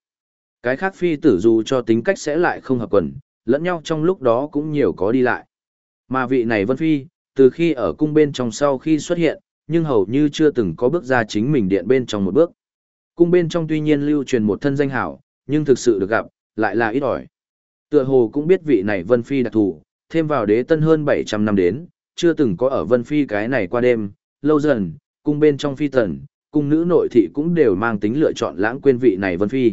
Cái khác phi tử dù cho tính cách sẽ lại không hợp quần, lẫn nhau trong lúc đó cũng nhiều có đi lại. Mà vị này Vân Phi, từ khi ở cung bên trong sau khi xuất hiện, nhưng hầu như chưa từng có bước ra chính mình điện bên trong một bước. Cung bên trong tuy nhiên lưu truyền một thân danh hảo, nhưng thực sự được gặp, lại là ít ỏi. Tựa hồ cũng biết vị này Vân Phi đặc thù, thêm vào đế tân hơn 700 năm đến, chưa từng có ở Vân Phi cái này qua đêm, lâu dần, cung bên trong phi tần, cung nữ nội thị cũng đều mang tính lựa chọn lãng quên vị này Vân Phi.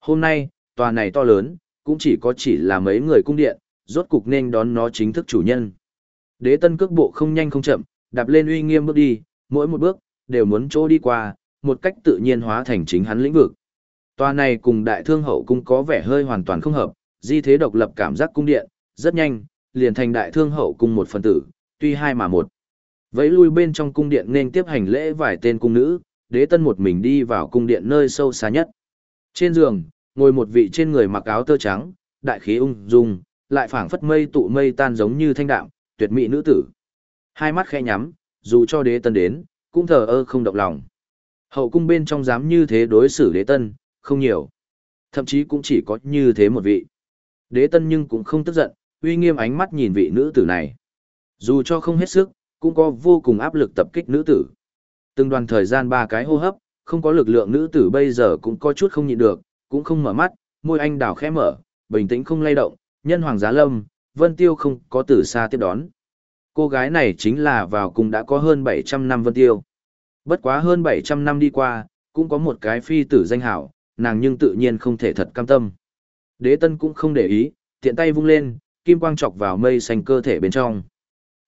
Hôm nay, tòa này to lớn, cũng chỉ có chỉ là mấy người cung điện, rốt cục nên đón nó chính thức chủ nhân. Đế tân cước bộ không nhanh không chậm, đạp lên uy nghiêm bước đi, mỗi một bước, đều muốn chỗ đi qua, một cách tự nhiên hóa thành chính hắn lĩnh vực. Tòa này cùng đại thương hậu cung có vẻ hơi hoàn toàn không hợp, di thế độc lập cảm giác cung điện, rất nhanh, liền thành đại thương hậu cung một phần tử, tuy hai mà một. Vẫy lui bên trong cung điện nên tiếp hành lễ vài tên cung nữ, đế tân một mình đi vào cung điện nơi sâu xa nhất. Trên giường, ngồi một vị trên người mặc áo tơ trắng, đại khí ung dung, lại phảng phất mây tụ mây tan giống như thanh đạm, tuyệt mỹ nữ tử. Hai mắt khẽ nhắm, dù cho đế tân đến, cũng thờ ơ không động lòng. Hậu cung bên trong dám như thế đối xử đế tân, không nhiều. Thậm chí cũng chỉ có như thế một vị. Đế tân nhưng cũng không tức giận, uy nghiêm ánh mắt nhìn vị nữ tử này. Dù cho không hết sức, cũng có vô cùng áp lực tập kích nữ tử. Từng đoàn thời gian ba cái hô hấp, không có lực lượng nữ tử bây giờ cũng có chút không nhịn được, cũng không mở mắt, môi anh đào khẽ mở, bình tĩnh không lay động, nhân hoàng giá lâm, Vân Tiêu không có từ xa tiếp đón. Cô gái này chính là vào cùng đã có hơn 700 năm Vân Tiêu. Bất quá hơn 700 năm đi qua, cũng có một cái phi tử danh hảo, nàng nhưng tự nhiên không thể thật cam tâm. Đế tân cũng không để ý, tiện tay vung lên, kim quang chọc vào mây xanh cơ thể bên trong.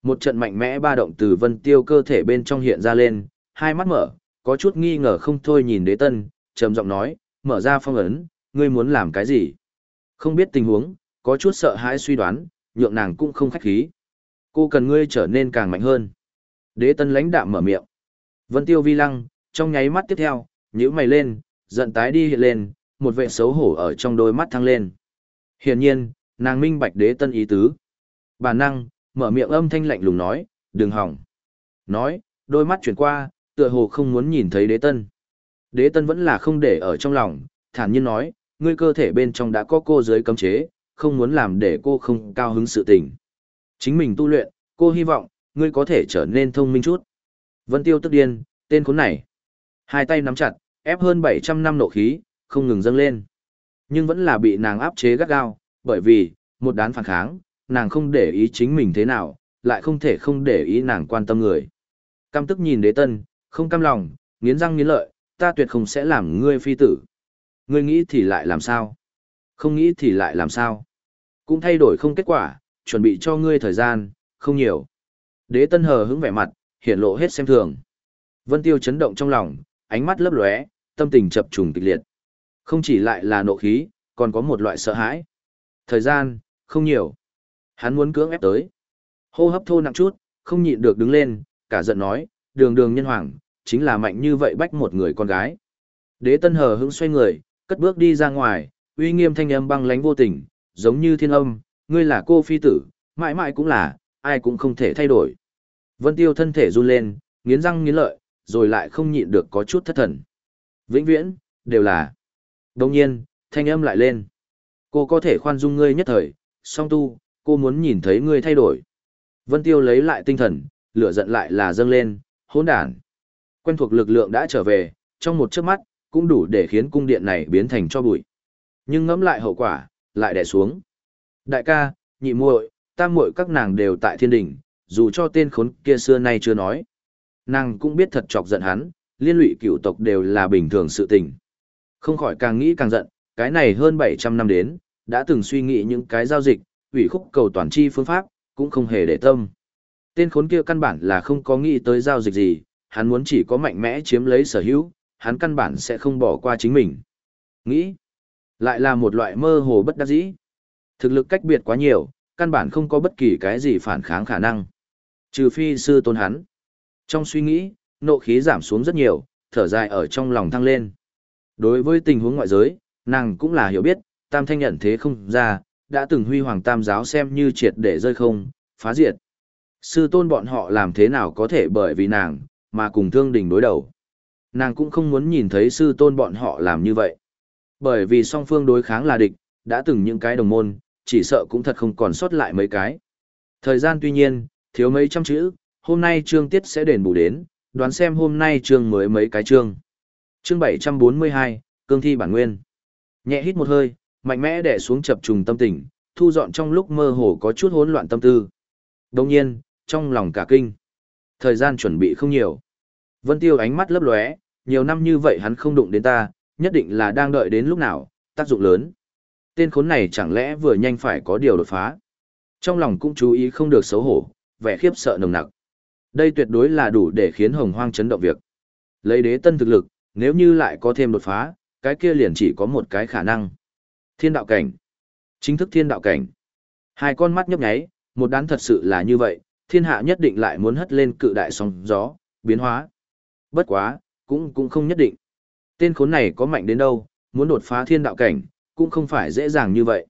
Một trận mạnh mẽ ba động từ vân tiêu cơ thể bên trong hiện ra lên, hai mắt mở, có chút nghi ngờ không thôi nhìn đế tân, trầm giọng nói, mở ra phong ấn, ngươi muốn làm cái gì? Không biết tình huống, có chút sợ hãi suy đoán, nhượng nàng cũng không khách khí. Cô cần ngươi trở nên càng mạnh hơn. Đế tân lãnh đạm mở miệng. Vân tiêu vi lăng, trong nháy mắt tiếp theo, nhíu mày lên, giận tái đi hiện lên, một vệ xấu hổ ở trong đôi mắt thăng lên. Hiển nhiên, nàng minh bạch đế tân ý tứ. Bản năng, mở miệng âm thanh lạnh lùng nói, đừng hỏng. Nói, đôi mắt chuyển qua, tựa hồ không muốn nhìn thấy đế tân. Đế tân vẫn là không để ở trong lòng, thản nhiên nói, ngươi cơ thể bên trong đã có cô dưới cấm chế, không muốn làm để cô không cao hứng sự tình. Chính mình tu luyện, cô hy vọng, ngươi có thể trở nên thông minh chút. Vân tiêu tức điên, tên khốn này. Hai tay nắm chặt, ép hơn 700 năm nộ khí, không ngừng dâng lên. Nhưng vẫn là bị nàng áp chế gắt gao, bởi vì, một đán phản kháng, nàng không để ý chính mình thế nào, lại không thể không để ý nàng quan tâm người. Cam tức nhìn đế tân, không cam lòng, nghiến răng nghiến lợi, ta tuyệt không sẽ làm ngươi phi tử. Ngươi nghĩ thì lại làm sao? Không nghĩ thì lại làm sao? Cũng thay đổi không kết quả, chuẩn bị cho ngươi thời gian, không nhiều. Đế tân hờ hững vẻ mặt, hiện lộ hết xem thường. Vân tiêu chấn động trong lòng, ánh mắt lấp lóe, tâm tình chập trùng kịch liệt. Không chỉ lại là nộ khí, còn có một loại sợ hãi. Thời gian, không nhiều. Hắn muốn cưỡng ép tới. Hô hấp thô nặng chút, không nhịn được đứng lên, cả giận nói, đường đường nhân hoàng, chính là mạnh như vậy bách một người con gái. Đế tân hờ hững xoay người, cất bước đi ra ngoài, uy nghiêm thanh âm băng lánh vô tình, giống như thiên âm, ngươi là cô phi tử, mãi mãi cũng là, ai cũng không thể thay đổi. Vân tiêu thân thể run lên, nghiến răng nghiến lợi, rồi lại không nhịn được có chút thất thần. Vĩnh viễn, đều là. Đồng nhiên, thanh âm lại lên. Cô có thể khoan dung ngươi nhất thời, song tu, cô muốn nhìn thấy ngươi thay đổi. Vân Tiêu lấy lại tinh thần, lửa giận lại là dâng lên, hỗn đản. Quen thuộc lực lượng đã trở về, trong một chớp mắt, cũng đủ để khiến cung điện này biến thành cho bụi. Nhưng ngẫm lại hậu quả, lại đè xuống. Đại ca, nhị muội, tam muội các nàng đều tại thiên đình, dù cho tên khốn kia xưa nay chưa nói. Nàng cũng biết thật chọc giận hắn, liên lụy cựu tộc đều là bình thường sự tình. Không khỏi càng nghĩ càng giận, cái này hơn 700 năm đến, đã từng suy nghĩ những cái giao dịch, ủy khúc cầu toàn chi phương pháp, cũng không hề để tâm. Tên khốn kia căn bản là không có nghĩ tới giao dịch gì, hắn muốn chỉ có mạnh mẽ chiếm lấy sở hữu, hắn căn bản sẽ không bỏ qua chính mình. Nghĩ, lại là một loại mơ hồ bất đắc dĩ. Thực lực cách biệt quá nhiều, căn bản không có bất kỳ cái gì phản kháng khả năng. Trừ phi sư tôn hắn. Trong suy nghĩ, nộ khí giảm xuống rất nhiều, thở dài ở trong lòng thăng lên. Đối với tình huống ngoại giới, nàng cũng là hiểu biết, tam thanh nhận thế không ra, đã từng huy hoàng tam giáo xem như triệt để rơi không, phá diệt. Sư tôn bọn họ làm thế nào có thể bởi vì nàng, mà cùng thương đình đối đầu. Nàng cũng không muốn nhìn thấy sư tôn bọn họ làm như vậy. Bởi vì song phương đối kháng là địch, đã từng những cái đồng môn, chỉ sợ cũng thật không còn sót lại mấy cái. Thời gian tuy nhiên, thiếu mấy trăm chữ, hôm nay trương tiết sẽ đền bù đến, đoán xem hôm nay trương mới mấy cái chương. Chương 742, Cương thi bản nguyên. Nhẹ hít một hơi, mạnh mẽ đè xuống chập trùng tâm tình, thu dọn trong lúc mơ hồ có chút hỗn loạn tâm tư. Đồng nhiên, trong lòng cả kinh. Thời gian chuẩn bị không nhiều. Vân Tiêu ánh mắt lấp lóe, nhiều năm như vậy hắn không đụng đến ta, nhất định là đang đợi đến lúc nào, tác dụng lớn. Tên khốn này chẳng lẽ vừa nhanh phải có điều đột phá. Trong lòng cũng chú ý không được xấu hổ, vẻ khiếp sợ nồng nặc. Đây tuyệt đối là đủ để khiến hồng hoang chấn động việc. Lấy đế tân thực lực, nếu như lại có thêm đột phá, cái kia liền chỉ có một cái khả năng. Thiên đạo cảnh. Chính thức thiên đạo cảnh. Hai con mắt nhấp nháy, một đán thật sự là như vậy, thiên hạ nhất định lại muốn hất lên cự đại sóng gió, biến hóa. Bất quá, cũng cũng không nhất định. Tên khốn này có mạnh đến đâu, muốn đột phá thiên đạo cảnh, cũng không phải dễ dàng như vậy.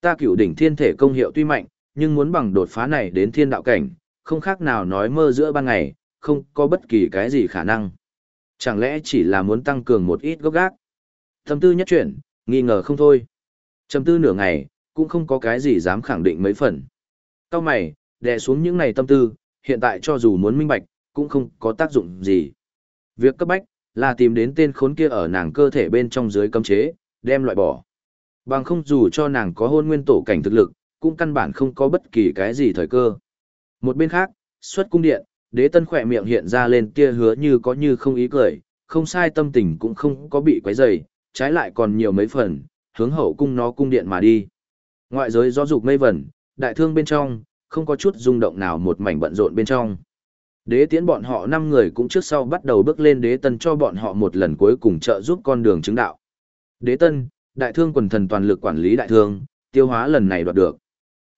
Ta cửu đỉnh thiên thể công hiệu tuy mạnh, nhưng muốn bằng đột phá này đến thiên đạo cảnh, không khác nào nói mơ giữa ban ngày, không có bất kỳ cái gì khả năng. Chẳng lẽ chỉ là muốn tăng cường một ít gốc gác? Thâm tư nhất chuyển, nghi ngờ không thôi. Trầm tư nửa ngày, cũng không có cái gì dám khẳng định mấy phần. Cao mày, đè xuống những này tâm tư, hiện tại cho dù muốn minh bạch, cũng không có tác dụng gì. Việc cấp bách, là tìm đến tên khốn kia ở nàng cơ thể bên trong dưới cấm chế, đem loại bỏ. Bằng không dù cho nàng có hôn nguyên tổ cảnh thực lực, cũng căn bản không có bất kỳ cái gì thời cơ. Một bên khác, xuất cung điện, đế tân khỏe miệng hiện ra lên tia hứa như có như không ý cười, không sai tâm tình cũng không có bị quấy rầy, trái lại còn nhiều mấy phần, hướng hậu cung nó cung điện mà đi. Ngoại giới gió dục mây vẩn, đại thương bên trong, không có chút rung động nào một mảnh bận rộn bên trong. Đế tiễn bọn họ năm người cũng trước sau bắt đầu bước lên đế tân cho bọn họ một lần cuối cùng trợ giúp con đường chứng đạo. Đế tân, đại thương quần thần toàn lực quản lý đại thương, tiêu hóa lần này đoạt được.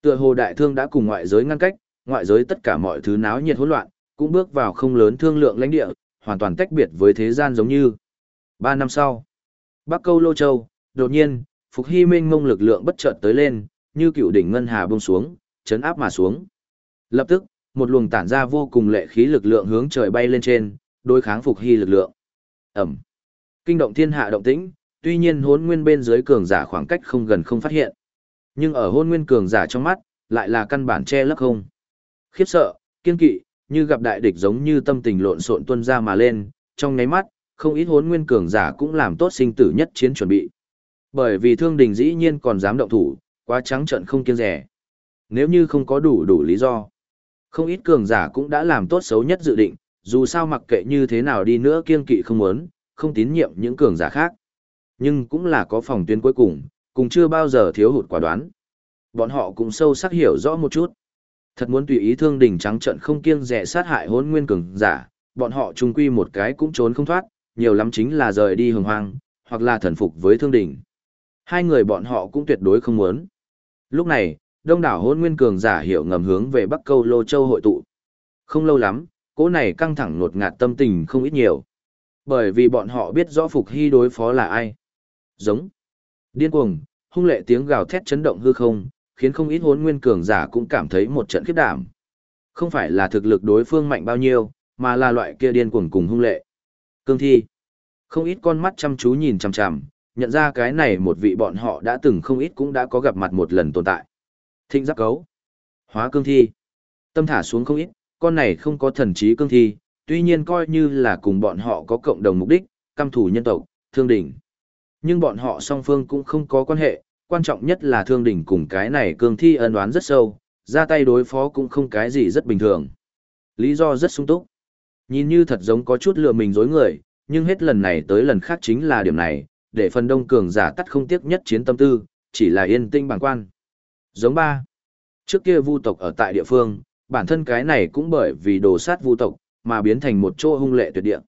Tựa hồ đại thương đã cùng ngoại giới ngăn cách, ngoại giới tất cả mọi thứ náo nhiệt hỗn loạn, cũng bước vào không lớn thương lượng lãnh địa, hoàn toàn tách biệt với thế gian giống như. Ba năm sau, Bắc Câu Lô Châu, đột nhiên, Phục Hy Minh mông lực lượng bất chợt tới lên, như cựu đỉnh ngân hà bông xuống, chấn áp mà xuống. Lập tức, một luồng tản ra vô cùng lệ khí lực lượng hướng trời bay lên trên, đối kháng Phục Hy lực lượng. Ẩm. Kinh động thiên hạ động tĩnh, tuy nhiên hôn nguyên bên dưới cường giả khoảng cách không gần không phát hiện. Nhưng ở hôn nguyên cường giả trong mắt, lại là căn bản che lấp không. Khiếp sợ, kiên kỵ, như gặp đại địch giống như tâm tình lộn xộn tuân ra mà lên, trong nháy mắt, không ít hốn nguyên cường giả cũng làm tốt sinh tử nhất chiến chuẩn bị. Bởi vì thương đình dĩ nhiên còn dám động thủ, quá trắng trận không kiêng rẻ. Nếu như không có đủ đủ lý do, không ít cường giả cũng đã làm tốt xấu nhất dự định, dù sao mặc kệ như thế nào đi nữa kiên kỵ không muốn, không tín nhiệm những cường giả khác. Nhưng cũng là có phòng tuyến cuối cùng, cùng chưa bao giờ thiếu hụt quả đoán. Bọn họ cũng sâu sắc hiểu rõ một chút. Thật muốn tùy ý thương đình trắng trận không kiêng rẻ sát hại hôn nguyên cường giả, bọn họ chung quy một cái cũng trốn không thoát, nhiều lắm chính là rời đi hồng hoang, hoặc là thần phục với thương đình. Hai người bọn họ cũng tuyệt đối không muốn. Lúc này, đông đảo hôn nguyên cường giả hiểu ngầm hướng về Bắc Câu Lô Châu hội tụ. Không lâu lắm, cỗ này căng thẳng nột ngạt tâm tình không ít nhiều. Bởi vì bọn họ biết rõ Phục Hy đối phó là ai. Giống. Điên cuồng, hung lệ tiếng gào thét chấn động hư không, khiến không ít Hôn nguyên cường giả cũng cảm thấy một trận khiếp đảm. Không phải là thực lực đối phương mạnh bao nhiêu, mà là loại kia điên cuồng cùng hung lệ. Cương thi. Không ít con mắt chăm chú nhìn chằm chằm, nhận ra cái này một vị bọn họ đã từng không ít cũng đã có gặp mặt một lần tồn tại. Thịnh giáp cấu. Hóa cương thi. Tâm thả xuống không ít, con này không có thần trí cương thi, tuy nhiên coi như là cùng bọn họ có cộng đồng mục đích, căm thủ nhân tộc, thương đỉnh. Nhưng bọn họ song phương cũng không có quan hệ, quan trọng nhất là thương đỉnh cùng cái này cương thi ân đoán rất sâu, ra tay đối phó cũng không cái gì rất bình thường. Lý do rất sung túc. Nhìn như thật giống có chút lừa mình dối người, nhưng hết lần này tới lần khác chính là điểm này, để phần đông cường giả tắt không tiếc nhất chiến tâm tư, chỉ là yên tinh bằng quan. Giống ba. Trước kia vu tộc ở tại địa phương, bản thân cái này cũng bởi vì đồ sát vu tộc, mà biến thành một chỗ hung lệ tuyệt địa.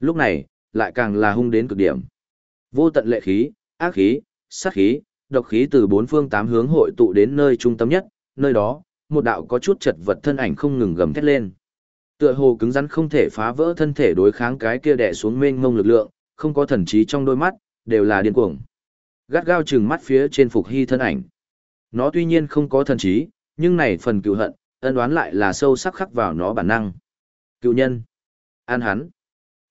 Lúc này, lại càng là hung đến cực điểm. Vô tận lệ khí, ác khí, sát khí, độc khí từ bốn phương tám hướng hội tụ đến nơi trung tâm nhất, nơi đó, một đạo có chút chật vật thân ảnh không ngừng gầm thét lên. Tựa hồ cứng rắn không thể phá vỡ thân thể đối kháng cái kia đè xuống mênh mông lực lượng, không có thần trí trong đôi mắt, đều là điên cuồng. Gắt gao chừng mắt phía trên Phục Hy thân ảnh. Nó tuy nhiên không có thần trí, nhưng này phần cựu hận, ân đoán lại là sâu sắc khắc vào nó bản năng. Cựu nhân. An hắn.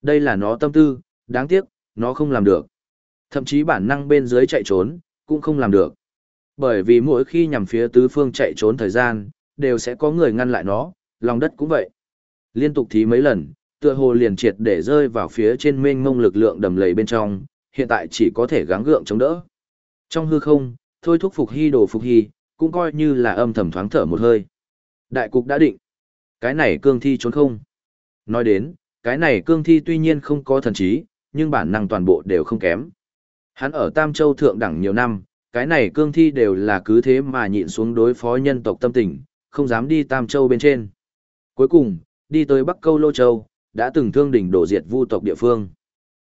Đây là nó tâm tư, đáng tiếc, nó không làm được. Thậm chí bản năng bên dưới chạy trốn, cũng không làm được. Bởi vì mỗi khi nhằm phía tứ phương chạy trốn thời gian, đều sẽ có người ngăn lại nó, lòng đất cũng vậy. Liên tục thí mấy lần, tựa hồ liền triệt để rơi vào phía trên mênh mông lực lượng đầm lầy bên trong, hiện tại chỉ có thể gắng gượng chống đỡ. Trong hư không, thôi thúc phục hy đồ phục hy, cũng coi như là âm thầm thoáng thở một hơi. Đại cục đã định. Cái này cương thi trốn không. Nói đến, cái này cương thi tuy nhiên không có thần trí, nhưng bản năng toàn bộ đều không kém. Hắn ở Tam Châu thượng đẳng nhiều năm, cái này cương thi đều là cứ thế mà nhịn xuống đối phó nhân tộc tâm tình, không dám đi Tam Châu bên trên. Cuối cùng, đi tới Bắc Câu Lô Châu, đã từng thương đỉnh đổ diệt vu tộc địa phương.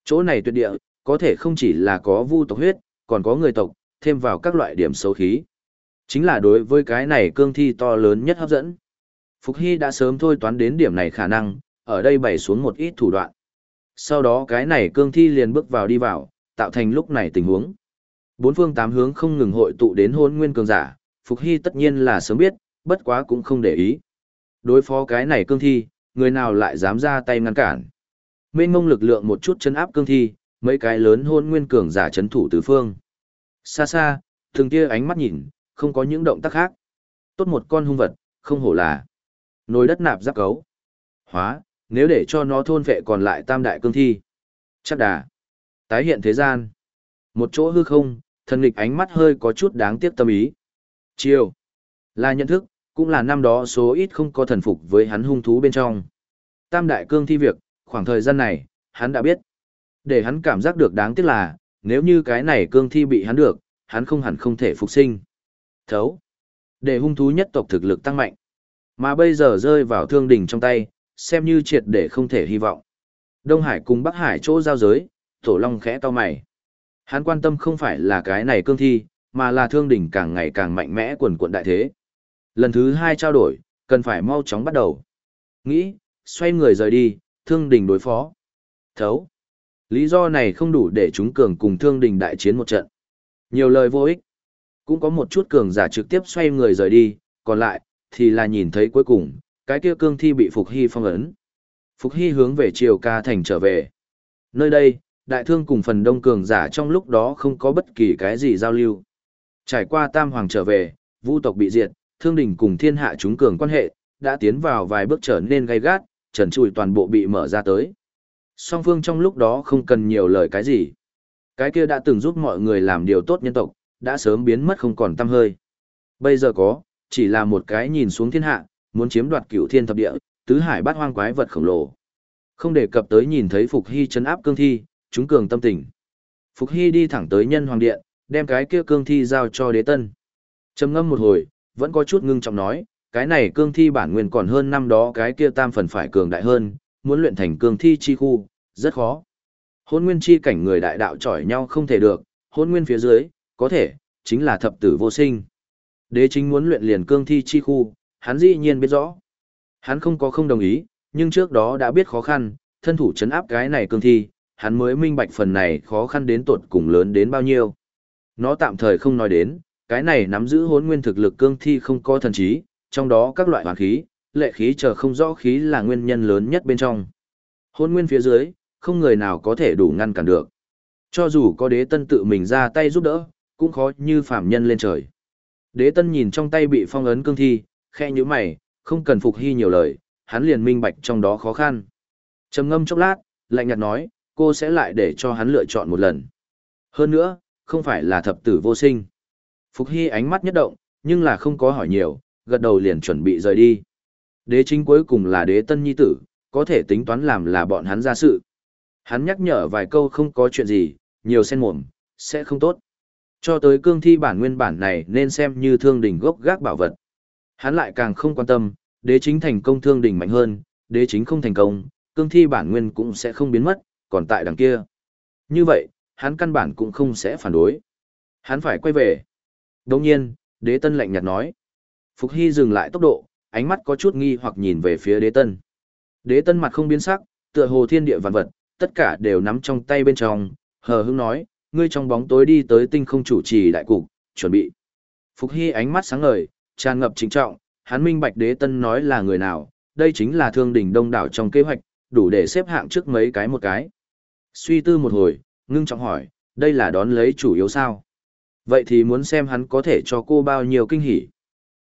Chỗ này tuyệt địa, có thể không chỉ là có vu tộc huyết, còn có người tộc, thêm vào các loại điểm xấu khí. Chính là đối với cái này cương thi to lớn nhất hấp dẫn. Phục Hy đã sớm thôi toán đến điểm này khả năng, ở đây bày xuống một ít thủ đoạn. Sau đó cái này cương thi liền bước vào đi vào, tạo thành lúc này tình huống. Bốn phương tám hướng không ngừng hội tụ đến hôn nguyên cường giả, Phục Hy tất nhiên là sớm biết, bất quá cũng không để ý. Đối phó cái này cương thi, người nào lại dám ra tay ngăn cản. Mênh mông lực lượng một chút chân áp cương thi, mấy cái lớn hôn nguyên cường giả chấn thủ tứ phương. Xa xa, thường kia ánh mắt nhìn, không có những động tác khác. Tốt một con hung vật, không hổ là. Nồi đất nạp giáp cấu. Hóa, nếu để cho nó thôn vệ còn lại tam đại cương thi. Chắc đà. Tái hiện thế gian. Một chỗ hư không, thần lịch ánh mắt hơi có chút đáng tiếc tâm ý. chiều Là nhận thức, cũng là năm đó số ít không có thần phục với hắn hung thú bên trong. Tam đại cương thi việc, khoảng thời gian này, hắn đã biết. Để hắn cảm giác được đáng tiếc là, nếu như cái này cương thi bị hắn được, hắn không hẳn không thể phục sinh. Thấu. Để hung thú nhất tộc thực lực tăng mạnh. Mà bây giờ rơi vào thương đỉnh trong tay, xem như triệt để không thể hy vọng. Đông Hải cùng Bắc Hải chỗ giao giới, Tổ Long khẽ to mày. Hắn quan tâm không phải là cái này cương thi, mà là thương đỉnh càng ngày càng mạnh mẽ quần quận đại thế. Lần thứ hai trao đổi, cần phải mau chóng bắt đầu. Nghĩ, xoay người rời đi, thương đỉnh đối phó. Thấu. Lý do này không đủ để chúng cường cùng thương đình đại chiến một trận. Nhiều lời vô ích. Cũng có một chút cường giả trực tiếp xoay người rời đi, còn lại, thì là nhìn thấy cuối cùng, cái kia cương thi bị Phục Hy phong ấn. Phục Hy hướng về Triều Ca Thành trở về. Nơi đây, đại thương cùng phần đông cường giả trong lúc đó không có bất kỳ cái gì giao lưu. Trải qua Tam Hoàng trở về, vu tộc bị diệt, thương đình cùng thiên hạ chúng cường quan hệ, đã tiến vào vài bước trở nên gay gắt, trần trùi toàn bộ bị mở ra tới. Song phương trong lúc đó không cần nhiều lời cái gì. Cái kia đã từng giúp mọi người làm điều tốt nhân tộc, đã sớm biến mất không còn tăm hơi. Bây giờ có, chỉ là một cái nhìn xuống thiên hạ, muốn chiếm đoạt cửu thiên thập địa, tứ hải bát hoang quái vật khổng lồ. Không đề cập tới nhìn thấy Phục Hy chấn áp cương thi, chúng cường tâm tình. Phục Hy đi thẳng tới nhân hoàng điện, đem cái kia cương thi giao cho đế tân. trầm ngâm một hồi, vẫn có chút ngưng trọng nói, cái này cương thi bản nguyên còn hơn năm đó cái kia tam phần phải cường đại hơn, muốn luyện thành cương thi chi khu, rất khó. Hôn nguyên chi cảnh người đại đạo chỏi nhau không thể được, hôn nguyên phía dưới, có thể, chính là thập tử vô sinh. Đế chính muốn luyện liền cương thi chi khu, hắn dĩ nhiên biết rõ. Hắn không có không đồng ý, nhưng trước đó đã biết khó khăn, thân thủ chấn áp cái này cương thi, hắn mới minh bạch phần này khó khăn đến tột cùng lớn đến bao nhiêu. Nó tạm thời không nói đến, cái này nắm giữ hốn nguyên thực lực cương thi không có thần trí, trong đó các loại hoàn khí, lệ khí chờ không rõ khí là nguyên nhân lớn nhất bên trong. Hôn nguyên phía dưới, không người nào có thể đủ ngăn cản được. Cho dù có đế tân tự mình ra tay giúp đỡ, cũng khó như phạm nhân lên trời. Đế tân nhìn trong tay bị phong ấn cương thi, khe như mày, không cần Phục Hy nhiều lời, hắn liền minh bạch trong đó khó khăn. trầm ngâm chốc lát, lạnh nhạt nói, cô sẽ lại để cho hắn lựa chọn một lần. Hơn nữa, không phải là thập tử vô sinh. Phục Hy ánh mắt nhất động, nhưng là không có hỏi nhiều, gật đầu liền chuẩn bị rời đi. Đế chính cuối cùng là đế tân nhi tử, có thể tính toán làm là bọn hắn ra sự. Hắn nhắc nhở vài câu không có chuyện gì, nhiều sen mồm, sẽ không tốt. Cho tới cương thi bản nguyên bản này nên xem như thương đỉnh gốc gác bảo vật. Hắn lại càng không quan tâm, đế chính thành công thương đỉnh mạnh hơn, đế chính không thành công, cương thi bản nguyên cũng sẽ không biến mất, còn tại đằng kia. Như vậy, hắn căn bản cũng không sẽ phản đối. Hắn phải quay về. Đồng nhiên, đế tân lạnh nhạt nói. Phục Hy dừng lại tốc độ, ánh mắt có chút nghi hoặc nhìn về phía đế tân. Đế tân mặt không biến sắc, tựa hồ thiên địa vạn vật, tất cả đều nắm trong tay bên trong, hờ hững nói, ngươi trong bóng tối đi tới tinh không chủ trì đại cục, chuẩn bị. Phục Hy ánh mắt sáng ngời, tràn ngập chính trọng, hắn minh bạch đế tân nói là người nào, đây chính là thương đỉnh đông đảo trong kế hoạch, đủ để xếp hạng trước mấy cái một cái. Suy tư một hồi, ngưng trọng hỏi, đây là đón lấy chủ yếu sao? Vậy thì muốn xem hắn có thể cho cô bao nhiêu kinh hỉ.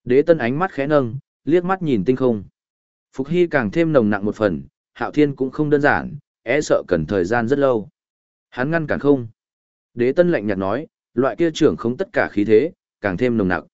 Đế tân ánh mắt khẽ nâng, liếc mắt nhìn tinh không. Phục Hy càng thêm nồng nặng một phần, Hạo Thiên cũng không đơn giản, e sợ cần thời gian rất lâu. Hắn ngăn cản không. Đế tân lạnh nhạt nói, loại kia trưởng không tất cả khí thế, càng thêm nồng nặc.